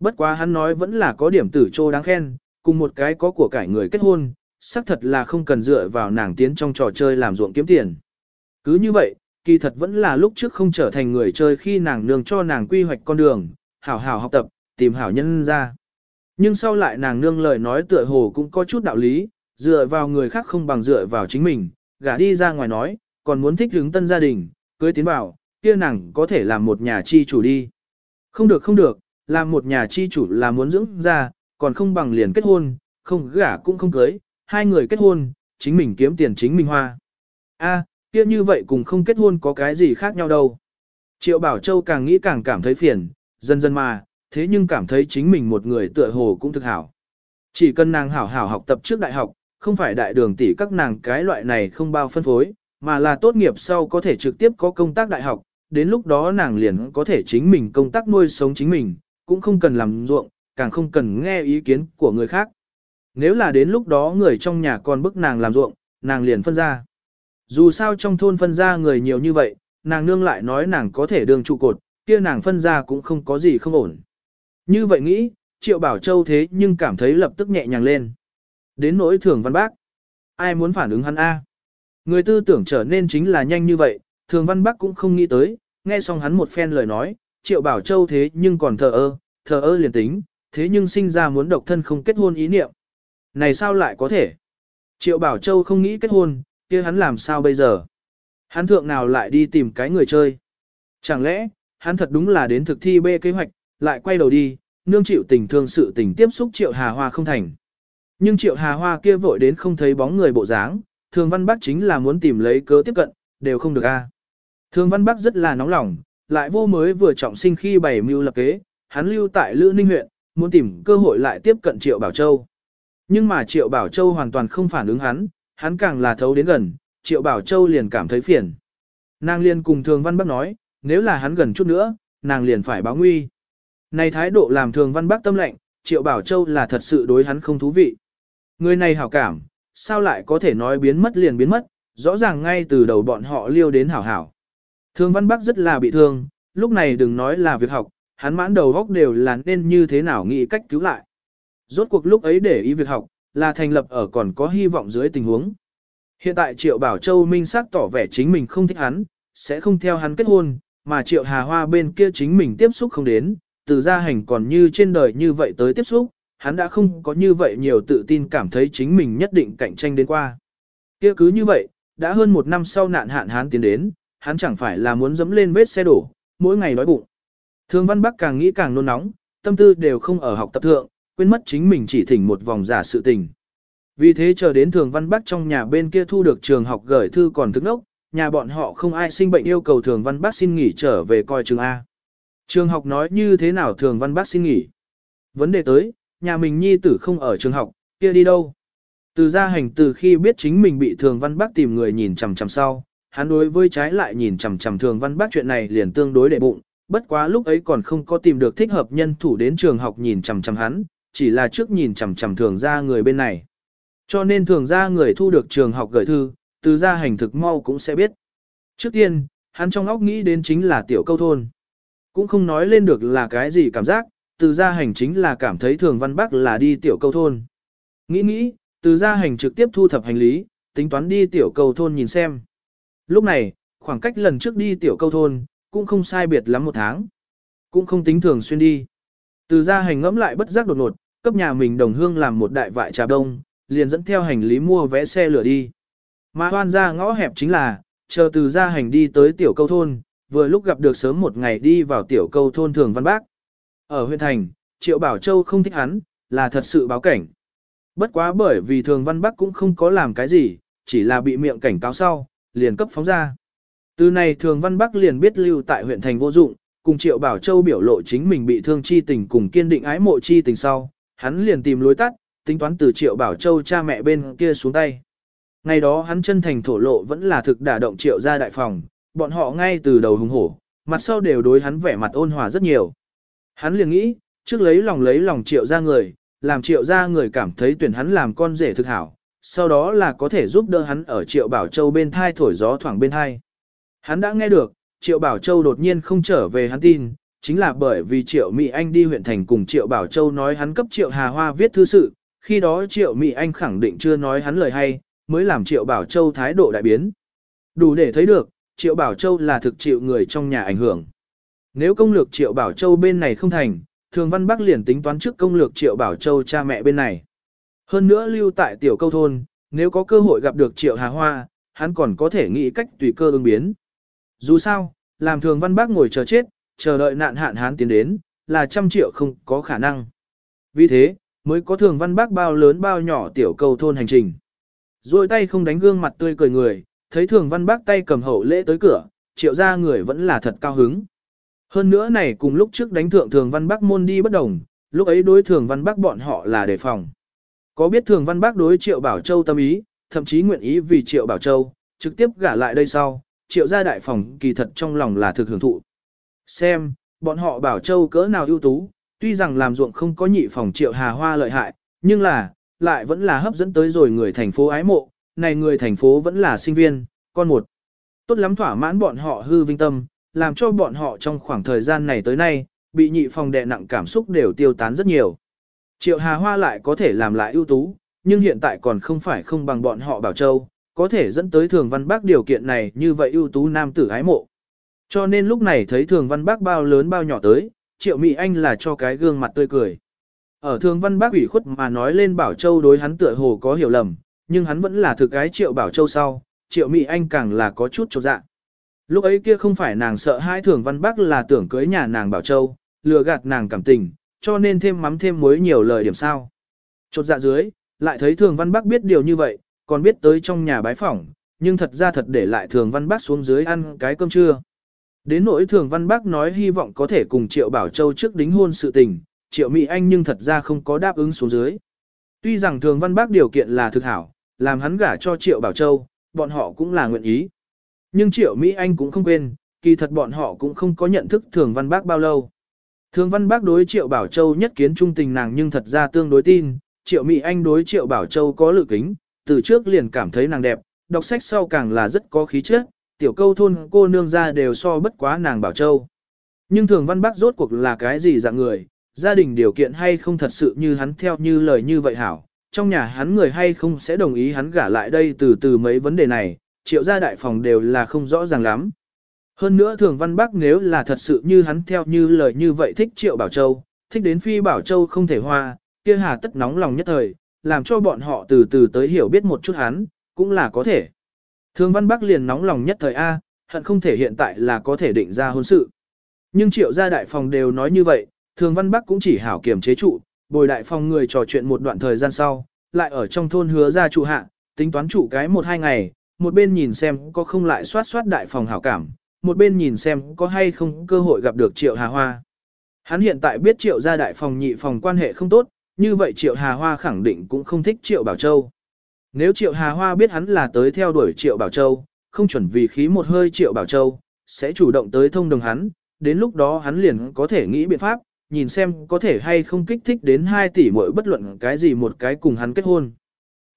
Bất quá hắn nói vẫn là có điểm tử trô đáng khen, cùng một cái có của cải người kết hôn, xác thật là không cần dựa vào nàng tiến trong trò chơi làm ruộng kiếm tiền. Cứ như vậy, kỳ thật vẫn là lúc trước không trở thành người chơi khi nàng nương cho nàng quy hoạch con đường, hảo hảo học tập, tìm hảo nhân ra. Nhưng sau lại nàng nương lời nói tựa hồ cũng có chút đạo lý, dựa vào người khác không bằng dựa vào chính mình, gả đi ra ngoài nói, còn muốn thích hứng tân gia đình, cưới tiến vào, kia nàng có thể làm một nhà chi chủ đi. Không được không được, làm một nhà chi chủ là muốn dưỡng ra, còn không bằng liền kết hôn, không gả cũng không cưới, hai người kết hôn, chính mình kiếm tiền chính mình hoa. A, kia như vậy cùng không kết hôn có cái gì khác nhau đâu. Triệu Bảo Châu càng nghĩ càng cảm thấy phiền, dần dần mà, thế nhưng cảm thấy chính mình một người tựa hồ cũng thực hảo. Chỉ cần nàng hảo hảo học tập trước đại học, không phải đại đường tỷ các nàng cái loại này không bao phân phối, mà là tốt nghiệp sau có thể trực tiếp có công tác đại học, đến lúc đó nàng liền có thể chính mình công tác nuôi sống chính mình, cũng không cần làm ruộng, càng không cần nghe ý kiến của người khác. Nếu là đến lúc đó người trong nhà còn bức nàng làm ruộng, nàng liền phân ra. Dù sao trong thôn phân ra người nhiều như vậy, nàng nương lại nói nàng có thể đường trụ cột, kia nàng phân ra cũng không có gì không ổn. Như vậy nghĩ, Triệu Bảo Châu thế nhưng cảm thấy lập tức nhẹ nhàng lên. Đến nỗi thường văn bác. Ai muốn phản ứng hắn A? Người tư tưởng trở nên chính là nhanh như vậy, thường văn bác cũng không nghĩ tới, nghe xong hắn một phen lời nói, Triệu Bảo Châu thế nhưng còn thờ ơ, thờ ơ liền tính, thế nhưng sinh ra muốn độc thân không kết hôn ý niệm. Này sao lại có thể? Triệu Bảo Châu không nghĩ kết hôn, kia hắn làm sao bây giờ? Hắn thượng nào lại đi tìm cái người chơi? Chẳng lẽ, hắn thật đúng là đến thực thi bê kế hoạch, lại quay đầu đi, nương chịu tình thương sự tình tiếp xúc Triệu Hà Hoa không thành. Nhưng Triệu Hà Hoa kia vội đến không thấy bóng người bộ dáng, Thường Văn Bắc chính là muốn tìm lấy cớ tiếp cận, đều không được a. Thường Văn Bắc rất là nóng lòng, lại vô mới vừa trọng sinh khi bày mưu lập kế, hắn lưu tại Lữ Ninh huyện, muốn tìm cơ hội lại tiếp cận Triệu Bảo Châu. Nhưng mà Triệu Bảo Châu hoàn toàn không phản ứng hắn, hắn càng là thấu đến gần, Triệu Bảo Châu liền cảm thấy phiền. Nàng liền cùng Thường Văn Bắc nói, nếu là hắn gần chút nữa, nàng liền phải báo nguy. Này thái độ làm Thường Văn Bắc tâm lệnh, Triệu Bảo Châu là thật sự đối hắn không thú vị. Người này hảo cảm, sao lại có thể nói biến mất liền biến mất, rõ ràng ngay từ đầu bọn họ liêu đến hảo hảo. Thương Văn Bắc rất là bị thương, lúc này đừng nói là việc học, hắn mãn đầu góc đều là nên như thế nào nghĩ cách cứu lại. Rốt cuộc lúc ấy để ý việc học, là thành lập ở còn có hy vọng dưới tình huống. Hiện tại Triệu Bảo Châu minh xác tỏ vẻ chính mình không thích hắn, sẽ không theo hắn kết hôn, mà triệu hà hoa bên kia chính mình tiếp xúc không đến, từ gia hành còn như trên đời như vậy tới tiếp xúc, hắn đã không có như vậy nhiều tự tin cảm thấy chính mình nhất định cạnh tranh đến qua. Kia cứ như vậy, đã hơn một năm sau nạn hạn hắn tiến đến, hắn chẳng phải là muốn dẫm lên vết xe đổ, mỗi ngày đói bụng. Thương Văn Bắc càng nghĩ càng nôn nóng, tâm tư đều không ở học tập thượng, quên mất chính mình chỉ thỉnh một vòng giả sự tình. Vì thế chờ đến Thường Văn Bắc trong nhà bên kia thu được trường học gửi thư còn thức nốc, nhà bọn họ không ai sinh bệnh yêu cầu Thường Văn Bắc xin nghỉ trở về coi trường A. Trường học nói như thế nào Thường Văn Bắc xin nghỉ? Vấn đề tới, nhà mình nhi tử không ở trường học, kia đi đâu? Từ gia hành từ khi biết chính mình bị Thường Văn Bắc tìm người nhìn chằm chằm sau, hắn đối với trái lại nhìn chằm chằm Thường Văn Bác chuyện này liền tương đối để bụng, bất quá lúc ấy còn không có tìm được thích hợp nhân thủ đến trường học nhìn chằm chằm hắn, chỉ là trước nhìn chằm chằm thường ra người bên này. Cho nên thường ra người thu được trường học gửi thư, từ ra hành thực mau cũng sẽ biết. Trước tiên, hắn trong óc nghĩ đến chính là tiểu câu thôn. Cũng không nói lên được là cái gì cảm giác, từ ra hành chính là cảm thấy thường văn bắc là đi tiểu câu thôn. Nghĩ nghĩ, từ ra hành trực tiếp thu thập hành lý, tính toán đi tiểu câu thôn nhìn xem. Lúc này, khoảng cách lần trước đi tiểu câu thôn, cũng không sai biệt lắm một tháng. Cũng không tính thường xuyên đi. Từ ra hành ngẫm lại bất giác đột ngột, cấp nhà mình đồng hương làm một đại vại trà đông, liền dẫn theo hành lý mua vé xe lửa đi. Mà hoan ra ngõ hẹp chính là, chờ từ ra hành đi tới tiểu câu thôn, vừa lúc gặp được sớm một ngày đi vào tiểu câu thôn thường văn bác. Ở huyện thành, Triệu Bảo Châu không thích hắn, là thật sự báo cảnh. Bất quá bởi vì thường văn bắc cũng không có làm cái gì, chỉ là bị miệng cảnh cáo sau, liền cấp phóng ra. Từ này thường văn bắc liền biết lưu tại huyện thành vô dụng, cùng Triệu Bảo Châu biểu lộ chính mình bị thương chi tình cùng kiên định ái mộ chi tình sau, hắn liền tìm lối tắt, tính toán từ Triệu Bảo Châu cha mẹ bên kia xuống tay. Ngày đó hắn chân thành thổ lộ vẫn là thực đả động Triệu gia đại phòng, bọn họ ngay từ đầu hùng hổ, mặt sau đều đối hắn vẻ mặt ôn hòa rất nhiều. Hắn liền nghĩ, trước lấy lòng lấy lòng Triệu gia người, làm Triệu gia người cảm thấy tuyển hắn làm con rể thực hảo, sau đó là có thể giúp đỡ hắn ở Triệu Bảo Châu bên thai thổi gió thoảng bên thai. Hắn đã nghe được, Triệu Bảo Châu đột nhiên không trở về hắn tin, chính là bởi vì Triệu Mỹ Anh đi huyện thành cùng Triệu Bảo Châu nói hắn cấp Triệu Hà Hoa viết thư sự, khi đó Triệu Mỹ Anh khẳng định chưa nói hắn lời hay, mới làm Triệu Bảo Châu thái độ đại biến. Đủ để thấy được, Triệu Bảo Châu là thực chịu người trong nhà ảnh hưởng. Nếu công lược Triệu Bảo Châu bên này không thành, Thường Văn Bắc liền tính toán trước công lược Triệu Bảo Châu cha mẹ bên này. Hơn nữa lưu tại tiểu câu thôn, nếu có cơ hội gặp được Triệu Hà Hoa, hắn còn có thể nghĩ cách tùy cơ ứng biến. Dù sao, làm thường văn bác ngồi chờ chết, chờ đợi nạn hạn hán tiến đến, là trăm triệu không có khả năng. Vì thế, mới có thường văn bác bao lớn bao nhỏ tiểu cầu thôn hành trình. Rồi tay không đánh gương mặt tươi cười người, thấy thường văn bác tay cầm hậu lễ tới cửa, triệu ra người vẫn là thật cao hứng. Hơn nữa này cùng lúc trước đánh thượng thường văn bác môn đi bất đồng, lúc ấy đối thường văn bác bọn họ là đề phòng. Có biết thường văn bác đối triệu bảo châu tâm ý, thậm chí nguyện ý vì triệu bảo châu, trực tiếp gả lại đây sau, triệu gia đại phòng kỳ thật trong lòng là thực hưởng thụ. Xem, bọn họ bảo châu cỡ nào ưu tú, tuy rằng làm ruộng không có nhị phòng triệu hà hoa lợi hại, nhưng là, lại vẫn là hấp dẫn tới rồi người thành phố ái mộ, này người thành phố vẫn là sinh viên, con một. Tốt lắm thỏa mãn bọn họ hư vinh tâm, làm cho bọn họ trong khoảng thời gian này tới nay, bị nhị phòng đè nặng cảm xúc đều tiêu tán rất nhiều. Triệu Hà Hoa lại có thể làm lại ưu tú, nhưng hiện tại còn không phải không bằng bọn họ Bảo Châu, có thể dẫn tới thường văn bác điều kiện này như vậy ưu tú nam tử ái mộ. Cho nên lúc này thấy thường văn bác bao lớn bao nhỏ tới, triệu mỹ anh là cho cái gương mặt tươi cười. Ở thường văn bác ủy khuất mà nói lên Bảo Châu đối hắn tựa hồ có hiểu lầm, nhưng hắn vẫn là thực cái triệu Bảo Châu sau, triệu mỹ anh càng là có chút trột dạ. Lúc ấy kia không phải nàng sợ hai thường văn bác là tưởng cưới nhà nàng Bảo Châu, lừa gạt nàng cảm tình, cho nên thêm mắm thêm muối nhiều lời điểm sao. Chột dạ dưới, lại thấy thường văn bác biết điều như vậy, còn biết tới trong nhà bái phỏng, nhưng thật ra thật để lại thường văn bác xuống dưới ăn cái cơm trưa. Đến nỗi thường văn bác nói hy vọng có thể cùng Triệu Bảo Châu trước đính hôn sự tình, Triệu Mỹ Anh nhưng thật ra không có đáp ứng xuống dưới. Tuy rằng thường văn bác điều kiện là thực hảo, làm hắn gả cho Triệu Bảo Châu, bọn họ cũng là nguyện ý. Nhưng Triệu Mỹ Anh cũng không quên, kỳ thật bọn họ cũng không có nhận thức thường văn bác bao lâu. Thường văn bác đối Triệu Bảo Châu nhất kiến trung tình nàng nhưng thật ra tương đối tin, Triệu Mỹ Anh đối Triệu Bảo Châu có lự kính, từ trước liền cảm thấy nàng đẹp, đọc sách sau càng là rất có khí chất, tiểu câu thôn cô nương ra đều so bất quá nàng Bảo Châu. Nhưng thường văn bác rốt cuộc là cái gì dạng người, gia đình điều kiện hay không thật sự như hắn theo như lời như vậy hảo, trong nhà hắn người hay không sẽ đồng ý hắn gả lại đây từ từ mấy vấn đề này, triệu gia đại phòng đều là không rõ ràng lắm. Hơn nữa thường văn bác nếu là thật sự như hắn theo như lời như vậy thích triệu Bảo Châu, thích đến phi Bảo Châu không thể hoa, kia hà tất nóng lòng nhất thời, làm cho bọn họ từ từ tới hiểu biết một chút hắn, cũng là có thể. Thường văn bác liền nóng lòng nhất thời A, hận không thể hiện tại là có thể định ra hôn sự. Nhưng triệu gia đại phòng đều nói như vậy, thường văn bắc cũng chỉ hảo kiểm chế trụ, bồi đại phòng người trò chuyện một đoạn thời gian sau, lại ở trong thôn hứa ra trụ hạ, tính toán trụ cái một hai ngày, một bên nhìn xem có không lại soát soát đại phòng hảo cảm, một bên nhìn xem có hay không cơ hội gặp được triệu hà hoa. Hắn hiện tại biết triệu gia đại phòng nhị phòng quan hệ không tốt, như vậy triệu hà hoa khẳng định cũng không thích triệu bảo châu. Nếu triệu hà hoa biết hắn là tới theo đuổi triệu bảo châu, không chuẩn vì khí một hơi triệu bảo châu, sẽ chủ động tới thông đồng hắn, đến lúc đó hắn liền có thể nghĩ biện pháp, nhìn xem có thể hay không kích thích đến 2 tỷ mỗi bất luận cái gì một cái cùng hắn kết hôn.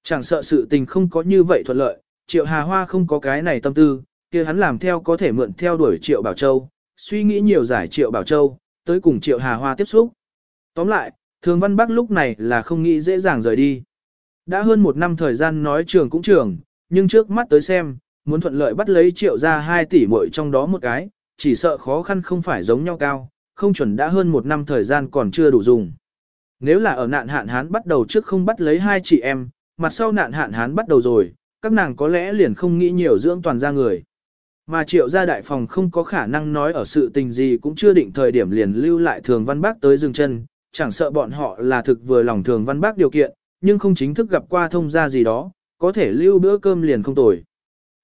Chẳng sợ sự tình không có như vậy thuận lợi, Triệu Hà Hoa không có cái này tâm tư, kia hắn làm theo có thể mượn theo đuổi Triệu Bảo Châu, suy nghĩ nhiều giải Triệu Bảo Châu, tới cùng Triệu Hà Hoa tiếp xúc. Tóm lại, Thường Văn Bắc lúc này là không nghĩ dễ dàng rời đi. Đã hơn một năm thời gian nói trường cũng trường, nhưng trước mắt tới xem, muốn thuận lợi bắt lấy Triệu ra 2 tỷ mỗi trong đó một cái, chỉ sợ khó khăn không phải giống nhau cao, không chuẩn đã hơn một năm thời gian còn chưa đủ dùng. Nếu là ở nạn hạn hán bắt đầu trước không bắt lấy hai chị em, mặt sau nạn hạn hán bắt đầu rồi, các nàng có lẽ liền không nghĩ nhiều dưỡng toàn ra người. Mà triệu gia đại phòng không có khả năng nói ở sự tình gì cũng chưa định thời điểm liền lưu lại thường văn bác tới dừng chân, chẳng sợ bọn họ là thực vừa lòng thường văn bác điều kiện, nhưng không chính thức gặp qua thông gia gì đó, có thể lưu bữa cơm liền không tồi.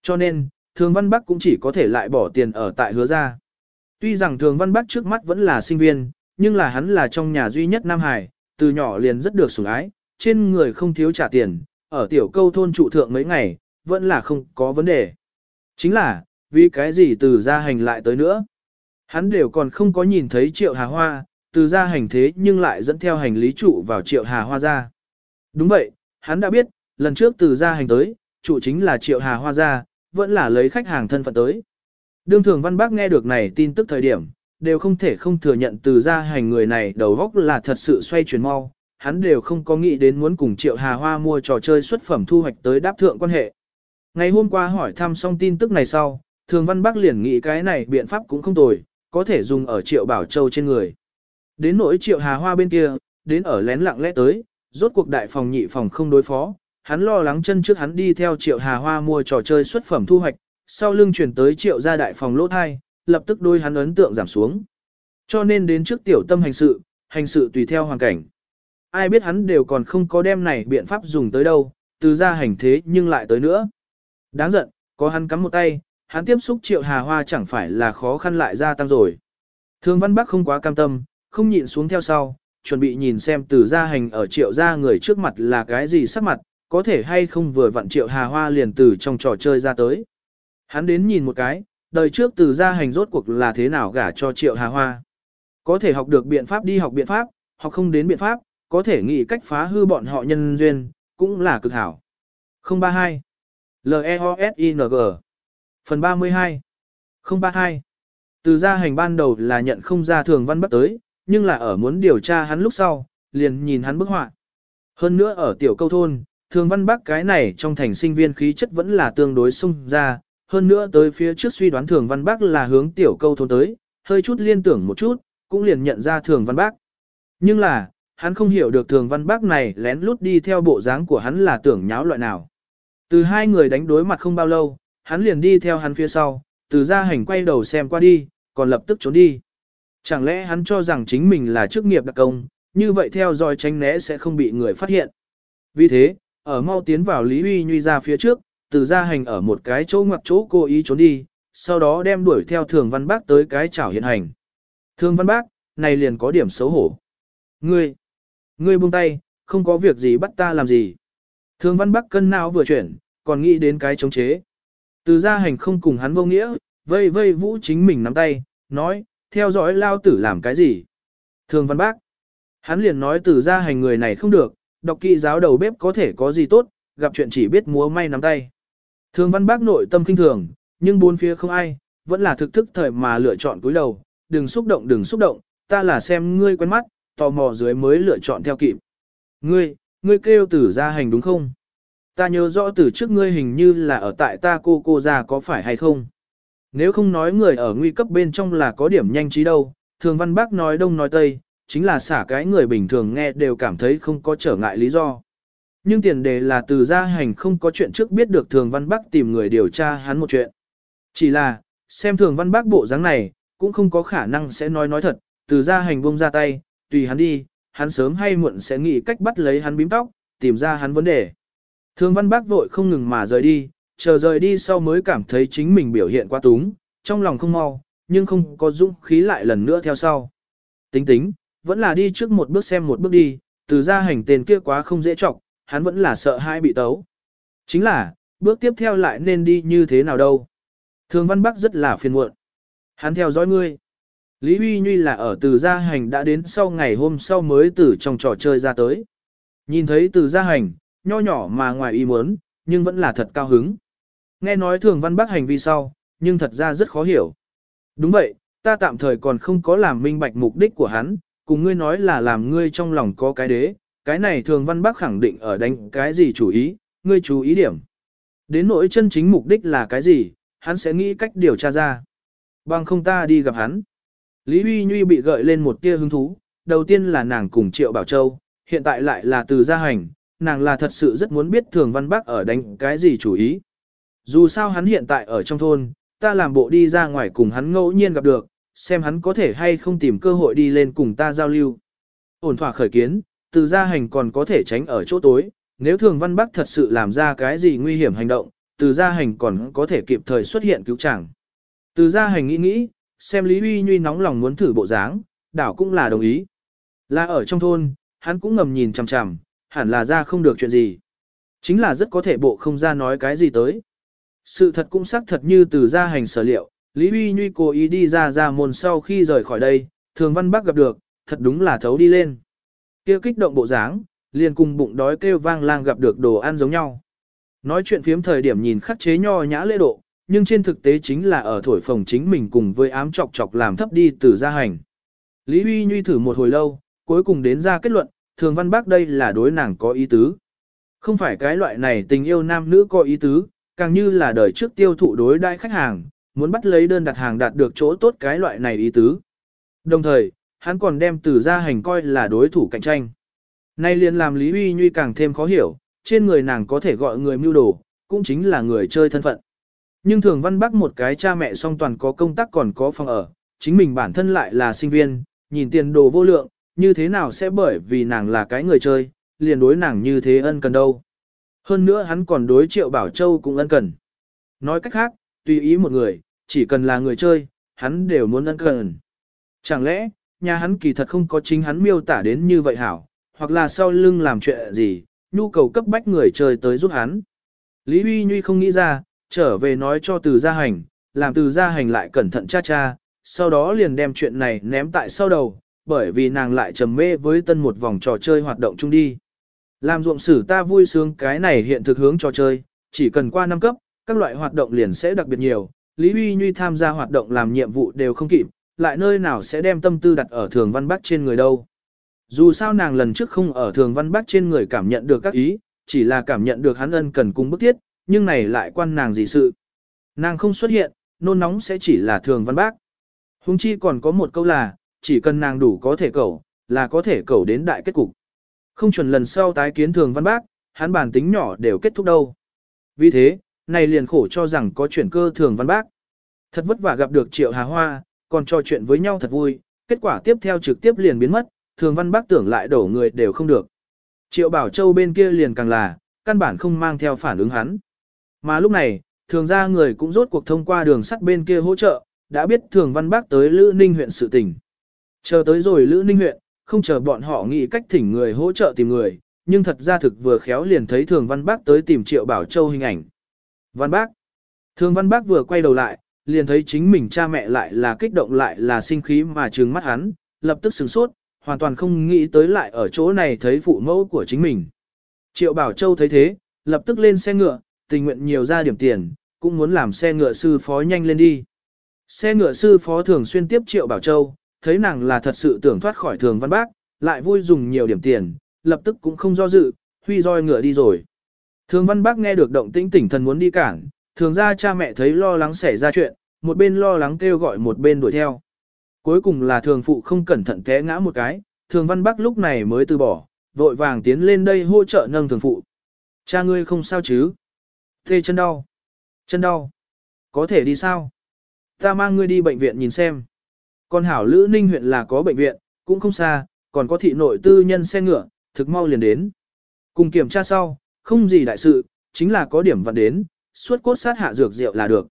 Cho nên, thường văn bác cũng chỉ có thể lại bỏ tiền ở tại hứa gia. Tuy rằng thường văn bắc trước mắt vẫn là sinh viên, nhưng là hắn là trong nhà duy nhất Nam Hải, từ nhỏ liền rất được sủng ái, trên người không thiếu trả tiền, ở tiểu câu thôn trụ thượng mấy ngày, vẫn là không có vấn đề. Chính là, vì cái gì từ gia hành lại tới nữa? Hắn đều còn không có nhìn thấy triệu hà hoa, từ gia hành thế nhưng lại dẫn theo hành lý trụ vào triệu hà hoa ra. Đúng vậy, hắn đã biết, lần trước từ gia hành tới, trụ chính là triệu hà hoa ra, vẫn là lấy khách hàng thân phận tới. Đương thường văn bác nghe được này tin tức thời điểm, đều không thể không thừa nhận từ gia hành người này đầu góc là thật sự xoay chuyển mau, hắn đều không có nghĩ đến muốn cùng Triệu Hà Hoa mua trò chơi xuất phẩm thu hoạch tới đáp thượng quan hệ. Ngày hôm qua hỏi thăm xong tin tức này sau, thường văn bác liền nghĩ cái này biện pháp cũng không tồi, có thể dùng ở Triệu Bảo Châu trên người. Đến nỗi Triệu Hà Hoa bên kia, đến ở lén lặng lẽ tới, rốt cuộc đại phòng nhị phòng không đối phó, hắn lo lắng chân trước hắn đi theo Triệu Hà Hoa mua trò chơi xuất phẩm thu hoạch, sau lưng chuyển tới triệu gia đại phòng lỗ thai, lập tức đôi hắn ấn tượng giảm xuống. Cho nên đến trước tiểu tâm hành sự, hành sự tùy theo hoàn cảnh. Ai biết hắn đều còn không có đem này biện pháp dùng tới đâu, từ ra hành thế nhưng lại tới nữa. Đáng giận, có hắn cắm một tay, hắn tiếp xúc triệu hà hoa chẳng phải là khó khăn lại gia tăng rồi. Thương văn bắc không quá cam tâm, không nhịn xuống theo sau, chuẩn bị nhìn xem từ gia hành ở triệu gia người trước mặt là cái gì sắc mặt, có thể hay không vừa vặn triệu hà hoa liền từ trong trò chơi ra tới. Hắn đến nhìn một cái, đời trước từ gia hành rốt cuộc là thế nào gả cho triệu hà hoa. Có thể học được biện pháp đi học biện pháp, học không đến biện pháp, có thể nghĩ cách phá hư bọn họ nhân duyên, cũng là cực hảo. 032 L-E-O-S-I-N-G Phần 32 032 Từ gia hành ban đầu là nhận không ra thường văn bắt tới, nhưng là ở muốn điều tra hắn lúc sau, liền nhìn hắn bức họa. Hơn nữa ở tiểu câu thôn, thường văn bắc cái này trong thành sinh viên khí chất vẫn là tương đối sung ra, hơn nữa tới phía trước suy đoán thường văn bác là hướng tiểu câu thôn tới, hơi chút liên tưởng một chút, cũng liền nhận ra thường văn bác. Nhưng là, hắn không hiểu được thường văn bác này lén lút đi theo bộ dáng của hắn là tưởng nháo loại nào. Từ hai người đánh đối mặt không bao lâu, hắn liền đi theo hắn phía sau, từ ra hành quay đầu xem qua đi, còn lập tức trốn đi. Chẳng lẽ hắn cho rằng chính mình là chức nghiệp đặc công, như vậy theo dõi tránh né sẽ không bị người phát hiện. Vì thế, ở mau tiến vào Lý Uy Nhuy ra phía trước, từ gia hành ở một cái chỗ ngoặc chỗ cố ý trốn đi, sau đó đem đuổi theo thường văn bác tới cái chảo hiện hành. Thường văn bác, này liền có điểm xấu hổ. Ngươi, ngươi buông tay, không có việc gì bắt ta làm gì. Thường văn bác cân não vừa chuyển, còn nghĩ đến cái chống chế. Từ gia hành không cùng hắn vô nghĩa, vây vây vũ chính mình nắm tay, nói, theo dõi lao tử làm cái gì. Thường văn bác, hắn liền nói từ gia hành người này không được, đọc kỹ giáo đầu bếp có thể có gì tốt, gặp chuyện chỉ biết múa may nắm tay. Thường văn bác nội tâm kinh thường, nhưng bốn phía không ai, vẫn là thực thức thời mà lựa chọn cúi đầu, đừng xúc động đừng xúc động, ta là xem ngươi quen mắt, tò mò dưới mới lựa chọn theo kịp. Ngươi, ngươi kêu tử ra hành đúng không? Ta nhớ rõ từ trước ngươi hình như là ở tại ta cô cô già có phải hay không? Nếu không nói người ở nguy cấp bên trong là có điểm nhanh trí đâu, thường văn bác nói đông nói tây, chính là xả cái người bình thường nghe đều cảm thấy không có trở ngại lý do. Nhưng tiền đề là từ gia hành không có chuyện trước biết được thường văn bác tìm người điều tra hắn một chuyện. Chỉ là, xem thường văn bác bộ dáng này, cũng không có khả năng sẽ nói nói thật, từ gia hành buông ra tay, tùy hắn đi, hắn sớm hay muộn sẽ nghĩ cách bắt lấy hắn bím tóc, tìm ra hắn vấn đề. Thường văn bác vội không ngừng mà rời đi, chờ rời đi sau mới cảm thấy chính mình biểu hiện quá túng, trong lòng không mau, nhưng không có dũng khí lại lần nữa theo sau. Tính tính, vẫn là đi trước một bước xem một bước đi, từ gia hành tên kia quá không dễ trọng, hắn vẫn là sợ hai bị tấu. Chính là, bước tiếp theo lại nên đi như thế nào đâu. Thường Văn Bắc rất là phiền muộn. Hắn theo dõi ngươi. Lý Huy Nhuy là ở từ gia hành đã đến sau ngày hôm sau mới từ trong trò chơi ra tới. Nhìn thấy từ gia hành, nho nhỏ mà ngoài ý muốn, nhưng vẫn là thật cao hứng. Nghe nói thường văn bác hành vi sau, nhưng thật ra rất khó hiểu. Đúng vậy, ta tạm thời còn không có làm minh bạch mục đích của hắn, cùng ngươi nói là làm ngươi trong lòng có cái đế, cái này thường văn bác khẳng định ở đánh cái gì chủ ý, ngươi chú ý điểm. Đến nỗi chân chính mục đích là cái gì, hắn sẽ nghĩ cách điều tra ra. Bằng không ta đi gặp hắn. Lý Huy Nhuy bị gợi lên một tia hứng thú, đầu tiên là nàng cùng Triệu Bảo Châu, hiện tại lại là từ gia hành, nàng là thật sự rất muốn biết thường văn bác ở đánh cái gì chủ ý. Dù sao hắn hiện tại ở trong thôn, ta làm bộ đi ra ngoài cùng hắn ngẫu nhiên gặp được, xem hắn có thể hay không tìm cơ hội đi lên cùng ta giao lưu. Ổn thỏa khởi kiến, từ gia hành còn có thể tránh ở chỗ tối, nếu thường văn bác thật sự làm ra cái gì nguy hiểm hành động, từ gia hành còn có thể kịp thời xuất hiện cứu chẳng Từ gia hành nghĩ nghĩ, xem Lý Huy Nhuy nóng lòng muốn thử bộ dáng, đảo cũng là đồng ý. Là ở trong thôn, hắn cũng ngầm nhìn chằm chằm, hẳn là ra không được chuyện gì. Chính là rất có thể bộ không ra nói cái gì tới. Sự thật cũng xác thật như từ gia hành sở liệu, Lý Huy Nhuy cố ý đi ra ra môn sau khi rời khỏi đây, thường văn bác gặp được, thật đúng là thấu đi lên. Kêu kích động bộ dáng, liền cùng bụng đói kêu vang lang gặp được đồ ăn giống nhau. Nói chuyện phiếm thời điểm nhìn khắc chế nho nhã lễ độ, nhưng trên thực tế chính là ở thổi phồng chính mình cùng với ám chọc chọc làm thấp đi từ gia hành. Lý Huy Nhuy thử một hồi lâu, cuối cùng đến ra kết luận, thường văn bác đây là đối nàng có ý tứ. Không phải cái loại này tình yêu nam nữ có ý tứ, càng như là đời trước tiêu thụ đối đại khách hàng, muốn bắt lấy đơn đặt hàng đạt được chỗ tốt cái loại này ý tứ. Đồng thời, hắn còn đem từ gia hành coi là đối thủ cạnh tranh. Nay liền làm Lý Huy Nhuy càng thêm khó hiểu, trên người nàng có thể gọi người mưu đồ, cũng chính là người chơi thân phận. Nhưng thường văn bắc một cái cha mẹ song toàn có công tác còn có phòng ở, chính mình bản thân lại là sinh viên, nhìn tiền đồ vô lượng, như thế nào sẽ bởi vì nàng là cái người chơi, liền đối nàng như thế ân cần đâu. Hơn nữa hắn còn đối triệu Bảo Châu cũng ân cần. Nói cách khác, tùy ý một người, chỉ cần là người chơi, hắn đều muốn ân cần. Chẳng lẽ, nhà hắn kỳ thật không có chính hắn miêu tả đến như vậy hảo, hoặc là sau lưng làm chuyện gì, nhu cầu cấp bách người chơi tới giúp hắn. Lý Huy Nhuy không nghĩ ra, trở về nói cho từ gia hành, làm từ gia hành lại cẩn thận cha cha, sau đó liền đem chuyện này ném tại sau đầu, bởi vì nàng lại trầm mê với tân một vòng trò chơi hoạt động chung đi. Làm ruộng sử ta vui sướng cái này hiện thực hướng trò chơi, chỉ cần qua năm cấp, các loại hoạt động liền sẽ đặc biệt nhiều, Lý Huy Nhuy tham gia hoạt động làm nhiệm vụ đều không kịp, lại nơi nào sẽ đem tâm tư đặt ở thường văn Bác trên người đâu. Dù sao nàng lần trước không ở thường văn Bác trên người cảm nhận được các ý, chỉ là cảm nhận được hắn ân cần cung bức thiết, nhưng này lại quan nàng gì sự. Nàng không xuất hiện, nôn nóng sẽ chỉ là thường văn bác. Hùng chi còn có một câu là, chỉ cần nàng đủ có thể cầu, là có thể cầu đến đại kết cục. Không chuẩn lần sau tái kiến thường văn bác, hắn bản tính nhỏ đều kết thúc đâu. Vì thế, này liền khổ cho rằng có chuyển cơ thường văn bác. Thật vất vả gặp được triệu hà hoa, còn trò chuyện với nhau thật vui, kết quả tiếp theo trực tiếp liền biến mất, thường văn bác tưởng lại đổ người đều không được. Triệu bảo châu bên kia liền càng là, căn bản không mang theo phản ứng hắn. Mà lúc này, thường ra người cũng rốt cuộc thông qua đường sắt bên kia hỗ trợ, đã biết thường văn bác tới Lữ Ninh huyện sự tình. Chờ tới rồi Lữ Ninh huyện, không chờ bọn họ nghĩ cách thỉnh người hỗ trợ tìm người, nhưng thật ra thực vừa khéo liền thấy thường văn bác tới tìm triệu bảo châu hình ảnh. Văn bác. Thường văn bác vừa quay đầu lại, liền thấy chính mình cha mẹ lại là kích động lại là sinh khí mà trừng mắt hắn, lập tức sửng sốt, hoàn toàn không nghĩ tới lại ở chỗ này thấy phụ mẫu của chính mình. Triệu Bảo Châu thấy thế, lập tức lên xe ngựa, tình nguyện nhiều ra điểm tiền, cũng muốn làm xe ngựa sư phó nhanh lên đi. Xe ngựa sư phó thường xuyên tiếp Triệu Bảo Châu, thấy nàng là thật sự tưởng thoát khỏi thường văn bác, lại vui dùng nhiều điểm tiền, lập tức cũng không do dự, huy roi ngựa đi rồi. Thường văn bác nghe được động tĩnh tỉnh thần muốn đi cản, thường ra cha mẹ thấy lo lắng xảy ra chuyện, một bên lo lắng kêu gọi một bên đuổi theo. Cuối cùng là thường phụ không cẩn thận té ngã một cái, thường văn Bác lúc này mới từ bỏ, vội vàng tiến lên đây hỗ trợ nâng thường phụ. Cha ngươi không sao chứ? Thê chân đau. Chân đau. Có thể đi sao? Ta mang ngươi đi bệnh viện nhìn xem. Còn hảo Lữ Ninh huyện là có bệnh viện, cũng không xa, còn có thị nội tư nhân xe ngựa, thực mau liền đến. Cùng kiểm tra sau, không gì đại sự, chính là có điểm vặn đến, suốt cốt sát hạ dược rượu là được.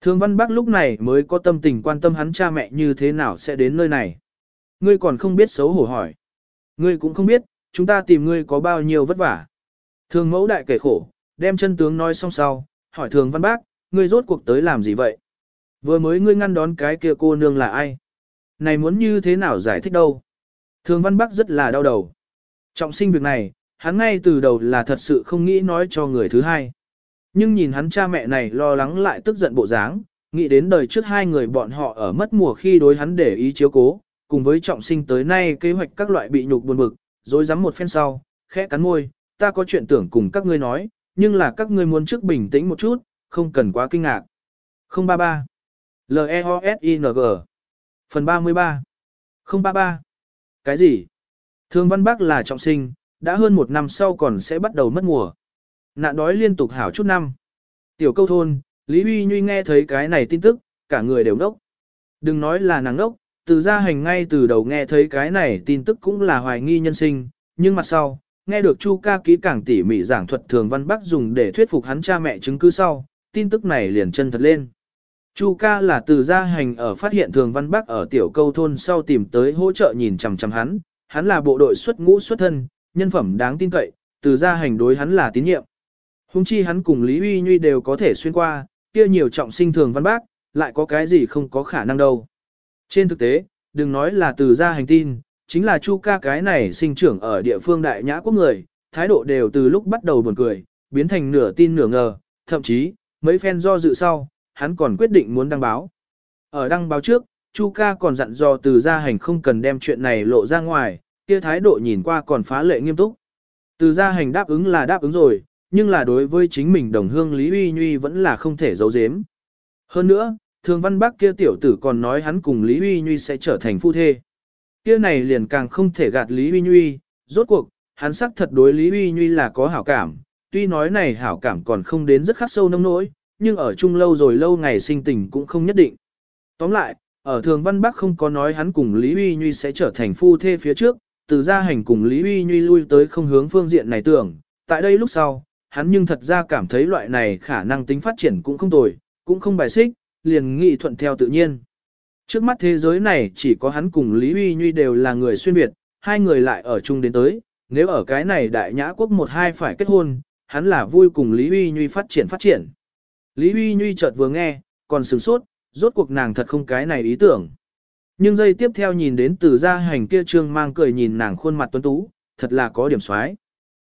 Thương Văn Bắc lúc này mới có tâm tình quan tâm hắn cha mẹ như thế nào sẽ đến nơi này. Ngươi còn không biết xấu hổ hỏi. Ngươi cũng không biết, chúng ta tìm ngươi có bao nhiêu vất vả. Thường mẫu đại kể khổ, đem chân tướng nói xong sau, hỏi thường Văn Bác, ngươi rốt cuộc tới làm gì vậy? Vừa mới ngươi ngăn đón cái kia cô nương là ai? Này muốn như thế nào giải thích đâu? Thường Văn Bắc rất là đau đầu. Trọng sinh việc này, hắn ngay từ đầu là thật sự không nghĩ nói cho người thứ hai. Nhưng nhìn hắn cha mẹ này lo lắng lại tức giận bộ dáng, nghĩ đến đời trước hai người bọn họ ở mất mùa khi đối hắn để ý chiếu cố, cùng với trọng sinh tới nay kế hoạch các loại bị nhục buồn bực, rồi dám một phen sau, khẽ cắn môi, ta có chuyện tưởng cùng các ngươi nói, nhưng là các ngươi muốn trước bình tĩnh một chút, không cần quá kinh ngạc. 033 L-E-O-S-I-N-G Phần 33 033 Cái gì? Thương Văn Bắc là trọng sinh, đã hơn một năm sau còn sẽ bắt đầu mất mùa. Nạn đói liên tục hảo chút năm. Tiểu câu thôn, Lý Huy Nhuy nghe thấy cái này tin tức, cả người đều nốc. Đừng nói là nàng nốc, từ gia hành ngay từ đầu nghe thấy cái này tin tức cũng là hoài nghi nhân sinh, nhưng mặt sau, nghe được Chu ca ký càng tỉ mỉ giảng thuật thường văn bắc dùng để thuyết phục hắn cha mẹ chứng cứ sau, tin tức này liền chân thật lên. Chu ca là từ gia hành ở phát hiện thường văn bắc ở tiểu câu thôn sau tìm tới hỗ trợ nhìn chằm chằm hắn, hắn là bộ đội xuất ngũ xuất thân, nhân phẩm đáng tin cậy, từ gia hành đối hắn là tín nhiệm. Hùng chi hắn cùng Lý Uy Nhuy đều có thể xuyên qua, kia nhiều trọng sinh thường văn bác, lại có cái gì không có khả năng đâu. Trên thực tế, đừng nói là từ gia hành tin, chính là Chu ca cái này sinh trưởng ở địa phương đại nhã quốc người, thái độ đều từ lúc bắt đầu buồn cười, biến thành nửa tin nửa ngờ, thậm chí, mấy phen do dự sau, hắn còn quyết định muốn đăng báo. Ở đăng báo trước, Chu ca còn dặn dò từ gia hành không cần đem chuyện này lộ ra ngoài, kia thái độ nhìn qua còn phá lệ nghiêm túc. Từ gia hành đáp ứng là đáp ứng rồi, nhưng là đối với chính mình đồng hương Lý Uy Nhuy vẫn là không thể giấu giếm. Hơn nữa, thường văn bác kia tiểu tử còn nói hắn cùng Lý Uy Nhuy sẽ trở thành phu thê. Kia này liền càng không thể gạt Lý Uy Nhuy, rốt cuộc, hắn xác thật đối Lý Uy Nhuy là có hảo cảm, tuy nói này hảo cảm còn không đến rất khắc sâu nông nỗi, nhưng ở chung lâu rồi lâu ngày sinh tình cũng không nhất định. Tóm lại, ở thường văn bắc không có nói hắn cùng Lý Uy Nhuy sẽ trở thành phu thê phía trước, từ gia hành cùng Lý Uy Nhuy lui tới không hướng phương diện này tưởng, tại đây lúc sau, hắn nhưng thật ra cảm thấy loại này khả năng tính phát triển cũng không tồi, cũng không bài xích, liền nghị thuận theo tự nhiên. Trước mắt thế giới này chỉ có hắn cùng Lý Uy Nhuy đều là người xuyên Việt, hai người lại ở chung đến tới, nếu ở cái này đại nhã quốc một hai phải kết hôn, hắn là vui cùng Lý Uy Nhuy phát triển phát triển. Lý Uy Nhuy chợt vừa nghe, còn sửng sốt, rốt cuộc nàng thật không cái này ý tưởng. Nhưng giây tiếp theo nhìn đến từ gia hành kia trương mang cười nhìn nàng khuôn mặt tuấn tú, thật là có điểm xoái.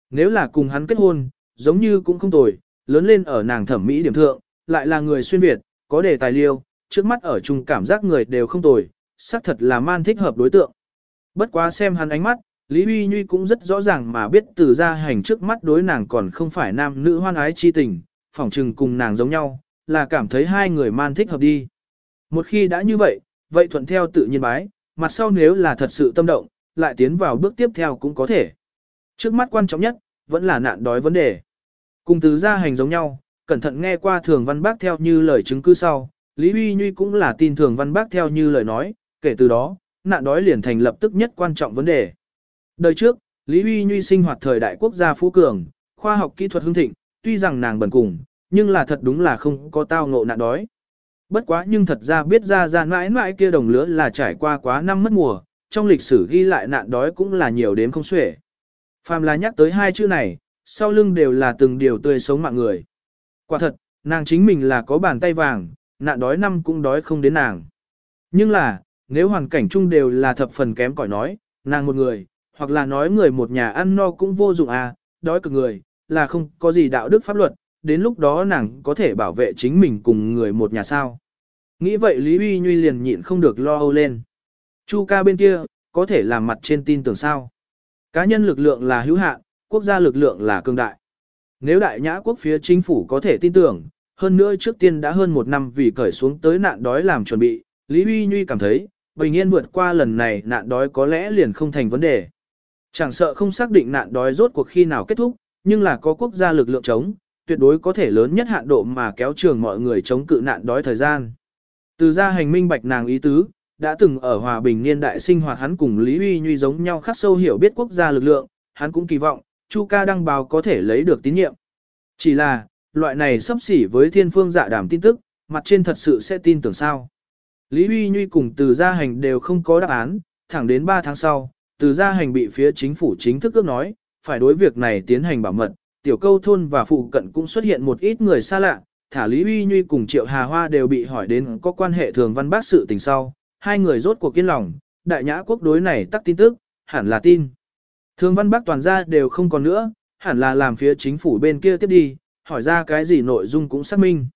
Nếu là cùng hắn kết hôn, giống như cũng không tồi, lớn lên ở nàng thẩm mỹ điểm thượng, lại là người xuyên Việt, có đề tài liêu, trước mắt ở chung cảm giác người đều không tồi, xác thật là man thích hợp đối tượng. Bất quá xem hắn ánh mắt, Lý Huy Nhuy cũng rất rõ ràng mà biết từ gia hành trước mắt đối nàng còn không phải nam nữ hoan ái chi tình, phỏng trừng cùng nàng giống nhau, là cảm thấy hai người man thích hợp đi. Một khi đã như vậy, vậy thuận theo tự nhiên bái, mặt sau nếu là thật sự tâm động, lại tiến vào bước tiếp theo cũng có thể. Trước mắt quan trọng nhất, vẫn là nạn đói vấn đề. Cùng từ gia hành giống nhau, cẩn thận nghe qua thường văn bác theo như lời chứng cứ sau, Lý Huy Nhuy cũng là tin thường văn bác theo như lời nói, kể từ đó, nạn đói liền thành lập tức nhất quan trọng vấn đề. Đời trước, Lý Huy Nhuy sinh hoạt thời đại quốc gia phú cường, khoa học kỹ thuật hưng thịnh, tuy rằng nàng bần cùng, nhưng là thật đúng là không có tao ngộ nạn đói. Bất quá nhưng thật ra biết ra ra mãi mãi kia đồng lứa là trải qua quá năm mất mùa, trong lịch sử ghi lại nạn đói cũng là nhiều đến không xuể. Phàm là nhắc tới hai chữ này, sau lưng đều là từng điều tươi sống mạng người. Quả thật, nàng chính mình là có bàn tay vàng, nạn đói năm cũng đói không đến nàng. Nhưng là, nếu hoàn cảnh chung đều là thập phần kém cỏi nói, nàng một người, hoặc là nói người một nhà ăn no cũng vô dụng à, đói cực người, là không có gì đạo đức pháp luật, đến lúc đó nàng có thể bảo vệ chính mình cùng người một nhà sao. Nghĩ vậy Lý Uy Nhuy liền nhịn không được lo âu lên. Chu ca bên kia, có thể làm mặt trên tin tưởng sao. Cá nhân lực lượng là hữu hạn, quốc gia lực lượng là cường đại. Nếu đại nhã quốc phía chính phủ có thể tin tưởng, hơn nữa trước tiên đã hơn một năm vì cởi xuống tới nạn đói làm chuẩn bị, Lý Huy Nhuy cảm thấy, bình yên vượt qua lần này nạn đói có lẽ liền không thành vấn đề. Chẳng sợ không xác định nạn đói rốt cuộc khi nào kết thúc, nhưng là có quốc gia lực lượng chống, tuyệt đối có thể lớn nhất hạn độ mà kéo trường mọi người chống cự nạn đói thời gian. Từ gia hành minh bạch nàng ý tứ, đã từng ở hòa bình niên đại sinh hoạt hắn cùng Lý Huy Nhuy giống nhau khắc sâu hiểu biết quốc gia lực lượng, hắn cũng kỳ vọng, Chu ca đăng báo có thể lấy được tín nhiệm. Chỉ là, loại này sắp xỉ với thiên phương dạ đảm tin tức, mặt trên thật sự sẽ tin tưởng sao. Lý Huy Nhuy cùng từ gia hành đều không có đáp án, thẳng đến 3 tháng sau, từ gia hành bị phía chính phủ chính thức ước nói, phải đối việc này tiến hành bảo mật, tiểu câu thôn và phụ cận cũng xuất hiện một ít người xa lạ, thả Lý Uy Nhuy cùng Triệu Hà Hoa đều bị hỏi đến có quan hệ thường văn bác sự tình sau, hai người rốt cuộc kiên lòng, đại nhã quốc đối này tắt tin tức, hẳn là tin. Thường văn bác toàn gia đều không còn nữa, hẳn là làm phía chính phủ bên kia tiếp đi, hỏi ra cái gì nội dung cũng xác minh.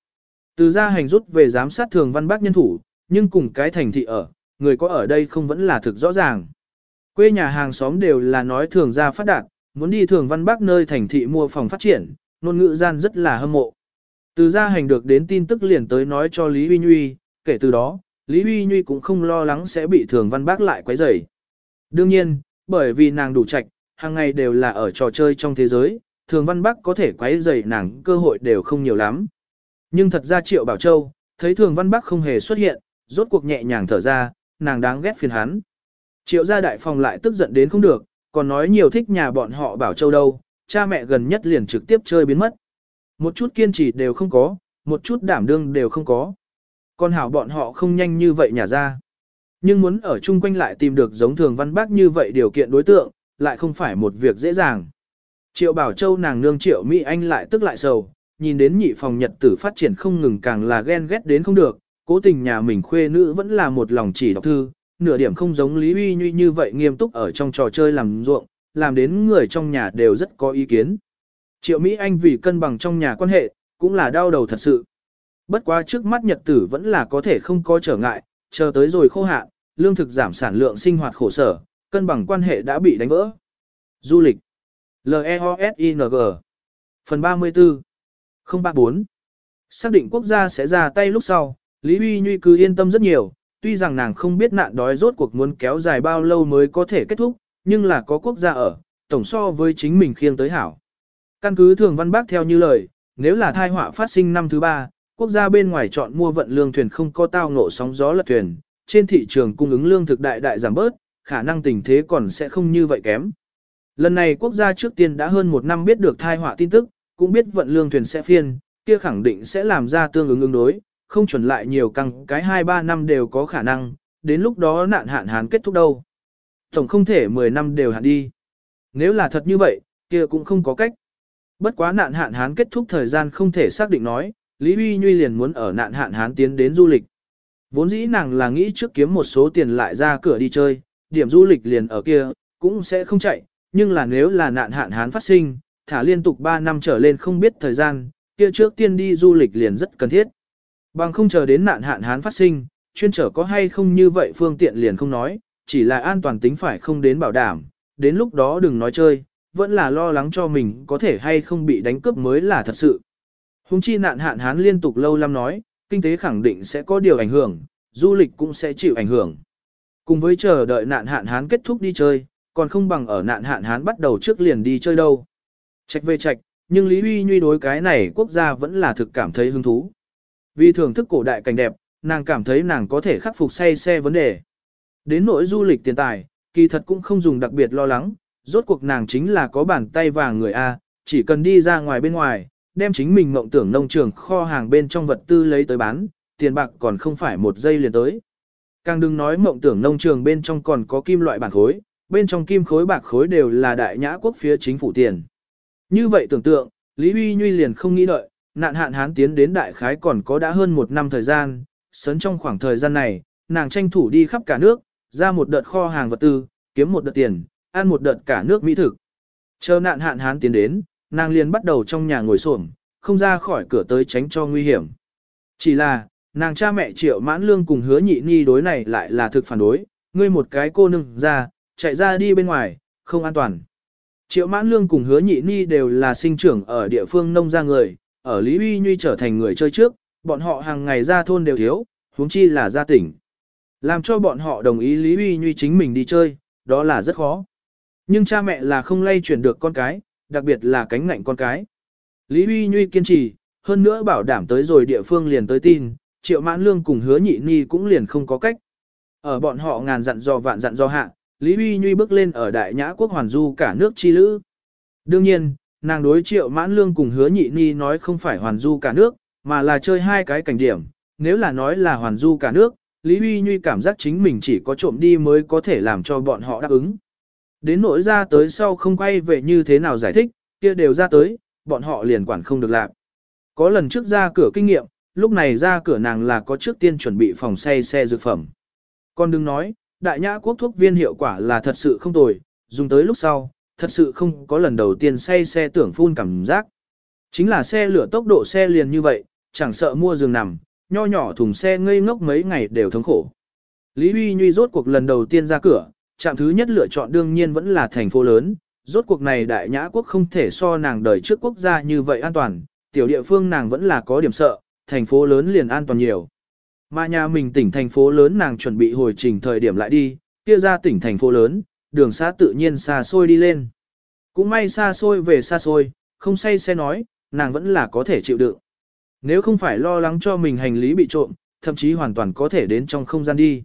Từ gia hành rút về giám sát thường văn bác nhân thủ, nhưng cùng cái thành thị ở, người có ở đây không vẫn là thực rõ ràng. Quê nhà hàng xóm đều là nói thường gia phát đạt, muốn đi thường văn bác nơi thành thị mua phòng phát triển, ngôn ngữ gian rất là hâm mộ. Từ gia hành được đến tin tức liền tới nói cho Lý Huy Nhuy, kể từ đó, Lý Huy Nhuy cũng không lo lắng sẽ bị thường văn bác lại quấy rầy. Đương nhiên, bởi vì nàng đủ trạch, hàng ngày đều là ở trò chơi trong thế giới, thường văn bác có thể quấy rầy nàng cơ hội đều không nhiều lắm. Nhưng thật ra Triệu Bảo Châu, thấy thường văn bác không hề xuất hiện, rốt cuộc nhẹ nhàng thở ra, nàng đáng ghét phiền hắn. Triệu gia đại phòng lại tức giận đến không được, còn nói nhiều thích nhà bọn họ Bảo Châu đâu, cha mẹ gần nhất liền trực tiếp chơi biến mất. Một chút kiên trì đều không có, một chút đảm đương đều không có. Còn hảo bọn họ không nhanh như vậy nhà ra. Nhưng muốn ở chung quanh lại tìm được giống thường văn bác như vậy điều kiện đối tượng, lại không phải một việc dễ dàng. Triệu Bảo Châu nàng nương Triệu Mỹ Anh lại tức lại sầu, nhìn đến nhị phòng nhật tử phát triển không ngừng càng là ghen ghét đến không được, cố tình nhà mình khuê nữ vẫn là một lòng chỉ đọc thư, nửa điểm không giống Lý Uy Nhuy như vậy nghiêm túc ở trong trò chơi làm ruộng, làm đến người trong nhà đều rất có ý kiến. Triệu Mỹ Anh vì cân bằng trong nhà quan hệ, cũng là đau đầu thật sự. Bất quá trước mắt nhật tử vẫn là có thể không có trở ngại, chờ tới rồi khô hạn, lương thực giảm sản lượng sinh hoạt khổ sở, cân bằng quan hệ đã bị đánh vỡ. Du lịch L-E-O-S-I-N-G Phần 34 034 Xác định quốc gia sẽ ra tay lúc sau, Lý Huy Nhuy cứ yên tâm rất nhiều, tuy rằng nàng không biết nạn đói rốt cuộc muốn kéo dài bao lâu mới có thể kết thúc, nhưng là có quốc gia ở, tổng so với chính mình khiêng tới hảo. Căn cứ thường văn bác theo như lời, nếu là thai họa phát sinh năm thứ ba, quốc gia bên ngoài chọn mua vận lương thuyền không có tao ngộ sóng gió lật thuyền, trên thị trường cung ứng lương thực đại đại giảm bớt, khả năng tình thế còn sẽ không như vậy kém. Lần này quốc gia trước tiên đã hơn một năm biết được thai họa tin tức, cũng biết vận lương thuyền sẽ phiên, kia khẳng định sẽ làm ra tương ứng ứng đối, không chuẩn lại nhiều căng cái 2-3 năm đều có khả năng, đến lúc đó nạn hạn hán kết thúc đâu. Tổng không thể 10 năm đều hạn đi. Nếu là thật như vậy, kia cũng không có cách. Bất quá nạn hạn hán kết thúc thời gian không thể xác định nói, Lý Huy Nhuy liền muốn ở nạn hạn hán tiến đến du lịch. Vốn dĩ nàng là nghĩ trước kiếm một số tiền lại ra cửa đi chơi, điểm du lịch liền ở kia, cũng sẽ không chạy, nhưng là nếu là nạn hạn hán phát sinh, thả liên tục 3 năm trở lên không biết thời gian, kia trước tiên đi du lịch liền rất cần thiết. Bằng không chờ đến nạn hạn hán phát sinh, chuyên trở có hay không như vậy phương tiện liền không nói, chỉ là an toàn tính phải không đến bảo đảm, đến lúc đó đừng nói chơi, vẫn là lo lắng cho mình có thể hay không bị đánh cướp mới là thật sự. Hùng chi nạn hạn hán liên tục lâu lắm nói, kinh tế khẳng định sẽ có điều ảnh hưởng, du lịch cũng sẽ chịu ảnh hưởng. Cùng với chờ đợi nạn hạn hán kết thúc đi chơi, còn không bằng ở nạn hạn hán bắt đầu trước liền đi chơi đâu. Trạch về trạch, nhưng Lý Huy Nhuy đối cái này quốc gia vẫn là thực cảm thấy hứng thú. Vì thưởng thức cổ đại cảnh đẹp, nàng cảm thấy nàng có thể khắc phục say xe vấn đề. Đến nỗi du lịch tiền tài, kỳ thật cũng không dùng đặc biệt lo lắng, rốt cuộc nàng chính là có bàn tay vàng người A, chỉ cần đi ra ngoài bên ngoài, đem chính mình mộng tưởng nông trường kho hàng bên trong vật tư lấy tới bán, tiền bạc còn không phải một giây liền tới. Càng đừng nói mộng tưởng nông trường bên trong còn có kim loại bản khối, bên trong kim khối bạc khối đều là đại nhã quốc phía chính phủ tiền. Như vậy tưởng tượng, Lý Huy Nhuy liền không nghĩ đợi, nạn hạn hán tiến đến đại khái còn có đã hơn một năm thời gian, sớm trong khoảng thời gian này, nàng tranh thủ đi khắp cả nước, ra một đợt kho hàng vật tư, kiếm một đợt tiền, ăn một đợt cả nước mỹ thực. Chờ nạn hạn hán tiến đến, nàng liền bắt đầu trong nhà ngồi xổm, không ra khỏi cửa tới tránh cho nguy hiểm. Chỉ là, nàng cha mẹ triệu mãn lương cùng hứa nhị ni đối này lại là thực phản đối, ngươi một cái cô nương ra, chạy ra đi bên ngoài, không an toàn. Triệu mãn lương cùng hứa nhị ni đều là sinh trưởng ở địa phương nông gia người, ở Lý Uy Nhuy trở thành người chơi trước, bọn họ hàng ngày ra thôn đều thiếu, huống chi là ra tỉnh. Làm cho bọn họ đồng ý Lý Uy Nhuy chính mình đi chơi, đó là rất khó. Nhưng cha mẹ là không lay chuyển được con cái, đặc biệt là cánh ngạnh con cái. Lý Uy Nhuy kiên trì, hơn nữa bảo đảm tới rồi địa phương liền tới tin, triệu mãn lương cùng hứa nhị ni cũng liền không có cách. Ở bọn họ ngàn dặn dò vạn dặn dò hạ, Lý Uy Nhuy bước lên ở đại nhã quốc hoàn du cả nước chi lữ. Đương nhiên, nàng đối triệu mãn lương cùng hứa nhị ni nói không phải hoàn du cả nước, mà là chơi hai cái cảnh điểm. Nếu là nói là hoàn du cả nước, Lý Uy Nhuy cảm giác chính mình chỉ có trộm đi mới có thể làm cho bọn họ đáp ứng. Đến nỗi ra tới sau không quay về như thế nào giải thích, kia đều ra tới, bọn họ liền quản không được làm. Có lần trước ra cửa kinh nghiệm, lúc này ra cửa nàng là có trước tiên chuẩn bị phòng xe xe dược phẩm. Còn đừng nói, đại nhã quốc thuốc viên hiệu quả là thật sự không tồi, dùng tới lúc sau, thật sự không có lần đầu tiên say xe tưởng phun cảm giác. Chính là xe lửa tốc độ xe liền như vậy, chẳng sợ mua giường nằm, nho nhỏ thùng xe ngây ngốc mấy ngày đều thống khổ. Lý Huy Nhuy rốt cuộc lần đầu tiên ra cửa, trạm thứ nhất lựa chọn đương nhiên vẫn là thành phố lớn, rốt cuộc này đại nhã quốc không thể so nàng đời trước quốc gia như vậy an toàn, tiểu địa phương nàng vẫn là có điểm sợ, thành phố lớn liền an toàn nhiều. Mà nhà mình tỉnh thành phố lớn nàng chuẩn bị hồi trình thời điểm lại đi, kia ra tỉnh thành phố lớn, đường xa tự nhiên xa xôi đi lên. Cũng may xa xôi về xa xôi, không say xe nói, nàng vẫn là có thể chịu đựng. Nếu không phải lo lắng cho mình hành lý bị trộm, thậm chí hoàn toàn có thể đến trong không gian đi.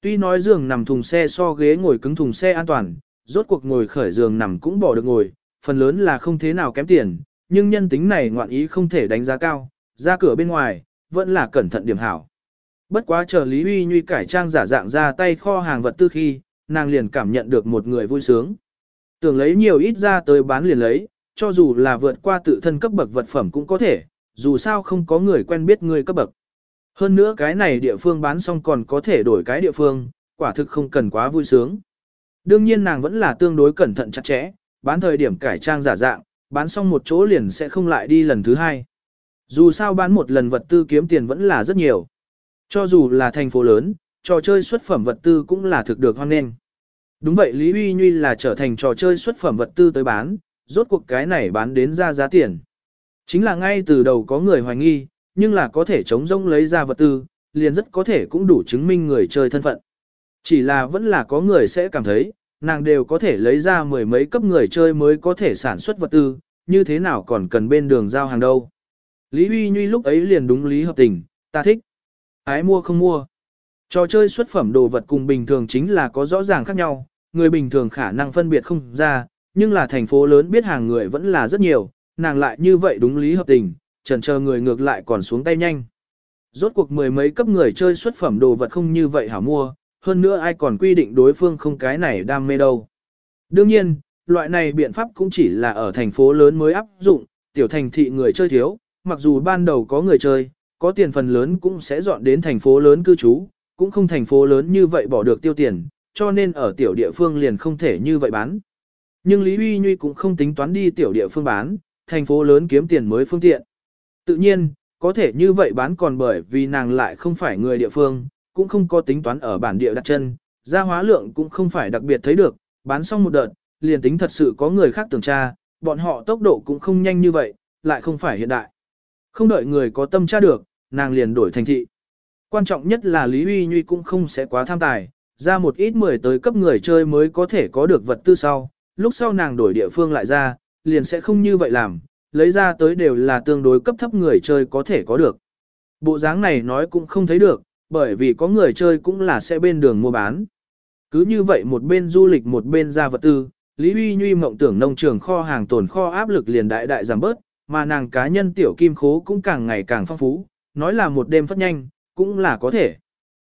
Tuy nói giường nằm thùng xe so ghế ngồi cứng thùng xe an toàn, rốt cuộc ngồi khởi giường nằm cũng bỏ được ngồi, phần lớn là không thế nào kém tiền, nhưng nhân tính này ngoạn ý không thể đánh giá cao, ra cửa bên ngoài, vẫn là cẩn thận điểm hảo. Bất quá chờ Lý Huy Nhuy cải trang giả dạng ra tay kho hàng vật tư khi, nàng liền cảm nhận được một người vui sướng. Tưởng lấy nhiều ít ra tới bán liền lấy, cho dù là vượt qua tự thân cấp bậc vật phẩm cũng có thể, dù sao không có người quen biết người cấp bậc. Hơn nữa cái này địa phương bán xong còn có thể đổi cái địa phương, quả thực không cần quá vui sướng. Đương nhiên nàng vẫn là tương đối cẩn thận chặt chẽ, bán thời điểm cải trang giả dạng, bán xong một chỗ liền sẽ không lại đi lần thứ hai. Dù sao bán một lần vật tư kiếm tiền vẫn là rất nhiều. Cho dù là thành phố lớn, trò chơi xuất phẩm vật tư cũng là thực được hoan nghênh. Đúng vậy Lý Uy Nhuy là trở thành trò chơi xuất phẩm vật tư tới bán, rốt cuộc cái này bán đến ra giá tiền. Chính là ngay từ đầu có người hoài nghi, nhưng là có thể chống rông lấy ra vật tư, liền rất có thể cũng đủ chứng minh người chơi thân phận. Chỉ là vẫn là có người sẽ cảm thấy, nàng đều có thể lấy ra mười mấy cấp người chơi mới có thể sản xuất vật tư, như thế nào còn cần bên đường giao hàng đâu. Lý Huy Nhuy lúc ấy liền đúng lý hợp tình, ta thích. Ái mua không mua. Trò chơi xuất phẩm đồ vật cùng bình thường chính là có rõ ràng khác nhau, người bình thường khả năng phân biệt không ra, nhưng là thành phố lớn biết hàng người vẫn là rất nhiều, nàng lại như vậy đúng lý hợp tình, trần chờ người ngược lại còn xuống tay nhanh. Rốt cuộc mười mấy cấp người chơi xuất phẩm đồ vật không như vậy hả mua, hơn nữa ai còn quy định đối phương không cái này đam mê đâu. Đương nhiên, loại này biện pháp cũng chỉ là ở thành phố lớn mới áp dụng, tiểu thành thị người chơi thiếu, mặc dù ban đầu có người chơi, có tiền phần lớn cũng sẽ dọn đến thành phố lớn cư trú, cũng không thành phố lớn như vậy bỏ được tiêu tiền, cho nên ở tiểu địa phương liền không thể như vậy bán. Nhưng Lý Huy Nhuy cũng không tính toán đi tiểu địa phương bán, thành phố lớn kiếm tiền mới phương tiện. Tự nhiên, có thể như vậy bán còn bởi vì nàng lại không phải người địa phương, cũng không có tính toán ở bản địa đặt chân, gia hóa lượng cũng không phải đặc biệt thấy được, bán xong một đợt, liền tính thật sự có người khác tưởng tra, bọn họ tốc độ cũng không nhanh như vậy, lại không phải hiện đại. Không đợi người có tâm tra được, nàng liền đổi thành thị. Quan trọng nhất là Lý Huy Nhuy cũng không sẽ quá tham tài, ra một ít mười tới cấp người chơi mới có thể có được vật tư sau, lúc sau nàng đổi địa phương lại ra, liền sẽ không như vậy làm, lấy ra tới đều là tương đối cấp thấp người chơi có thể có được. Bộ dáng này nói cũng không thấy được, bởi vì có người chơi cũng là sẽ bên đường mua bán. Cứ như vậy một bên du lịch một bên ra vật tư, Lý Huy Nhuy mộng tưởng nông trường kho hàng tồn kho áp lực liền đại đại giảm bớt, mà nàng cá nhân tiểu kim khố cũng càng ngày càng phong phú, nói là một đêm phát nhanh, cũng là có thể.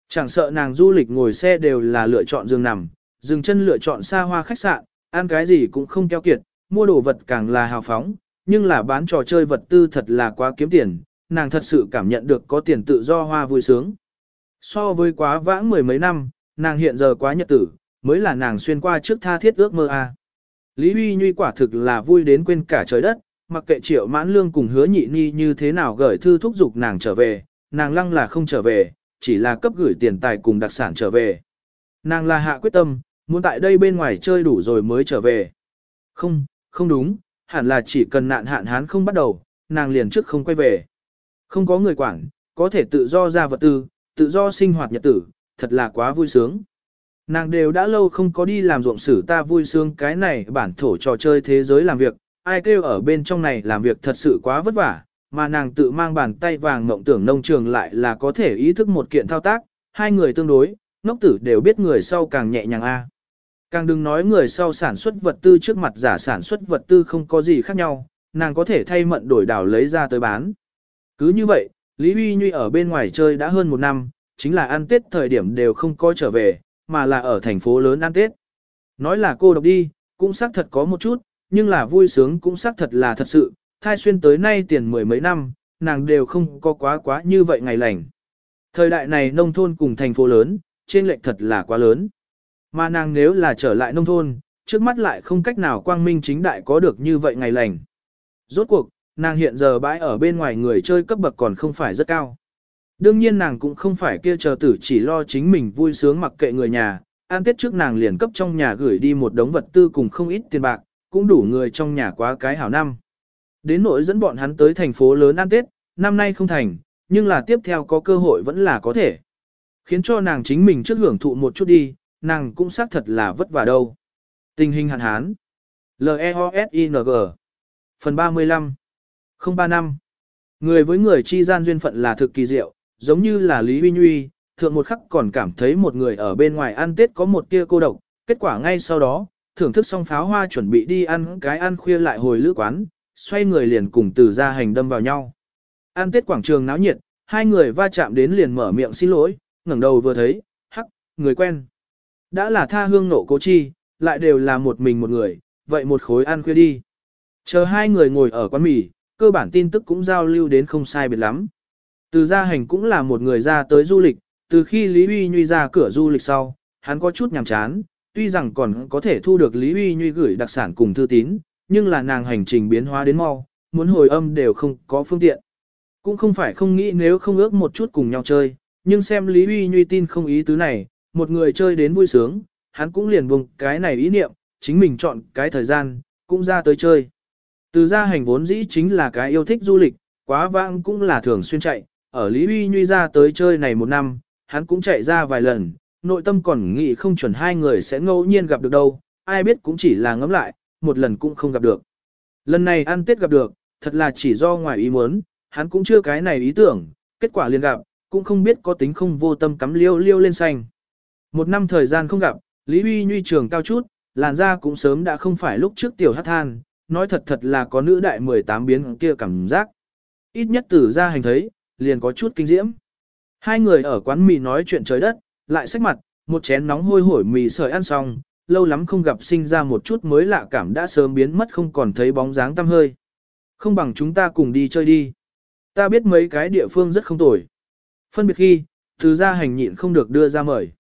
Chẳng sợ nàng du lịch ngồi xe đều là lựa chọn giường nằm, dừng chân lựa chọn xa hoa khách sạn, ăn cái gì cũng không keo kiệt, mua đồ vật càng là hào phóng, nhưng là bán trò chơi vật tư thật là quá kiếm tiền, nàng thật sự cảm nhận được có tiền tự do hoa vui sướng. So với quá vãng mười mấy năm, nàng hiện giờ quá nhật tử, mới là nàng xuyên qua trước tha thiết ước mơ a. Lý Huy Nhuy quả thực là vui đến quên cả trời đất, mặc kệ triệu mãn lương cùng hứa nhị ni như thế nào gửi thư thúc giục nàng trở về, nàng lăng là không trở về, chỉ là cấp gửi tiền tài cùng đặc sản trở về. Nàng là hạ quyết tâm, muốn tại đây bên ngoài chơi đủ rồi mới trở về. Không, không đúng, hẳn là chỉ cần nạn hạn hán không bắt đầu, nàng liền trước không quay về. Không có người quản, có thể tự do ra vật tư, tự do sinh hoạt nhật tử, thật là quá vui sướng. Nàng đều đã lâu không có đi làm ruộng sử ta vui sướng cái này bản thổ trò chơi thế giới làm việc, ai kêu ở bên trong này làm việc thật sự quá vất vả, mà nàng tự mang bàn tay vàng mộng tưởng nông trường lại là có thể ý thức một kiện thao tác, hai người tương đối, ngốc tử đều biết người sau càng nhẹ nhàng a. Càng đừng nói người sau sản xuất vật tư trước mặt giả sản xuất vật tư không có gì khác nhau, nàng có thể thay mận đổi đảo lấy ra tới bán. Cứ như vậy, Lý Huy Nhuy ở bên ngoài chơi đã hơn một năm, chính là ăn Tết thời điểm đều không có trở về, mà là ở thành phố lớn ăn Tết. Nói là cô độc đi, cũng xác thật có một chút, nhưng là vui sướng cũng xác thật là thật sự, thai xuyên tới nay tiền mười mấy năm, nàng đều không có quá quá như vậy ngày lành. Thời đại này nông thôn cùng thành phố lớn, trên lệch thật là quá lớn. Mà nàng nếu là trở lại nông thôn, trước mắt lại không cách nào quang minh chính đại có được như vậy ngày lành. Rốt cuộc, nàng hiện giờ bãi ở bên ngoài người chơi cấp bậc còn không phải rất cao. Đương nhiên nàng cũng không phải kia chờ tử chỉ lo chính mình vui sướng mặc kệ người nhà, an tết trước nàng liền cấp trong nhà gửi đi một đống vật tư cùng không ít tiền bạc, cũng đủ người trong nhà quá cái hảo năm. Đến nỗi dẫn bọn hắn tới thành phố lớn an tết, năm nay không thành, nhưng là tiếp theo có cơ hội vẫn là có thể. Khiến cho nàng chính mình trước hưởng thụ một chút đi, nàng cũng xác thật là vất vả đâu. Tình hình hạn hán. L-E-O-S-I-N-G Phần 35 035 Người với người chi gian duyên phận là thực kỳ diệu, giống như là Lý Huy Nguy, thượng một khắc còn cảm thấy một người ở bên ngoài ăn Tết có một tia cô độc, kết quả ngay sau đó, thưởng thức xong pháo hoa chuẩn bị đi ăn cái ăn khuya lại hồi lữ quán, xoay người liền cùng từ ra hành đâm vào nhau. An Tết quảng trường náo nhiệt, hai người va chạm đến liền mở miệng xin lỗi, ngẩng đầu vừa thấy, hắc, người quen. Đã là tha hương nộ cố chi, lại đều là một mình một người, vậy một khối ăn khuya đi. Chờ hai người ngồi ở quán mì, cơ bản tin tức cũng giao lưu đến không sai biệt lắm. Từ gia hành cũng là một người ra tới du lịch, từ khi Lý Uy Nhuy ra cửa du lịch sau, hắn có chút nhàm chán, tuy rằng còn có thể thu được Lý Uy Nhuy gửi đặc sản cùng thư tín, nhưng là nàng hành trình biến hóa đến mau, muốn hồi âm đều không có phương tiện. Cũng không phải không nghĩ nếu không ước một chút cùng nhau chơi, nhưng xem Lý Uy Nhuy tin không ý tứ này, một người chơi đến vui sướng, hắn cũng liền vùng cái này ý niệm, chính mình chọn cái thời gian, cũng ra tới chơi. Từ gia hành vốn dĩ chính là cái yêu thích du lịch, quá vãng cũng là thường xuyên chạy, ở Lý Uy Nhuy ra tới chơi này một năm, hắn cũng chạy ra vài lần, nội tâm còn nghĩ không chuẩn hai người sẽ ngẫu nhiên gặp được đâu, ai biết cũng chỉ là ngẫm lại, một lần cũng không gặp được. Lần này ăn Tết gặp được, thật là chỉ do ngoài ý muốn, hắn cũng chưa cái này ý tưởng, kết quả liền gặp, cũng không biết có tính không vô tâm cắm liêu liêu lên xanh. Một năm thời gian không gặp, Lý Huy Nhuy trường cao chút, làn da cũng sớm đã không phải lúc trước tiểu hát than, nói thật thật là có nữ đại 18 biến kia cảm giác. Ít nhất từ ra hành thấy, liền có chút kinh diễm. Hai người ở quán mì nói chuyện trời đất, lại sách mặt, một chén nóng hôi hổi mì sợi ăn xong, lâu lắm không gặp sinh ra một chút mới lạ cảm đã sớm biến mất không còn thấy bóng dáng tăm hơi. Không bằng chúng ta cùng đi chơi đi. Ta biết mấy cái địa phương rất không tồi. Phân biệt khi, từ ra hành nhịn không được đưa ra mời.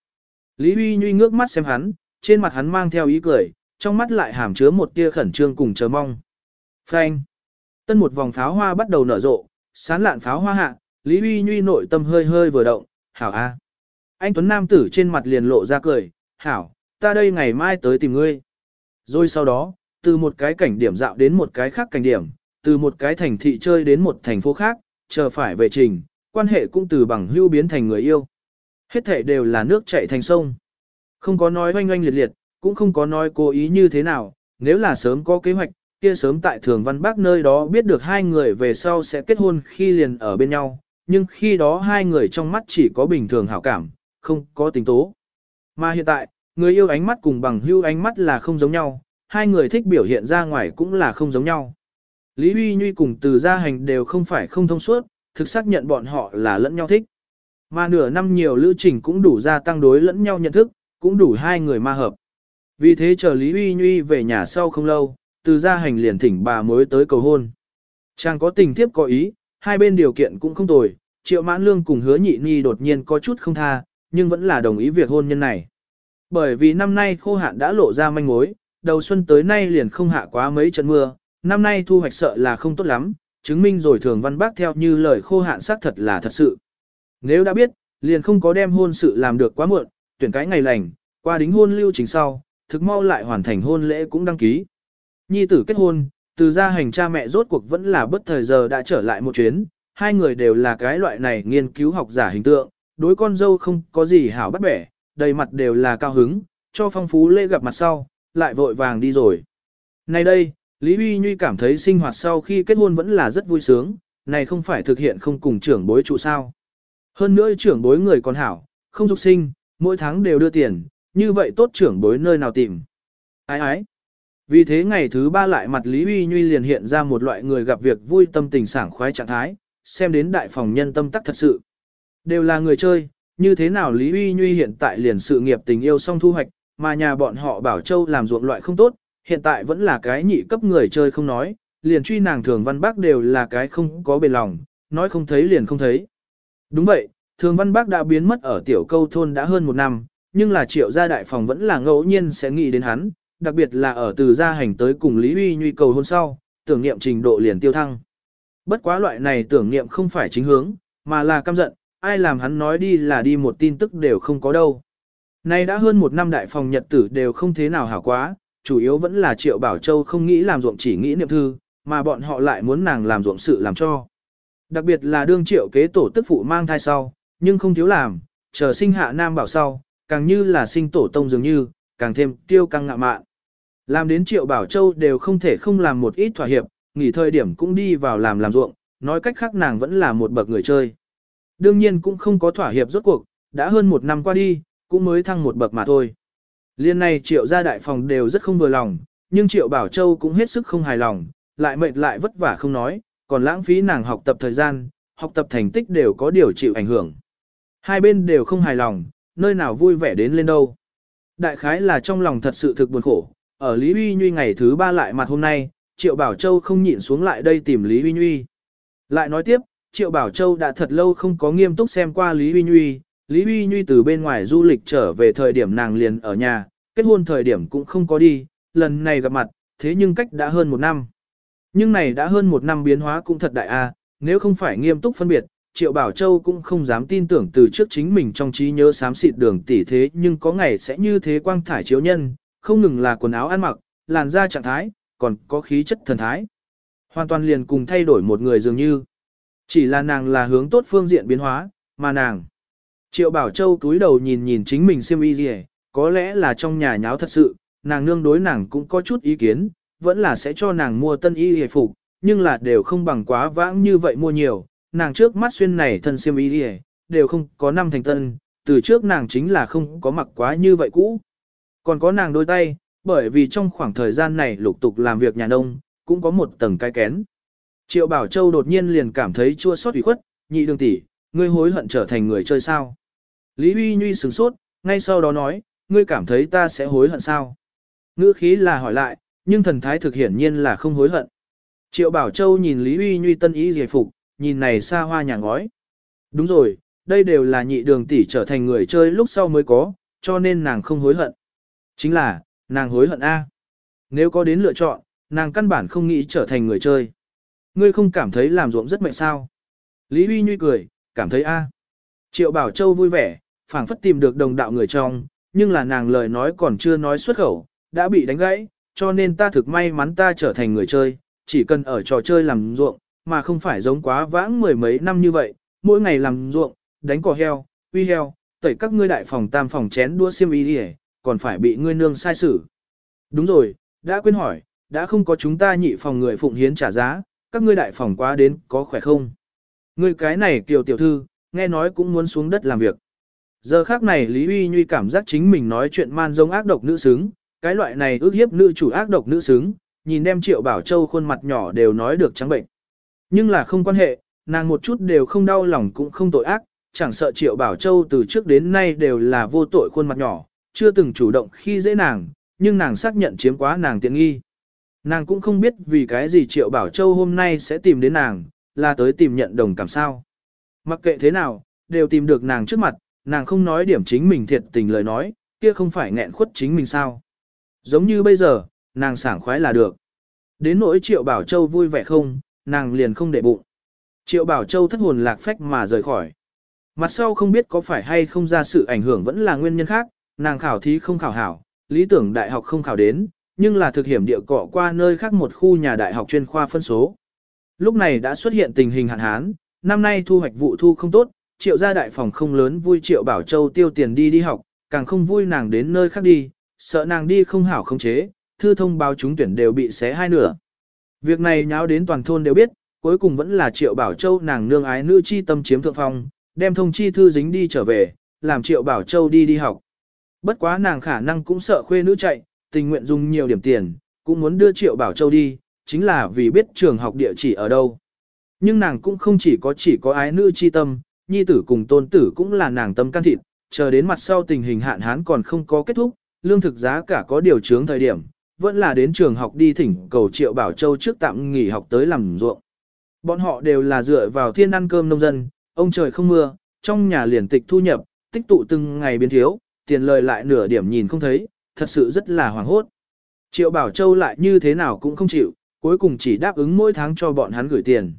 Lý Huy Nhuy ngước mắt xem hắn, trên mặt hắn mang theo ý cười, trong mắt lại hàm chứa một tia khẩn trương cùng chờ mong. Phanh. Tân một vòng pháo hoa bắt đầu nở rộ, sán lạn pháo hoa hạ, Lý Huy Nhuy nội tâm hơi hơi vừa động, hảo a. Anh Tuấn Nam tử trên mặt liền lộ ra cười, hảo, ta đây ngày mai tới tìm ngươi. Rồi sau đó, từ một cái cảnh điểm dạo đến một cái khác cảnh điểm, từ một cái thành thị chơi đến một thành phố khác, chờ phải về trình, quan hệ cũng từ bằng hưu biến thành người yêu. Hết thể đều là nước chảy thành sông. Không có nói oanh oanh liệt liệt, cũng không có nói cố ý như thế nào, nếu là sớm có kế hoạch, kia sớm tại Thường Văn Bác nơi đó biết được hai người về sau sẽ kết hôn khi liền ở bên nhau, nhưng khi đó hai người trong mắt chỉ có bình thường hảo cảm, không có tình tố. Mà hiện tại, người yêu ánh mắt cùng bằng hưu ánh mắt là không giống nhau, hai người thích biểu hiện ra ngoài cũng là không giống nhau. Lý Huy Nhuy cùng từ gia hành đều không phải không thông suốt, thực xác nhận bọn họ là lẫn nhau thích. Mà nửa năm nhiều lữ trình cũng đủ gia tăng đối lẫn nhau nhận thức, cũng đủ hai người ma hợp. Vì thế chờ Lý Huy Nhuy về nhà sau không lâu, từ gia hành liền thỉnh bà mới tới cầu hôn. Chàng có tình tiếp có ý, hai bên điều kiện cũng không tồi, triệu mãn lương cùng hứa nhị ni đột nhiên có chút không tha, nhưng vẫn là đồng ý việc hôn nhân này. Bởi vì năm nay khô hạn đã lộ ra manh mối, đầu xuân tới nay liền không hạ quá mấy trận mưa, năm nay thu hoạch sợ là không tốt lắm, chứng minh rồi thường văn bác theo như lời khô hạn xác thật là thật sự. Nếu đã biết, liền không có đem hôn sự làm được quá muộn, tuyển cái ngày lành, qua đính hôn lưu trình sau, thực mau lại hoàn thành hôn lễ cũng đăng ký. Nhi tử kết hôn, từ gia hành cha mẹ rốt cuộc vẫn là bất thời giờ đã trở lại một chuyến, hai người đều là cái loại này nghiên cứu học giả hình tượng, đối con dâu không có gì hảo bắt bẻ, đầy mặt đều là cao hứng, cho phong phú lễ gặp mặt sau, lại vội vàng đi rồi. Này đây, Lý Huy Nhuy cảm thấy sinh hoạt sau khi kết hôn vẫn là rất vui sướng, này không phải thực hiện không cùng trưởng bối trụ sao. Hơn nữa trưởng bối người còn hảo, không dục sinh, mỗi tháng đều đưa tiền, như vậy tốt trưởng bối nơi nào tìm. Ái ái. Vì thế ngày thứ ba lại mặt Lý Huy Nhuy liền hiện ra một loại người gặp việc vui tâm tình sảng khoái trạng thái, xem đến đại phòng nhân tâm tắc thật sự. Đều là người chơi, như thế nào Lý Huy Nhuy hiện tại liền sự nghiệp tình yêu song thu hoạch, mà nhà bọn họ bảo châu làm ruộng loại không tốt, hiện tại vẫn là cái nhị cấp người chơi không nói, liền truy nàng thường văn bác đều là cái không có bền lòng, nói không thấy liền không thấy. Đúng vậy, thường văn bác đã biến mất ở tiểu câu thôn đã hơn một năm, nhưng là triệu gia đại phòng vẫn là ngẫu nhiên sẽ nghĩ đến hắn, đặc biệt là ở từ gia hành tới cùng Lý Huy Nhuy cầu hôn sau, tưởng niệm trình độ liền tiêu thăng. Bất quá loại này tưởng niệm không phải chính hướng, mà là căm giận, ai làm hắn nói đi là đi một tin tức đều không có đâu. Nay đã hơn một năm đại phòng nhật tử đều không thế nào hảo quá, chủ yếu vẫn là Triệu Bảo Châu không nghĩ làm ruộng chỉ nghĩ niệm thư, mà bọn họ lại muốn nàng làm ruộng sự làm cho. Đặc biệt là đương Triệu kế tổ tức phụ mang thai sau, nhưng không thiếu làm, chờ sinh hạ nam bảo sau, càng như là sinh tổ tông dường như, càng thêm tiêu căng ngạ mạn. Làm đến Triệu Bảo Châu đều không thể không làm một ít thỏa hiệp, nghỉ thời điểm cũng đi vào làm làm ruộng, nói cách khác nàng vẫn là một bậc người chơi. Đương nhiên cũng không có thỏa hiệp rốt cuộc, đã hơn một năm qua đi, cũng mới thăng một bậc mà thôi. Liên này triệu gia đại phòng đều rất không vừa lòng, nhưng triệu bảo châu cũng hết sức không hài lòng, lại mệt lại vất vả không nói, còn lãng phí nàng học tập thời gian, học tập thành tích đều có điều chịu ảnh hưởng. Hai bên đều không hài lòng, nơi nào vui vẻ đến lên đâu. Đại khái là trong lòng thật sự thực buồn khổ, ở Lý Uy Nhuy ngày thứ ba lại mặt hôm nay, Triệu Bảo Châu không nhịn xuống lại đây tìm Lý Uy Nhuy. Lại nói tiếp, Triệu Bảo Châu đã thật lâu không có nghiêm túc xem qua Lý Huy Nhuy, Lý Huy Nhuy từ bên ngoài du lịch trở về thời điểm nàng liền ở nhà, kết hôn thời điểm cũng không có đi, lần này gặp mặt, thế nhưng cách đã hơn một năm. Nhưng này đã hơn một năm biến hóa cũng thật đại a, nếu không phải nghiêm túc phân biệt, Triệu Bảo Châu cũng không dám tin tưởng từ trước chính mình trong trí nhớ xám xịt đường tỷ thế nhưng có ngày sẽ như thế quang thải chiếu nhân, không ngừng là quần áo ăn mặc, làn da trạng thái, còn có khí chất thần thái. Hoàn toàn liền cùng thay đổi một người dường như. Chỉ là nàng là hướng tốt phương diện biến hóa, mà nàng Triệu Bảo Châu túi đầu nhìn nhìn chính mình xem y gì, có lẽ là trong nhà nháo thật sự, nàng nương đối nàng cũng có chút ý kiến, vẫn là sẽ cho nàng mua tân y hề phục, nhưng là đều không bằng quá vãng như vậy mua nhiều, nàng trước mắt xuyên này thân xiêm y hề, đều không có năm thành tân, từ trước nàng chính là không có mặc quá như vậy cũ. Còn có nàng đôi tay, bởi vì trong khoảng thời gian này lục tục làm việc nhà nông, cũng có một tầng cái kén. Triệu Bảo Châu đột nhiên liền cảm thấy chua xót ủy khuất, nhị đường tỷ, ngươi hối hận trở thành người chơi sao? Lý Huy Nhuy sửng sốt, ngay sau đó nói, ngươi cảm thấy ta sẽ hối hận sao? Ngữ khí là hỏi lại, nhưng thần thái thực hiển nhiên là không hối hận. Triệu Bảo Châu nhìn Lý Huy Nhuy tân ý giải phục, nhìn này xa hoa nhà ngói. Đúng rồi, đây đều là nhị đường tỷ trở thành người chơi lúc sau mới có, cho nên nàng không hối hận. Chính là, nàng hối hận A. Nếu có đến lựa chọn, nàng căn bản không nghĩ trở thành người chơi. Ngươi không cảm thấy làm ruộng rất mệt sao? Lý Huy Nhuy cười, cảm thấy A. Triệu Bảo Châu vui vẻ, phảng phất tìm được đồng đạo người trong, nhưng là nàng lời nói còn chưa nói xuất khẩu, đã bị đánh gãy, cho nên ta thực may mắn ta trở thành người chơi, chỉ cần ở trò chơi làm ruộng, mà không phải giống quá vãng mười mấy năm như vậy, mỗi ngày làm ruộng, đánh cỏ heo, uy heo, tẩy các ngươi đại phòng tam phòng chén đua xiêm y đi còn phải bị ngươi nương sai xử. Đúng rồi, đã quên hỏi, đã không có chúng ta nhị phòng người phụng hiến trả giá, các ngươi đại phòng quá đến có khỏe không? Ngươi cái này kiều tiểu thư, nghe nói cũng muốn xuống đất làm việc. Giờ khác này Lý Uy Nhuy cảm giác chính mình nói chuyện man giống ác độc nữ xứng, cái loại này ước hiếp nữ chủ ác độc nữ xứng, nhìn đem Triệu Bảo Châu khuôn mặt nhỏ đều nói được trắng bệnh. Nhưng là không quan hệ, nàng một chút đều không đau lòng cũng không tội ác, chẳng sợ Triệu Bảo Châu từ trước đến nay đều là vô tội khuôn mặt nhỏ, chưa từng chủ động khi dễ nàng, nhưng nàng xác nhận chiếm quá nàng tiện nghi. Nàng cũng không biết vì cái gì Triệu Bảo Châu hôm nay sẽ tìm đến nàng, là tới tìm nhận đồng cảm sao. Mặc kệ thế nào, đều tìm được nàng trước mặt, nàng không nói điểm chính mình thiệt tình lời nói, kia không phải nghẹn khuất chính mình sao. Giống như bây giờ, nàng sảng khoái là được. Đến nỗi Triệu Bảo Châu vui vẻ không, nàng liền không để bụng. Triệu Bảo Châu thất hồn lạc phách mà rời khỏi. Mặt sau không biết có phải hay không ra sự ảnh hưởng vẫn là nguyên nhân khác, nàng khảo thí không khảo hảo, lý tưởng đại học không khảo đến, nhưng là thực hiểm địa cọ qua nơi khác một khu nhà đại học chuyên khoa phân số. Lúc này đã xuất hiện tình hình hạn hán, năm nay thu hoạch vụ thu không tốt, triệu gia đại phòng không lớn vui triệu bảo châu tiêu tiền đi đi học, càng không vui nàng đến nơi khác đi, sợ nàng đi không hảo không chế, thư thông báo chúng tuyển đều bị xé hai nửa. Việc này nháo đến toàn thôn đều biết, cuối cùng vẫn là triệu bảo châu nàng nương ái nữ chi tâm chiếm thượng phong, đem thông chi thư dính đi trở về, làm triệu bảo châu đi đi học. Bất quá nàng khả năng cũng sợ khuê nữ chạy, tình nguyện dùng nhiều điểm tiền, cũng muốn đưa triệu bảo châu đi, chính là vì biết trường học địa chỉ ở đâu. Nhưng nàng cũng không chỉ có chỉ có ái nữ chi tâm, nhi tử cùng tôn tử cũng là nàng tâm can thịt, chờ đến mặt sau tình hình hạn hán còn không có kết thúc, lương thực giá cả có điều chướng thời điểm, vẫn là đến trường học đi thỉnh cầu triệu bảo châu trước tạm nghỉ học tới làm ruộng. Bọn họ đều là dựa vào thiên ăn cơm nông dân, ông trời không mưa, trong nhà liền tịch thu nhập, tích tụ từng ngày biến thiếu, tiền lời lại nửa điểm nhìn không thấy, thật sự rất là hoảng hốt. Triệu Bảo Châu lại như thế nào cũng không chịu, cuối cùng chỉ đáp ứng mỗi tháng cho bọn hắn gửi tiền.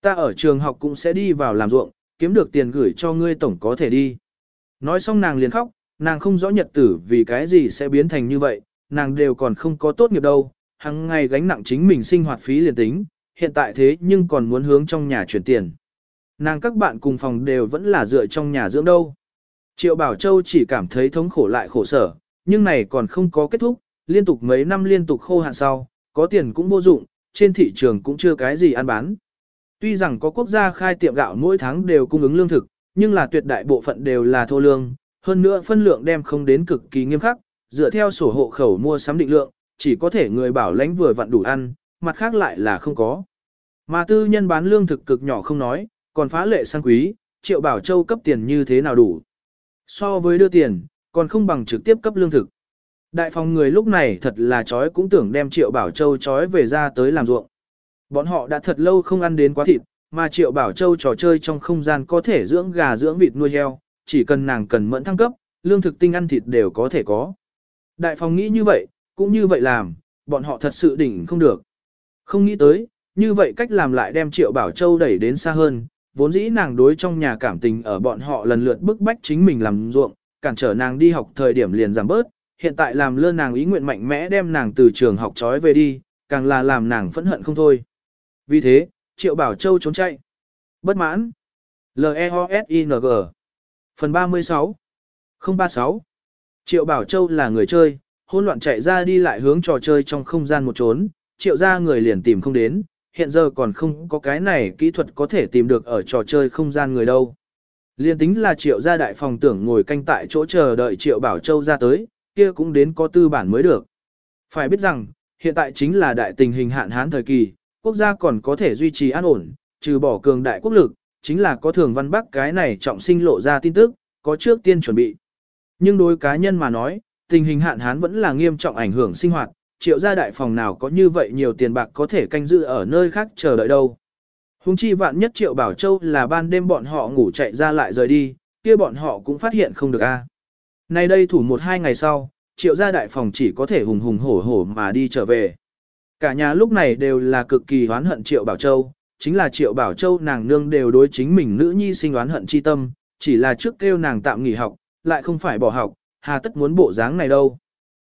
Ta ở trường học cũng sẽ đi vào làm ruộng, kiếm được tiền gửi cho ngươi tổng có thể đi. Nói xong nàng liền khóc, nàng không rõ nhật tử vì cái gì sẽ biến thành như vậy, nàng đều còn không có tốt nghiệp đâu, hàng ngày gánh nặng chính mình sinh hoạt phí liền tính, hiện tại thế nhưng còn muốn hướng trong nhà chuyển tiền. Nàng các bạn cùng phòng đều vẫn là dựa trong nhà dưỡng đâu. Triệu Bảo Châu chỉ cảm thấy thống khổ lại khổ sở, nhưng này còn không có kết thúc, liên tục mấy năm liên tục khô hạn sau, có tiền cũng vô dụng, trên thị trường cũng chưa cái gì ăn bán. Tuy rằng có quốc gia khai tiệm gạo mỗi tháng đều cung ứng lương thực, nhưng là tuyệt đại bộ phận đều là thô lương, hơn nữa phân lượng đem không đến cực kỳ nghiêm khắc, dựa theo sổ hộ khẩu mua sắm định lượng, chỉ có thể người bảo lãnh vừa vặn đủ ăn, mặt khác lại là không có. Mà tư nhân bán lương thực cực nhỏ không nói, còn phá lệ sang quý, triệu bảo châu cấp tiền như thế nào đủ. So với đưa tiền, còn không bằng trực tiếp cấp lương thực. Đại phòng người lúc này thật là chói cũng tưởng đem triệu bảo châu chói về ra tới làm ruộng. Bọn họ đã thật lâu không ăn đến quá thịt, mà triệu bảo châu trò chơi trong không gian có thể dưỡng gà dưỡng vịt nuôi heo, chỉ cần nàng cần mẫn thăng cấp, lương thực tinh ăn thịt đều có thể có. Đại phòng nghĩ như vậy, cũng như vậy làm, bọn họ thật sự đỉnh không được. Không nghĩ tới, như vậy cách làm lại đem triệu bảo châu đẩy đến xa hơn, vốn dĩ nàng đối trong nhà cảm tình ở bọn họ lần lượt bức bách chính mình làm ruộng, cản trở nàng đi học thời điểm liền giảm bớt, hiện tại làm lơ nàng ý nguyện mạnh mẽ đem nàng từ trường học trói về đi, càng là làm nàng phẫn hận không thôi. Vì thế, Triệu Bảo Châu trốn chạy. Bất mãn. L-E-O-S-I-N-G Phần 36 036 Triệu Bảo Châu là người chơi, hôn loạn chạy ra đi lại hướng trò chơi trong không gian một trốn, triệu ra người liền tìm không đến, hiện giờ còn không có cái này kỹ thuật có thể tìm được ở trò chơi không gian người đâu. Liên tính là triệu gia đại phòng tưởng ngồi canh tại chỗ chờ đợi triệu bảo châu ra tới, kia cũng đến có tư bản mới được. Phải biết rằng, hiện tại chính là đại tình hình hạn hán thời kỳ, quốc gia còn có thể duy trì an ổn, trừ bỏ cường đại quốc lực, chính là có thường văn bắc cái này trọng sinh lộ ra tin tức, có trước tiên chuẩn bị. Nhưng đối cá nhân mà nói, tình hình hạn hán vẫn là nghiêm trọng ảnh hưởng sinh hoạt, triệu gia đại phòng nào có như vậy nhiều tiền bạc có thể canh giữ ở nơi khác chờ đợi đâu. Hùng chi vạn nhất triệu bảo châu là ban đêm bọn họ ngủ chạy ra lại rời đi, kia bọn họ cũng phát hiện không được a. Nay đây thủ một hai ngày sau, triệu gia đại phòng chỉ có thể hùng hùng hổ hổ mà đi trở về. Cả nhà lúc này đều là cực kỳ oán hận triệu bảo châu, chính là triệu bảo châu nàng nương đều đối chính mình nữ nhi sinh oán hận chi tâm, chỉ là trước kêu nàng tạm nghỉ học, lại không phải bỏ học, hà tất muốn bộ dáng này đâu.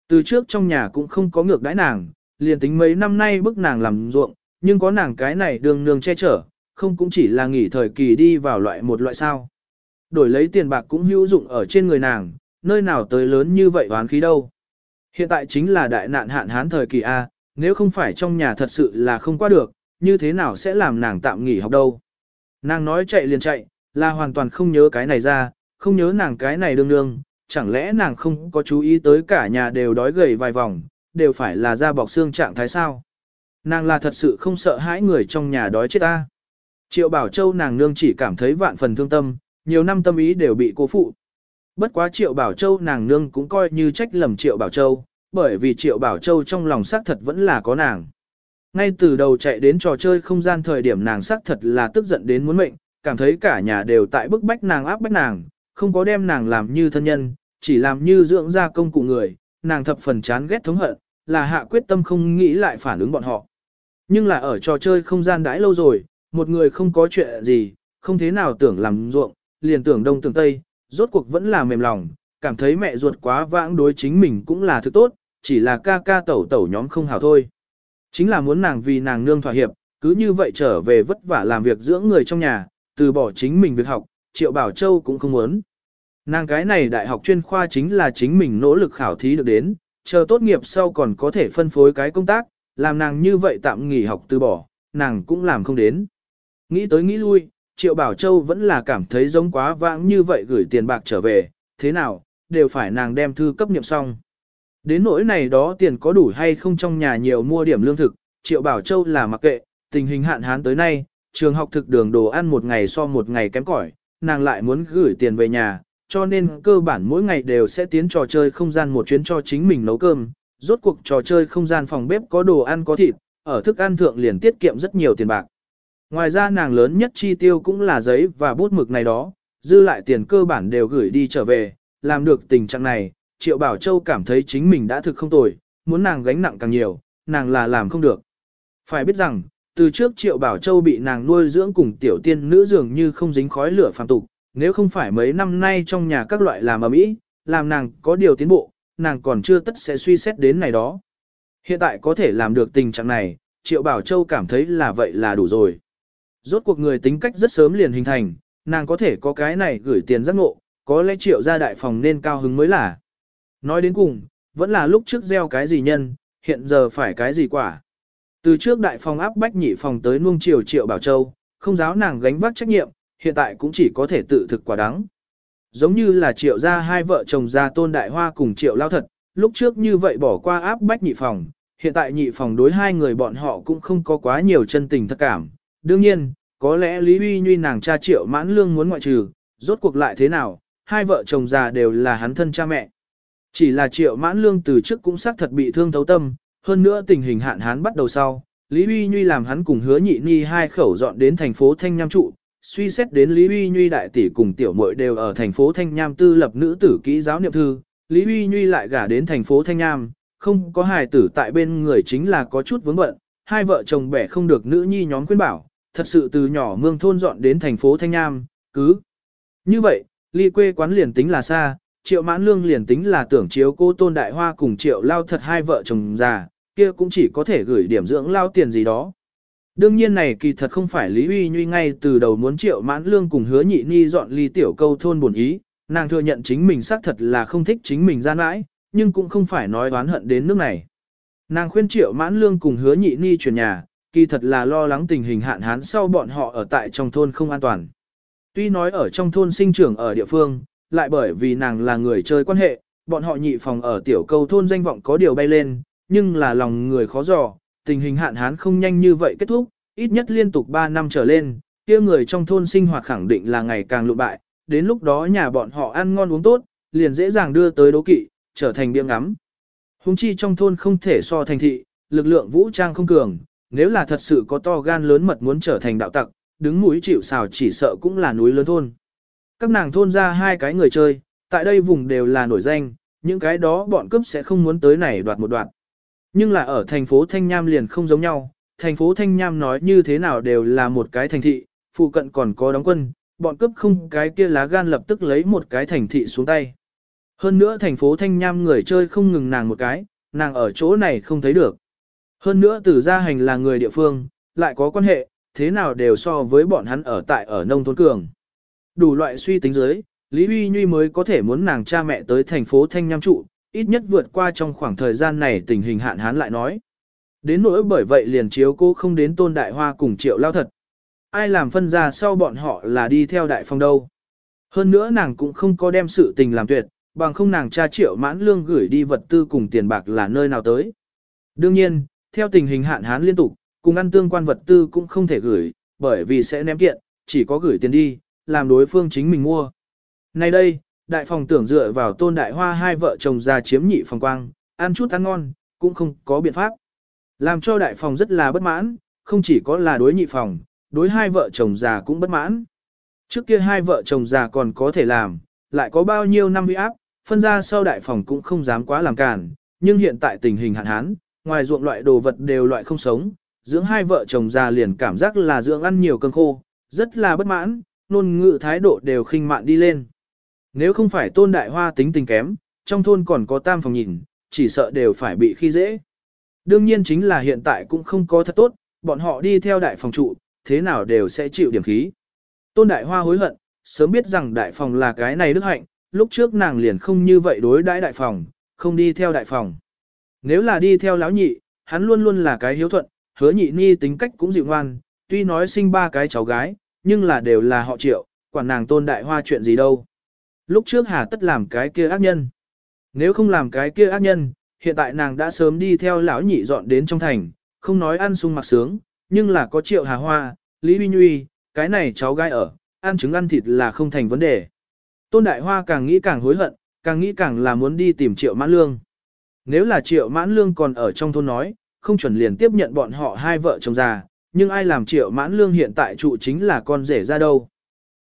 Từ trước trong nhà cũng không có ngược đãi nàng, liền tính mấy năm nay bức nàng làm ruộng, nhưng có nàng cái này đường nương che chở, không cũng chỉ là nghỉ thời kỳ đi vào loại một loại sao. Đổi lấy tiền bạc cũng hữu dụng ở trên người nàng, nơi nào tới lớn như vậy oán khí đâu. Hiện tại chính là đại nạn hạn hán thời kỳ A, nếu không phải trong nhà thật sự là không qua được, như thế nào sẽ làm nàng tạm nghỉ học đâu. Nàng nói chạy liền chạy, là hoàn toàn không nhớ cái này ra, không nhớ nàng cái này đương đương, chẳng lẽ nàng không có chú ý tới cả nhà đều đói gầy vài vòng, đều phải là da bọc xương trạng thái sao. Nàng là thật sự không sợ hãi người trong nhà đói chết ta. Triệu Bảo Châu nàng nương chỉ cảm thấy vạn phần thương tâm, nhiều năm tâm ý đều bị cô phụ. Bất quá Triệu Bảo Châu nàng nương cũng coi như trách lầm Triệu Bảo Châu, bởi vì Triệu Bảo Châu trong lòng xác thật vẫn là có nàng. Ngay từ đầu chạy đến trò chơi không gian thời điểm nàng xác thật là tức giận đến muốn mệnh, cảm thấy cả nhà đều tại bức bách nàng áp bách nàng, không có đem nàng làm như thân nhân, chỉ làm như dưỡng ra công cụ người, nàng thập phần chán ghét thống hận, là hạ quyết tâm không nghĩ lại phản ứng bọn họ. Nhưng là ở trò chơi không gian đãi lâu rồi, một người không có chuyện gì, không thế nào tưởng làm ruộng, liền tưởng đông tưởng tây, rốt cuộc vẫn là mềm lòng, cảm thấy mẹ ruột quá vãng đối chính mình cũng là thứ tốt, chỉ là ca ca tẩu tẩu nhóm không hảo thôi. Chính là muốn nàng vì nàng nương thỏa hiệp, cứ như vậy trở về vất vả làm việc dưỡng người trong nhà, từ bỏ chính mình việc học, Triệu Bảo Châu cũng không muốn. Nàng cái này đại học chuyên khoa chính là chính mình nỗ lực khảo thí được đến, chờ tốt nghiệp sau còn có thể phân phối cái công tác, làm nàng như vậy tạm nghỉ học từ bỏ, nàng cũng làm không đến. Nghĩ tới nghĩ lui, Triệu Bảo Châu vẫn là cảm thấy giống quá vãng như vậy gửi tiền bạc trở về, thế nào, đều phải nàng đem thư cấp niệm xong. Đến nỗi này đó tiền có đủ hay không trong nhà nhiều mua điểm lương thực, Triệu Bảo Châu là mặc kệ, tình hình hạn hán tới nay, trường học thực đường đồ ăn một ngày so một ngày kém cỏi, nàng lại muốn gửi tiền về nhà, cho nên cơ bản mỗi ngày đều sẽ tiến trò chơi không gian một chuyến cho chính mình nấu cơm. Rốt cuộc trò chơi không gian phòng bếp có đồ ăn có thịt, ở thức ăn thượng liền tiết kiệm rất nhiều tiền bạc. Ngoài ra nàng lớn nhất chi tiêu cũng là giấy và bút mực này đó, dư lại tiền cơ bản đều gửi đi trở về, làm được tình trạng này, Triệu Bảo Châu cảm thấy chính mình đã thực không tồi, muốn nàng gánh nặng càng nhiều, nàng là làm không được. Phải biết rằng, từ trước Triệu Bảo Châu bị nàng nuôi dưỡng cùng tiểu tiên nữ dường như không dính khói lửa phàm tục, nếu không phải mấy năm nay trong nhà các loại làm ở mỹ, làm nàng có điều tiến bộ, nàng còn chưa tất sẽ suy xét đến này đó. Hiện tại có thể làm được tình trạng này, Triệu Bảo Châu cảm thấy là vậy là đủ rồi. Rốt cuộc người tính cách rất sớm liền hình thành, nàng có thể có cái này gửi tiền giác ngộ, có lẽ Triệu ra đại phòng nên cao hứng mới là. Nói đến cùng, vẫn là lúc trước gieo cái gì nhân, hiện giờ phải cái gì quả. Từ trước đại phòng áp bách nhị phòng tới nuông chiều Triệu Bảo Châu, không giáo nàng gánh vác trách nhiệm, hiện tại cũng chỉ có thể tự thực quả đắng. Giống như là triệu gia hai vợ chồng gia tôn đại hoa cùng triệu lao thật, lúc trước như vậy bỏ qua áp bách nhị phòng, hiện tại nhị phòng đối hai người bọn họ cũng không có quá nhiều chân tình thật cảm. Đương nhiên, có lẽ Lý Uy Nhuy nàng cha triệu mãn lương muốn ngoại trừ, rốt cuộc lại thế nào, hai vợ chồng già đều là hắn thân cha mẹ. Chỉ là triệu mãn lương từ trước cũng xác thật bị thương thấu tâm, hơn nữa tình hình hạn hán bắt đầu sau, Lý Uy Nhuy làm hắn cùng hứa nhị ni hai khẩu dọn đến thành phố Thanh Nham trụ, suy xét đến Lý Uy Nhuy đại tỷ cùng tiểu muội đều ở thành phố Thanh Nham tư lập nữ tử kỹ giáo niệm thư, Lý Uy Nhuy lại gả đến thành phố Thanh Nham, không có hài tử tại bên người chính là có chút vướng bận, hai vợ chồng bẻ không được nữ nhi nhóm khuyên bảo, thật sự từ nhỏ mương thôn dọn đến thành phố Thanh Nham, cứ. Như vậy, ly quê quán liền tính là xa, triệu mãn lương liền tính là tưởng chiếu cô tôn đại hoa cùng triệu lao thật hai vợ chồng già, kia cũng chỉ có thể gửi điểm dưỡng lao tiền gì đó. Đương nhiên này kỳ thật không phải Lý Uy Nhuy ngay từ đầu muốn triệu mãn lương cùng hứa nhị ni dọn ly tiểu câu thôn buồn ý, nàng thừa nhận chính mình xác thật là không thích chính mình gian mãi, nhưng cũng không phải nói oán hận đến nước này. Nàng khuyên triệu mãn lương cùng hứa nhị ni chuyển nhà, kỳ thật là lo lắng tình hình hạn hán sau bọn họ ở tại trong thôn không an toàn. Tuy nói ở trong thôn sinh trưởng ở địa phương, lại bởi vì nàng là người chơi quan hệ, bọn họ nhị phòng ở tiểu câu thôn danh vọng có điều bay lên, nhưng là lòng người khó dò, tình hình hạn hán không nhanh như vậy kết thúc, ít nhất liên tục 3 năm trở lên, kia người trong thôn sinh hoạt khẳng định là ngày càng lụ bại, đến lúc đó nhà bọn họ ăn ngon uống tốt, liền dễ dàng đưa tới đố kỵ, trở thành biếng ngắm. Hùng chi trong thôn không thể so thành thị, lực lượng vũ trang không cường, nếu là thật sự có to gan lớn mật muốn trở thành đạo tặc, đứng mũi chịu xào chỉ sợ cũng là núi lớn thôn. Các nàng thôn ra hai cái người chơi, tại đây vùng đều là nổi danh, những cái đó bọn cướp sẽ không muốn tới này đoạt một đoạn. Nhưng là ở thành phố Thanh Nham liền không giống nhau, thành phố Thanh Nham nói như thế nào đều là một cái thành thị, phụ cận còn có đóng quân, bọn cướp không cái kia lá gan lập tức lấy một cái thành thị xuống tay. Hơn nữa thành phố Thanh Nham người chơi không ngừng nàng một cái, nàng ở chỗ này không thấy được. Hơn nữa Tử gia hành là người địa phương, lại có quan hệ, thế nào đều so với bọn hắn ở tại ở nông thôn cường. Đủ loại suy tính dưới, Lý Huy Nhuy mới có thể muốn nàng cha mẹ tới thành phố Thanh Nham trụ, ít nhất vượt qua trong khoảng thời gian này tình hình hạn hán lại nói. Đến nỗi bởi vậy liền chiếu cô không đến tôn đại hoa cùng triệu lao thật. Ai làm phân ra sau bọn họ là đi theo đại phong đâu. Hơn nữa nàng cũng không có đem sự tình làm tuyệt, bằng không nàng cha triệu mãn lương gửi đi vật tư cùng tiền bạc là nơi nào tới. Đương nhiên, theo tình hình hạn hán liên tục, cùng ăn tương quan vật tư cũng không thể gửi, bởi vì sẽ ném kiện, chỉ có gửi tiền đi, làm đối phương chính mình mua. Nay đây, đại phòng tưởng dựa vào tôn đại hoa hai vợ chồng già chiếm nhị phòng quang, ăn chút ăn ngon, cũng không có biện pháp. Làm cho đại phòng rất là bất mãn, không chỉ có là đối nhị phòng, đối hai vợ chồng già cũng bất mãn. Trước kia hai vợ chồng già còn có thể làm, lại có bao nhiêu năm uy áp, phân ra sau đại phòng cũng không dám quá làm cản, nhưng hiện tại tình hình hạn hán, ngoài ruộng loại đồ vật đều loại không sống, dưỡng hai vợ chồng già liền cảm giác là dưỡng ăn nhiều cơm khô, rất là bất mãn, nôn ngự thái độ đều khinh mạn đi lên. Nếu không phải tôn đại hoa tính tình kém, trong thôn còn có tam phòng nhìn, chỉ sợ đều phải bị khi dễ. Đương nhiên chính là hiện tại cũng không có thật tốt, bọn họ đi theo đại phòng trụ, thế nào đều sẽ chịu điểm khí. Tôn Đại Hoa hối hận, sớm biết rằng đại phòng là cái này đức hạnh, lúc trước nàng liền không như vậy đối đãi đại phòng, không đi theo đại phòng. Nếu là đi theo lão nhị, hắn luôn luôn là cái hiếu thuận, hứa nhị ni tính cách cũng dịu ngoan, tuy nói sinh ba cái cháu gái, nhưng là đều là họ triệu, quản nàng tôn đại hoa chuyện gì đâu. Lúc trước hà tất làm cái kia ác nhân. Nếu không làm cái kia ác nhân, hiện tại nàng đã sớm đi theo lão nhị dọn đến trong thành, không nói ăn sung mặc sướng, nhưng là có triệu hà hoa, Lý Huy Nhuy, cái này cháu gái ở, ăn trứng ăn thịt là không thành vấn đề. Tôn Đại Hoa càng nghĩ càng hối hận, càng nghĩ càng là muốn đi tìm triệu mãn lương. Nếu là triệu mãn lương còn ở trong thôn nói, không chuẩn liền tiếp nhận bọn họ hai vợ chồng già, nhưng ai làm triệu mãn lương hiện tại trụ chính là con rể ra đâu.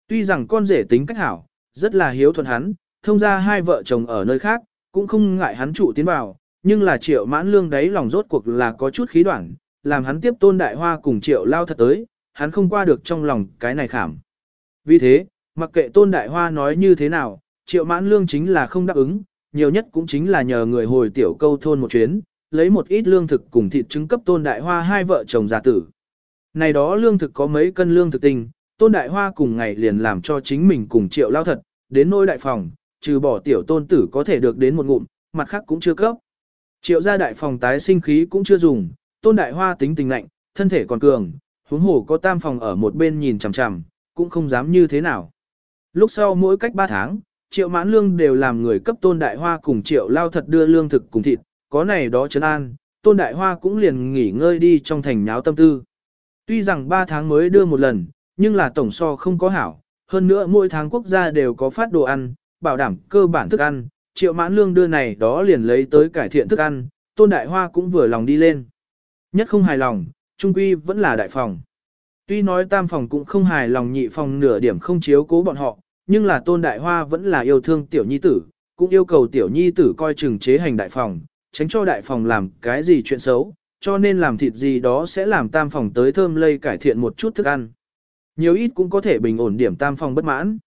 Tuy rằng con rể tính cách hảo, rất là hiếu thuận hắn, thông ra hai vợ chồng ở nơi khác, cũng không ngại hắn trụ tiến vào, nhưng là triệu mãn lương đấy lòng rốt cuộc là có chút khí đoạn, làm hắn tiếp tôn đại hoa cùng triệu lao thật tới, hắn không qua được trong lòng cái này khảm. Vì thế, mặc kệ tôn đại hoa nói như thế nào, triệu mãn lương chính là không đáp ứng, nhiều nhất cũng chính là nhờ người hồi tiểu câu thôn một chuyến, lấy một ít lương thực cùng thịt trứng cấp tôn đại hoa hai vợ chồng già tử. Này đó lương thực có mấy cân lương thực tình tôn đại hoa cùng ngày liền làm cho chính mình cùng triệu lao thật, đến nôi đại phòng, trừ bỏ tiểu tôn tử có thể được đến một ngụm, mặt khác cũng chưa cấp. Triệu gia đại phòng tái sinh khí cũng chưa dùng, tôn đại hoa tính tình lạnh, thân thể còn cường, huống hồ có tam phòng ở một bên nhìn chằm chằm, cũng không dám như thế nào. Lúc sau mỗi cách 3 tháng, triệu mãn lương đều làm người cấp tôn đại hoa cùng triệu lao thật đưa lương thực cùng thịt, có này đó chấn an, tôn đại hoa cũng liền nghỉ ngơi đi trong thành nháo tâm tư. Tuy rằng 3 tháng mới đưa một lần, nhưng là tổng so không có hảo, hơn nữa mỗi tháng quốc gia đều có phát đồ ăn, bảo đảm cơ bản thức ăn, triệu mãn lương đưa này đó liền lấy tới cải thiện thức ăn, tôn đại hoa cũng vừa lòng đi lên. Nhất không hài lòng, trung quy vẫn là đại phòng. Tuy nói tam phòng cũng không hài lòng nhị phòng nửa điểm không chiếu cố bọn họ, nhưng là tôn đại hoa vẫn là yêu thương tiểu nhi tử, cũng yêu cầu tiểu nhi tử coi chừng chế hành đại phòng, tránh cho đại phòng làm cái gì chuyện xấu, cho nên làm thịt gì đó sẽ làm tam phòng tới thơm lây cải thiện một chút thức ăn. Nhiều ít cũng có thể bình ổn điểm tam phòng bất mãn.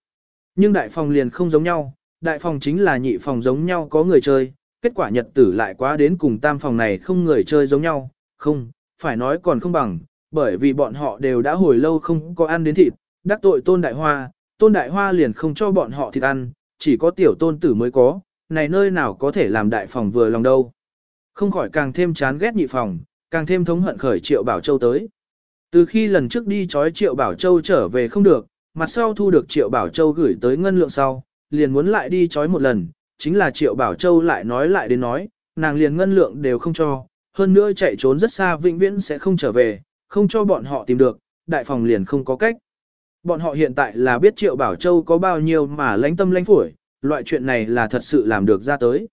Nhưng đại phòng liền không giống nhau, đại phòng chính là nhị phòng giống nhau có người chơi, kết quả nhật tử lại quá đến cùng tam phòng này không người chơi giống nhau, không, phải nói còn không bằng, bởi vì bọn họ đều đã hồi lâu không có ăn đến thịt, đắc tội tôn đại hoa, tôn đại hoa liền không cho bọn họ thịt ăn, chỉ có tiểu tôn tử mới có, này nơi nào có thể làm đại phòng vừa lòng đâu. Không khỏi càng thêm chán ghét nhị phòng, càng thêm thống hận khởi triệu bảo châu tới. Từ khi lần trước đi chói triệu bảo châu trở về không được, mặt sau thu được triệu bảo châu gửi tới ngân lượng sau, liền muốn lại đi chói một lần, chính là triệu bảo châu lại nói lại đến nói, nàng liền ngân lượng đều không cho, hơn nữa chạy trốn rất xa vĩnh viễn sẽ không trở về, không cho bọn họ tìm được, đại phòng liền không có cách. Bọn họ hiện tại là biết Triệu Bảo Châu có bao nhiêu mà lãnh tâm lãnh phổi, loại chuyện này là thật sự làm được ra tới.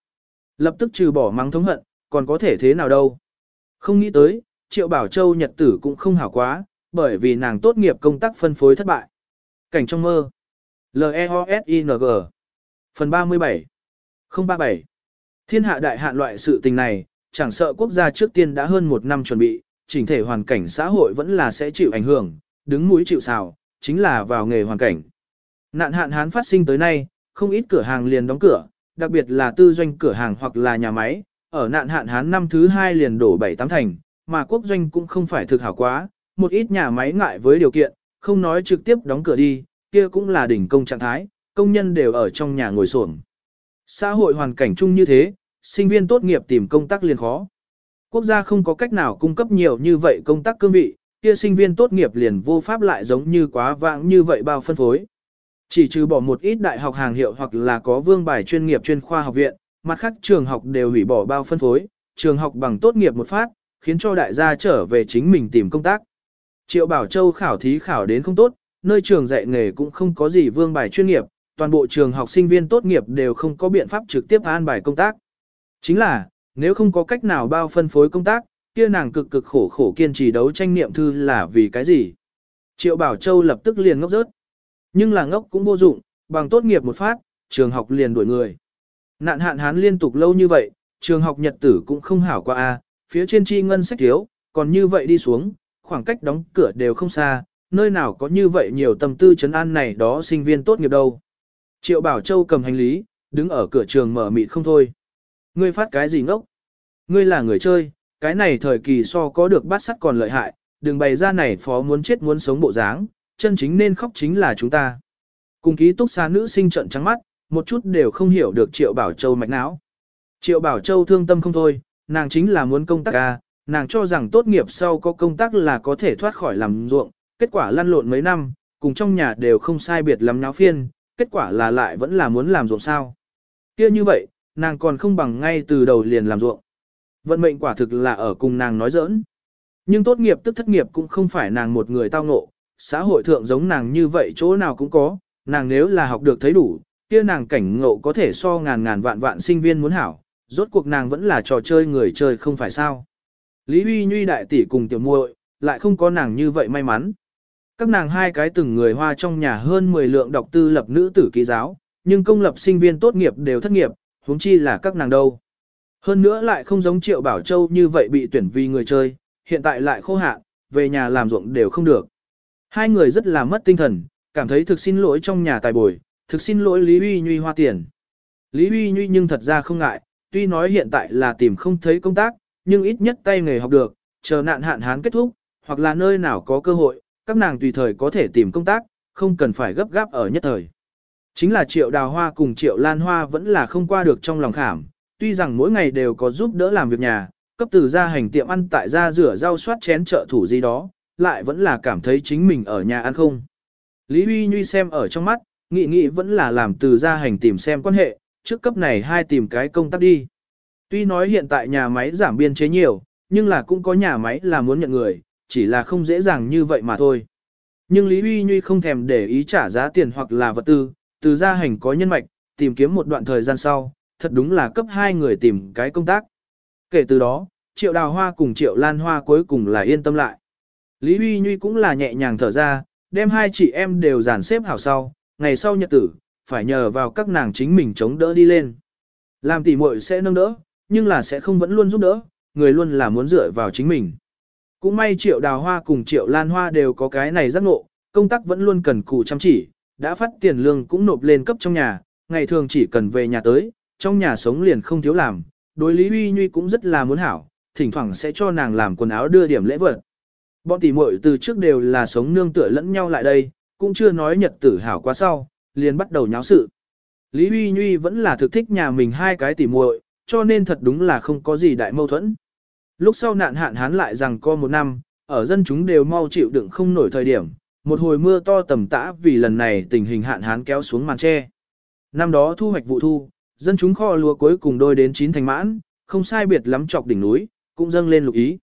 Lập tức trừ bỏ mắng thống hận, còn có thể thế nào đâu. Không nghĩ tới, Triệu Bảo Châu nhật tử cũng không hảo quá, bởi vì nàng tốt nghiệp công tác phân phối thất bại. Cảnh trong mơ. L-E-O-S-I-N-G Phần 37 037 Thiên hạ đại hạn loại sự tình này, chẳng sợ quốc gia trước tiên đã hơn một năm chuẩn bị, chỉnh thể hoàn cảnh xã hội vẫn là sẽ chịu ảnh hưởng, đứng mũi chịu sào, chính là vào nghề hoàn cảnh. Nạn hạn hán phát sinh tới nay, không ít cửa hàng liền đóng cửa, đặc biệt là tư doanh cửa hàng hoặc là nhà máy, ở nạn hạn hán năm thứ hai liền đổ bảy tám thành, mà quốc doanh cũng không phải thực hảo quá, một ít nhà máy ngại với điều kiện, không nói trực tiếp đóng cửa đi, kia cũng là đỉnh công trạng thái, công nhân đều ở trong nhà ngồi xổm. Xã hội hoàn cảnh chung như thế, sinh viên tốt nghiệp tìm công tác liền khó. Quốc gia không có cách nào cung cấp nhiều như vậy công tác cương vị, kia sinh viên tốt nghiệp liền vô pháp lại giống như quá vãng như vậy bao phân phối. Chỉ trừ bỏ một ít đại học hàng hiệu hoặc là có vương bài chuyên nghiệp chuyên khoa học viện, mặt khác trường học đều hủy bỏ bao phân phối, trường học bằng tốt nghiệp một phát, khiến cho đại gia trở về chính mình tìm công tác. Triệu Bảo Châu khảo thí khảo đến không tốt, nơi trường dạy nghề cũng không có gì vương bài chuyên nghiệp, toàn bộ trường học sinh viên tốt nghiệp đều không có biện pháp trực tiếp an bài công tác. Chính là, nếu không có cách nào bao phân phối công tác, kia nàng cực cực khổ khổ kiên trì đấu tranh niệm thư là vì cái gì? Triệu Bảo Châu lập tức liền ngốc rớt. Nhưng là ngốc cũng vô dụng, bằng tốt nghiệp một phát, trường học liền đuổi người. Nạn hạn hán liên tục lâu như vậy, trường học nhật tử cũng không hảo qua a, phía trên chi ngân sách thiếu, còn như vậy đi xuống, khoảng cách đóng cửa đều không xa, nơi nào có như vậy nhiều tâm tư chấn an này đó sinh viên tốt nghiệp đâu. Triệu Bảo Châu cầm hành lý, đứng ở cửa trường mở mịt không thôi. Ngươi phát cái gì ngốc? Ngươi là người chơi, cái này thời kỳ so có được bát sắt còn lợi hại, đừng bày ra này phó muốn chết muốn sống bộ dáng, chân chính nên khóc chính là chúng ta. Cùng ký túc xá nữ sinh trận trắng mắt, một chút đều không hiểu được Triệu Bảo Châu mạch não. Triệu Bảo Châu thương tâm không thôi, nàng chính là muốn công tác ca, nàng cho rằng tốt nghiệp sau có công tác là có thể thoát khỏi làm ruộng, kết quả lăn lộn mấy năm, cùng trong nhà đều không sai biệt lắm náo phiên, kết quả là lại vẫn là muốn làm ruộng sao. kia như vậy, nàng còn không bằng ngay từ đầu liền làm ruộng. Vận mệnh quả thực là ở cùng nàng nói giỡn. Nhưng tốt nghiệp tức thất nghiệp cũng không phải nàng một người tao ngộ, xã hội thượng giống nàng như vậy chỗ nào cũng có, nàng nếu là học được thấy đủ, kia nàng cảnh ngộ có thể so ngàn ngàn vạn vạn sinh viên muốn hảo, rốt cuộc nàng vẫn là trò chơi người chơi không phải sao. Lý Huy Nhuy đại tỷ cùng tiểu muội lại không có nàng như vậy may mắn. Các nàng hai cái từng người hoa trong nhà hơn 10 lượng độc tư lập nữ tử ký giáo, nhưng công lập sinh viên tốt nghiệp đều thất nghiệp, huống chi là các nàng đâu. Hơn nữa lại không giống Triệu Bảo Châu như vậy bị tuyển vì người chơi, hiện tại lại khô hạn, về nhà làm ruộng đều không được. Hai người rất là mất tinh thần, cảm thấy thực xin lỗi trong nhà tài bồi, thực xin lỗi Lý Huy Nhuy hoa tiền. Lý Huy Nhuy nhưng thật ra không ngại, tuy nói hiện tại là tìm không thấy công tác, nhưng ít nhất tay nghề học được, chờ nạn hạn hán kết thúc, hoặc là nơi nào có cơ hội, các nàng tùy thời có thể tìm công tác, không cần phải gấp gáp ở nhất thời. Chính là triệu đào hoa cùng triệu lan hoa vẫn là không qua được trong lòng khảm, tuy rằng mỗi ngày đều có giúp đỡ làm việc nhà, cấp từ ra hành tiệm ăn tại gia rửa rau soát chén trợ thủ gì đó, lại vẫn là cảm thấy chính mình ở nhà ăn không. Lý Huy Nhuy xem ở trong mắt, nghĩ nghĩ vẫn là làm từ ra hành tìm xem quan hệ, trước cấp này hai tìm cái công tác đi. Tuy nói hiện tại nhà máy giảm biên chế nhiều, nhưng là cũng có nhà máy là muốn nhận người, chỉ là không dễ dàng như vậy mà thôi. Nhưng Lý Huy Nhuy không thèm để ý trả giá tiền hoặc là vật tư, từ gia hành có nhân mạch, tìm kiếm một đoạn thời gian sau, thật đúng là cấp hai người tìm cái công tác. Kể từ đó, Triệu Đào Hoa cùng Triệu Lan Hoa cuối cùng là yên tâm lại. Lý Huy Nhuy cũng là nhẹ nhàng thở ra, đem hai chị em đều dàn xếp hảo sau, ngày sau nhật tử, phải nhờ vào các nàng chính mình chống đỡ đi lên. Làm tỉ muội sẽ nâng đỡ, nhưng là sẽ không vẫn luôn giúp đỡ, người luôn là muốn dựa vào chính mình. Cũng may triệu đào hoa cùng triệu lan hoa đều có cái này giác ngộ, công tác vẫn luôn cần cù chăm chỉ, đã phát tiền lương cũng nộp lên cấp trong nhà, ngày thường chỉ cần về nhà tới, trong nhà sống liền không thiếu làm, đối Lý Uy Nhuy cũng rất là muốn hảo, thỉnh thoảng sẽ cho nàng làm quần áo đưa điểm lễ vật. Bọn tỷ muội từ trước đều là sống nương tựa lẫn nhau lại đây, cũng chưa nói nhật tử hảo quá sau, liền bắt đầu nháo sự. Lý Uy Nhuy vẫn là thực thích nhà mình hai cái tỷ muội, cho nên thật đúng là không có gì đại mâu thuẫn. Lúc sau nạn hạn hán lại rằng co một năm, ở dân chúng đều mau chịu đựng không nổi thời điểm, một hồi mưa to tầm tã vì lần này tình hình hạn hán kéo xuống màn tre. Năm đó thu hoạch vụ thu, dân chúng kho lúa cuối cùng đôi đến chín thành mãn, không sai biệt lắm chọc đỉnh núi, cũng dâng lên lục ý.